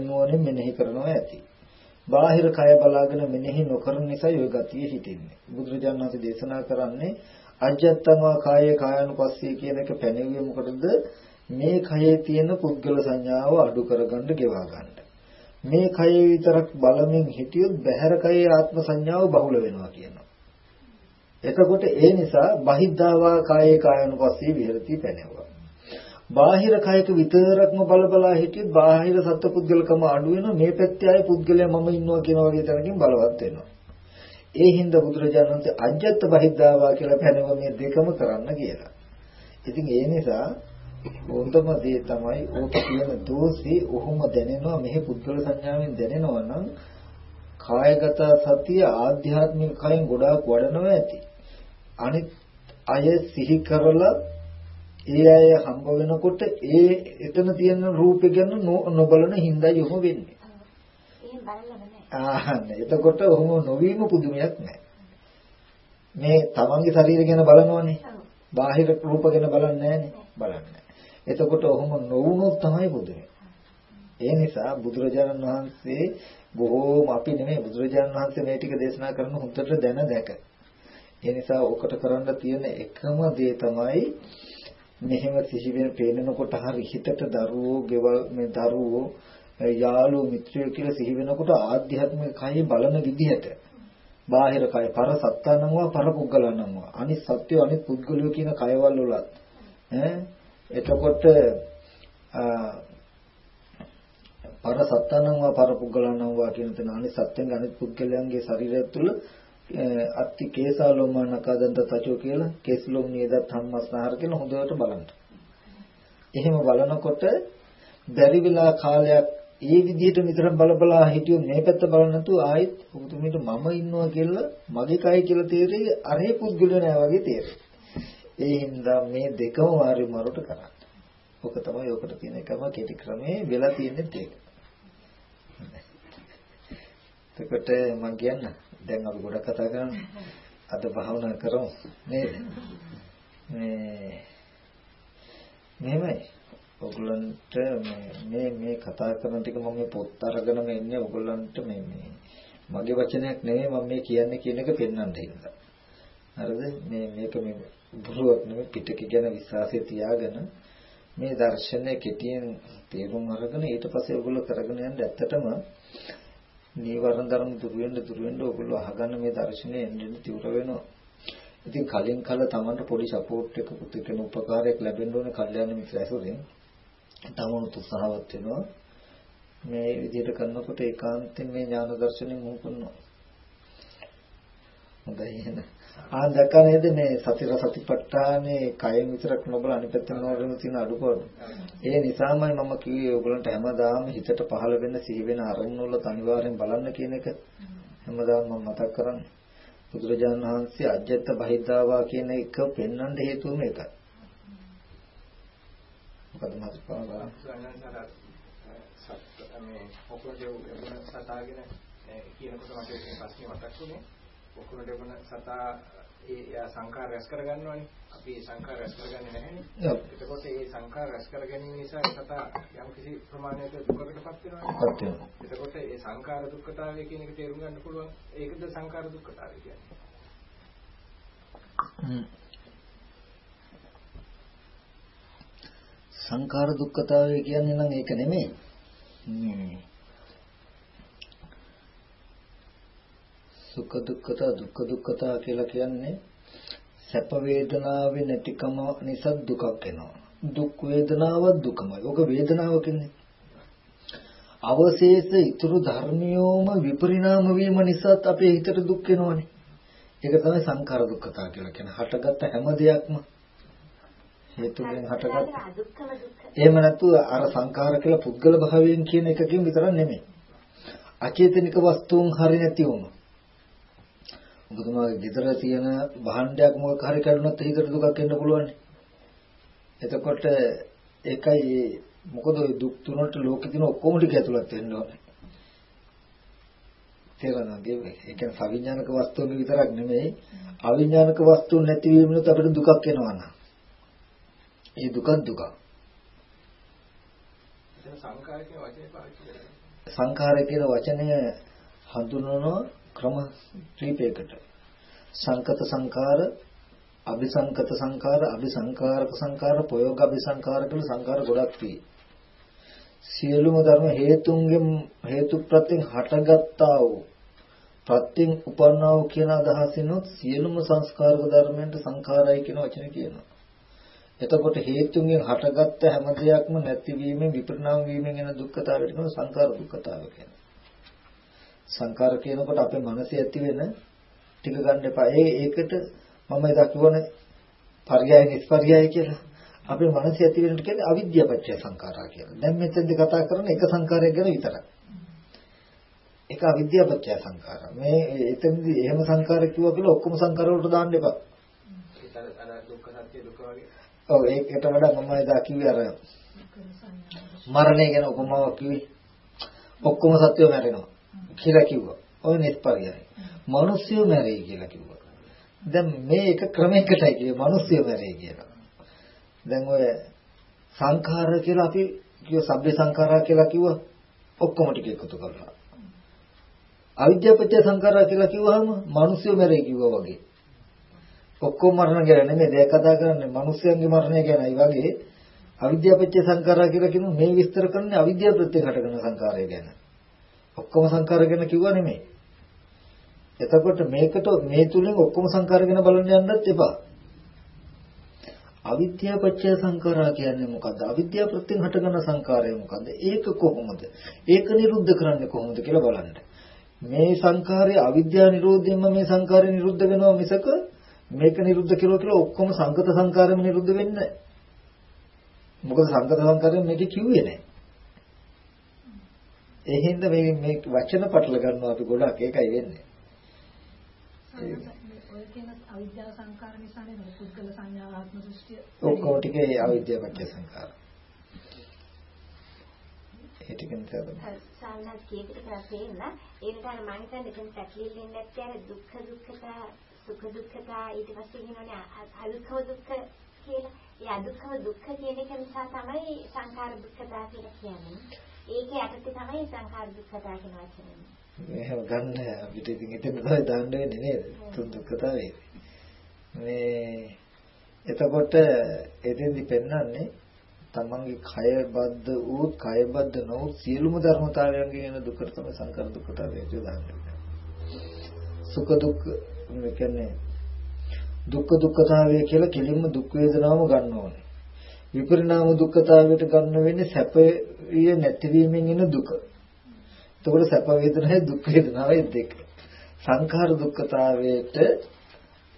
නුවණින් මෙනෙහි කරනවා ඇති. බාහිර කය බලාගෙන මෙනෙහි නොකරන නිසා ඔය ගතිය හිතෙන්නේ. බුදුරජාණන් වහන්සේ දේශනා කරන්නේ අජත්තමා කායේ කායानुපස්සී කියන එක පැනෙන්නේ මොකටද? මේ කයේ තියෙන පුද්ගල සංඥාව අඩු කරගන්න ගෙවා ගන්න. මේ කය විතරක් බලමින් හිටියොත් බහැර කයේ ආත්ම සංඥාව බහුල වෙනවා කියනවා. එතකොට ඒ නිසා බහිද්ධාවා කායේ කායනුපස්සී විහෙරති පැනෙවුවා. බාහිර කයක විතරක්ම බල බලා හිටියොත් බාහිර සත්පුද්ගලකම අඩු වෙනවා මේ පැත්තේ ආයේ පුද්ගලයා මම ඉන්නවා කියන වගේ තැනකින් බලවත් වෙනවා. ඒ හින්දා බුදුරජාණන් වහන්සේ අජ්ජත් බහිද්ධාවා කියලා පැනව මේ දෙකම කරන්න කියලා. ඉතින් ඒ නිසා හොඳම දේ තමයි ඕක කියන දෝෂේ ඔහොම දැනෙනවා මෙහි පුද්ගල සංඥාවෙන් දැනෙනවා නම් කායගත සතිය ආධ්‍යාත්මික කයෙන් ගොඩාක් වඩනවා ඇති. අනිත් අය සිහි කරලා ඒ අය හම්බ වෙනකොට ඒ එතන තියෙන රූපේ ගැන නොබලන හින්දා යොමු වෙන්නේ. එහෙම. එතකොට ඔහොම නොවීම පුදුමයක් නැහැ. මේ තමන්ගේ ශරීරය ගැන බලනවනේ. බාහිර රූප ගැන බලන්නේ නැහනේ. බලන්නේ. එතකොට ඔහොම නොවුනොත් තමයි බුදු ඒ නිසා බුදුරජාණන් වහන්සේ බොහෝම අපි නෙමෙයි බුදුරජාණන් වහන්සේ මේ ටික දේශනා කරන හොඳට දැන දැක. ඒ නිසා ඔකට කරන්න තියෙන එකම දේ තමයි මෙහෙම සිහි වෙන පේනකොට හරි හිතට දරුවෝ ගෙවල් මේ දරුවෝ යාළුවෝ මිත්‍රයෝ කියලා සිහි වෙනකොට ආධ්‍යාත්මික කය බලන විදිහට. බාහිර කය පර සත්තානම්වා පර පුද්ගලනම්වා අනිත් සත්‍යය අනිත් පුද්ගලයෝ කියන කයවල වලත්. ඈ? එතකොට පර සත්තනං වා පර පුද්ගලනං වා කියන තැන අනිත් සත්‍යංග අනිත් පුද්ගලයන්ගේ ශරීරය තුළ අත්ති කේසාලෝමනකදන්ත තචෝ කියලා කේසලෝම නියදත් ධම්මස්නහර කියලා හොඳට බලන්න. එහෙම බලනකොට බැරි වෙලා කාලයක් ඒ විදිහට විතර බල බලා හිටියොත් මේ පැත්ත බලන්න නැතුව ආයෙත් ඔබතුමීට මම ඉන්නවා කියලා මගේ කය කියලා තේරෙයි අරේ පුද්ගලයා නෑ වගේ තේරෙයි. ඒ හින්දා මේ දෙකම වාරි මරුට කරන්න. ඔක තමයි ඔකට තියෙන එකම කෙටි ක්‍රමේ වෙලා තියෙන්නේ ඒක. එතකොට මම කියන්න දැන් අපි ගොඩක් කතා කරන්නේ අද භාවනා කරමු නේද? මේ මෙහෙමයි. ඔයගලන්ට මේ මේ කතා කරන ටික මම මේ පොත් අරගෙනම ඉන්නේ ඔයගලන්ට මේ මේ මගේ වචනයක් නෙමෙයි මම මේ කියන්නේ කියන එක පෙන්වන්න හින්දා. හරිද? මේ මේක මේ බොරුවක් නෙමෙයි පිටක ගැන විශ්වාසය තියාගෙන මේ දර්ශනය කෙටියෙන් තේරුම් අරගෙන ඊට පස්සේ ඔයගොල්ලෝ කරගෙන යන්න ඇත්තටම නීවරණ ධර්ම දුරු වෙන්න දුරු වෙන්න ඔයගොල්ලෝ අහගන්න මේ දර්ශනය එන්නේ තිවුර වෙනවා. ඉතින් කලින් කල Tamanට පොඩි සපෝට් එකකුත් එකන උපකාරයක් ලැබෙන්න ඕනේ කල්යාණ මිත්‍ර ඇසුරෙන්. Tamanට උත්සාහවත් වෙනවා. මේ විදිහට කරනකොට ඒකාන්තයෙන් මේ ඥාන දර්ශනය මුහු කරනවා. හොඳයි එහෙනම්. ආ දැක්කා නේද මේ සතිර සතිපට්ඨානේ කයෙන් විතරක් නොබල අනිත් පැත්තෙන් නොවන තියෙන අඩුපාඩු. ඒ නිසාමයි මම කිව්වේ ඔයගලන්ට හැමදාම හිතට පහළ වෙන සිහි වෙන අරමුණු වල අනිවාර්යෙන් බලන්න කියන එක හැමදාම මම මතක් කරන්නේ. බුදුරජාණන් වහන්සේ අජ්ජත් බහිද්ධාවා කියන එක පෙන්වන්න හේතුව මේකයි. මොකද මතක කරගන්න. මේ ඔක්කොම සතාගෙන කියනකොට මට ප්‍රශ්නේ මතක් වුණේ ඔක්කොම දෙවන සතා ඒ සංඛාර රැස් කරගන්නවනේ. අපි ඒ සංඛාර රැස් කරගන්නේ නැහැනේ. එතකොට ඒ සංඛාර රැස් කර ගැනීම නිසා සතා යම් කිසි ප්‍රමාණයක දුකකටපත් වෙනවානේ. එතකොට ඒ සංඛාර දුක්ඛතාවය කියන එක තේරුම් ගන්න පුළුවන්. ඒකද සංඛාර දුක්ඛතාවය කියන්නේ. සංඛාර දුක්ඛතාවය කියන්නේ නම් ඒක නෙමෙයි. සුඛ දුක්ඛතා දුක්ඛ දුක්ඛතා කියලා කියන්නේ සැප වේදනාවේ නැතිකම නිසා දුකක් එනවා. දුක් වේදනාව දුකමයි. ඔක වේදනාව කියන්නේ. අවශේෂ ඉතුරු ධර්මියෝම විපරිණාම වීම නිසා අපේ හිතට දුක් එනවනේ. ඒක තමයි සංඛාර දුක්ඛතා කියලා කියන්නේ. හටගත්ත හැම දෙයක්ම හේතුවෙන් හටගත්ත. එහෙම නැතුව අර සංඛාර කියලා පුද්ගල භාවයෙන් කියන එකකින් විතරක් නෙමෙයි. අචේතනික වස්තුන් හරි නැති වුණා. ඔබතුමාගේ ගෙදර තියෙන භාණ්ඩයක් මොකක් හරි කරුණොත් හිතට දුකක් එන්න පුළුවන්. එතකොට ඒකයි මොකද ওই දුක් තුනට ලෝකෙ තියෙන ඔක්කොම ටික ඇතුළත් වෙන්න ඕනේ. තේරෙනවද? ඒ කියන්නේ සවිඥානික වස්තුන් විතරක් නෙමෙයි අවිඥානික වස්තුන් නැතිවීමනොත් අපිට දුකක් එනවා නම්. ඒ දුක දුක. සංඛාරය කියන වචනය හඳුන්වන ක්‍රම කීපයකට සංකත සංකාර අபிසංකත සංකාර අபிසංකාරක සංකාර ප්‍රයෝග අபிසංකාර කියලා සංකාර ගොඩක් සියලුම ධර්ම හේතුන්ගෙන් හේතු ප්‍රත්‍යයෙන් හටගත්තා වූ ප්‍රත්‍යයෙන් උපන්නා වූ කියන අදහසිනොත් සියලුම සංස්කාරක ධර්මයන්ට සංකාරයි කියන වචන කියනවා. එතකොට හේතුන්ගෙන් හටගත්ත හැම දෙයක්ම නැතිවීමෙන් විපරිණාම වීමෙන් එන දුක්ඛතාවයට කියන සංකාර දුක්ඛතාව කියනවා. සංකාර කියනකොට අපේ මනසේ ඇති වෙන ටික ගන්න එපා. ඒ ඒකට මම එදා කියවන පర్యాయ නිස්පర్యాయ කියලා. අපේ මනසේ ඇති වෙන කියන්නේ අවිද්‍යාපච්චය සංකාරා කියලා. දැන් මෙතෙන්ද කතා කරන එක සංකාරයක් ගැන විතරයි. ඒක අවිද්‍යාපච්චය සංකාරා. මේ එතෙන්දි එහෙම සංකාර කිව්වා කියලා ඔක්කොම සංකාර වලට දාන්න එපා. ඔව් ඒකට වඩා මම එදා කිව්වේ අර මරණය ගැන උපමාවක් කිව්වේ. ඔක්කොම සත්‍යෝ මැරෙනවා. කියලා කිව්වා. ඔය නිස්පර්යයි. මිනිස්සු මැරෙයි කියලා කිව්වා. දැන් මේ එක ක්‍රමයකටයි කියේ මිනිස්සු මැරෙයි කියලා. දැන් ඔය සංඛාර කියලා අපි කිව්ව සබ්බේ සංඛාරා කියලා කිව්වා. ඔක්කොම ටික එකතු කරලා. අවිද්‍යාපත්‍ය සංඛාරා කියලා කිව්වහම මිනිස්සු මැරෙයි කිව්වා වගේ. ඔක්කොම මරණ ගැන නෙමෙයි දැන් කතා කරන්නේ මිනිස්යන්ගේ මරණය ගැනයි වගේ අවිද්‍යාපත්‍ය සංඛාරා කියලා කියන මේ විස්තර කරන්නේ අවිද්‍යාව ප්‍රත්‍ය හටගෙන සංඛාරය ගැන. ඔක්කොම සංකාර ගැන කිව්වා නෙමෙයි. එතකොට මේකට මේ තුලින් ඔක්කොම සංකාර ගැන බලන්න යන්නත් එපා. අවිද්‍යාව පත්‍ය සංකාරා කියන්නේ මොකද්ද? අවිද්‍යාව ප්‍රත්‍යයෙන් හටගන්න සංකාරය මොකද්ද? ඒක කොහොමද? ඒක නිරුද්ධ කරන්නේ කොහොමද කියලා බලන්න. මේ සංකාරය අවිද්‍යාව නිරෝධයෙන්ම මේ සංකාරය නිරුද්ධ වෙනවා මිසක මේක නිරුද්ධ කෙරුවා කියලා ඔක්කොම සංකත සංකාරෙම නිරුද්ධ වෙන්නේ නැහැ. මොකද සංකත සංකාරයෙන් මේක කිව්වේ නැහැ. ඒ හින්දා මේ මේ වචන පටල ගන්නවා අපි ගොඩක් ඒකයි වෙන්නේ. ඔය කියන අවිද්‍යාව සංකාර නිසානේ පුද්ගල සංඥා ආත්ම දෘෂ්ටිය ඔක්කොම ටිකේ අවිද්‍යාව පත්‍ය සංකාර. ඒ ටික නිසා තමයි. සාමාන්‍ය කීකට කරලා තේන්න ඒකට අර මම හිතන්නේ එතන පැටලිල්ලෙන්නේ නැත්තේ අර දුක්ඛ දුක්ඛතා සුඛ දුක්ඛතා ඊට පස්සේ කියනවානේ අදුක්ඛ දුක්ඛ කියලා. ඒ අදුක්ඛ දුක්ඛ කියන එක නිසා තමයි සංකාර දුක්ඛතා කියලා කියන්නේ. ඒකේ යටතේ තමයි සංඛාර දුක්ඛතා කියන වචනේ. එහෙම ගන්න අපිට ඉතින් එතන තමයි දාන්න වෙන්නේ නේද? තුන් දුක්ඛතාවේ. මේ එතකොට එතෙන්දි පෙන්වන්නේ තමන්ගේ කය බද්ධ වූ කය බද්ධ නොවු සියලුම ධර්මතාවයන්ගෙන් එන දුකට තමයි සංකාර දුක්ඛතාවය කියලා සුඛ දුක්ඛ මේ කියන්නේ දුක්ඛ දුක්ඛතාවය කියලා කෙලින්ම දුක් වේදනාවම ගන්න ඕනේ. විපරිණාම දුක්ඛතාවයට ගන්න වෙන්නේ සැපය නැතිවීමෙන් එන දුක. එතකොට සැප වේදනාවේ දුක් වේදනාවේ දෙක. සංඛාර දුක්ඛතාවයට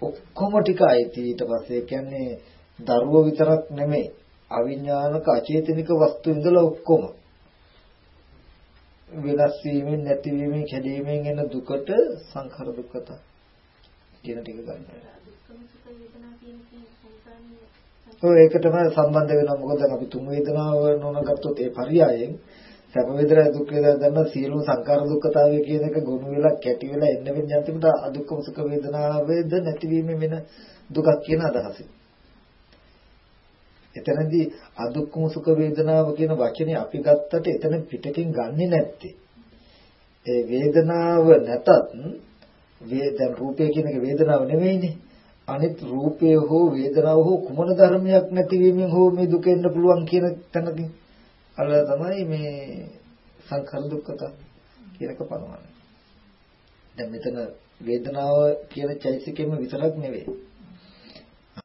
ඔක්කොම ටික අයිති ඊට පස්සේ කියන්නේ දරුව විතරක් නෙමෙයි අවිඥානික අචේතනික වස්තු ඉඳලා ඔක්කොම වෙනස් වීමෙන් නැතිවීමෙන් කැඩීමෙන් එන දුකට සංඛාර දුක්ඛතා කියන ටික ගන්නවා. ඔය ඒකටම සම්බන්ධ වෙනවා මොකද අපි තුන් වේදනාව නෝන ගත්තොත් ඒ පරියායෙන් සැප වේදනා දුක් වේදනා දැනන සියලුම සංකාර දුක්ඛතාවය කියන එක ගොනු වෙලා කැටි වෙලා එන්න වෙන යන්තිමට අදුක්කම සුඛ වේදනාවේද නැතිවීම වෙන දුකක් කියන අදහස. එතනදී අදුක්කම සුඛ වේදනාව කියන වචනේ අපි ගත්තට එතන පිටකින් ගන්නෙ නැත්තේ. ඒ වේදනාව නැතත් වේදන රූපය කියන එක වේදනාව නෙමෙයිනේ. අනිත් රූපය හෝ වේදනාව හෝ කුමන ධර්මයක් නැතිවීමෙන් හෝ මේ දුක එන්න පුළුවන් කියන තැනකින් අල්ල තමයි මේ සංඛාර දුක්ඛත කියන එක පනවන්නේ. දැන් මෙතන වේදනාව කියන චෛසිකෙම විතරක් නෙවෙයි.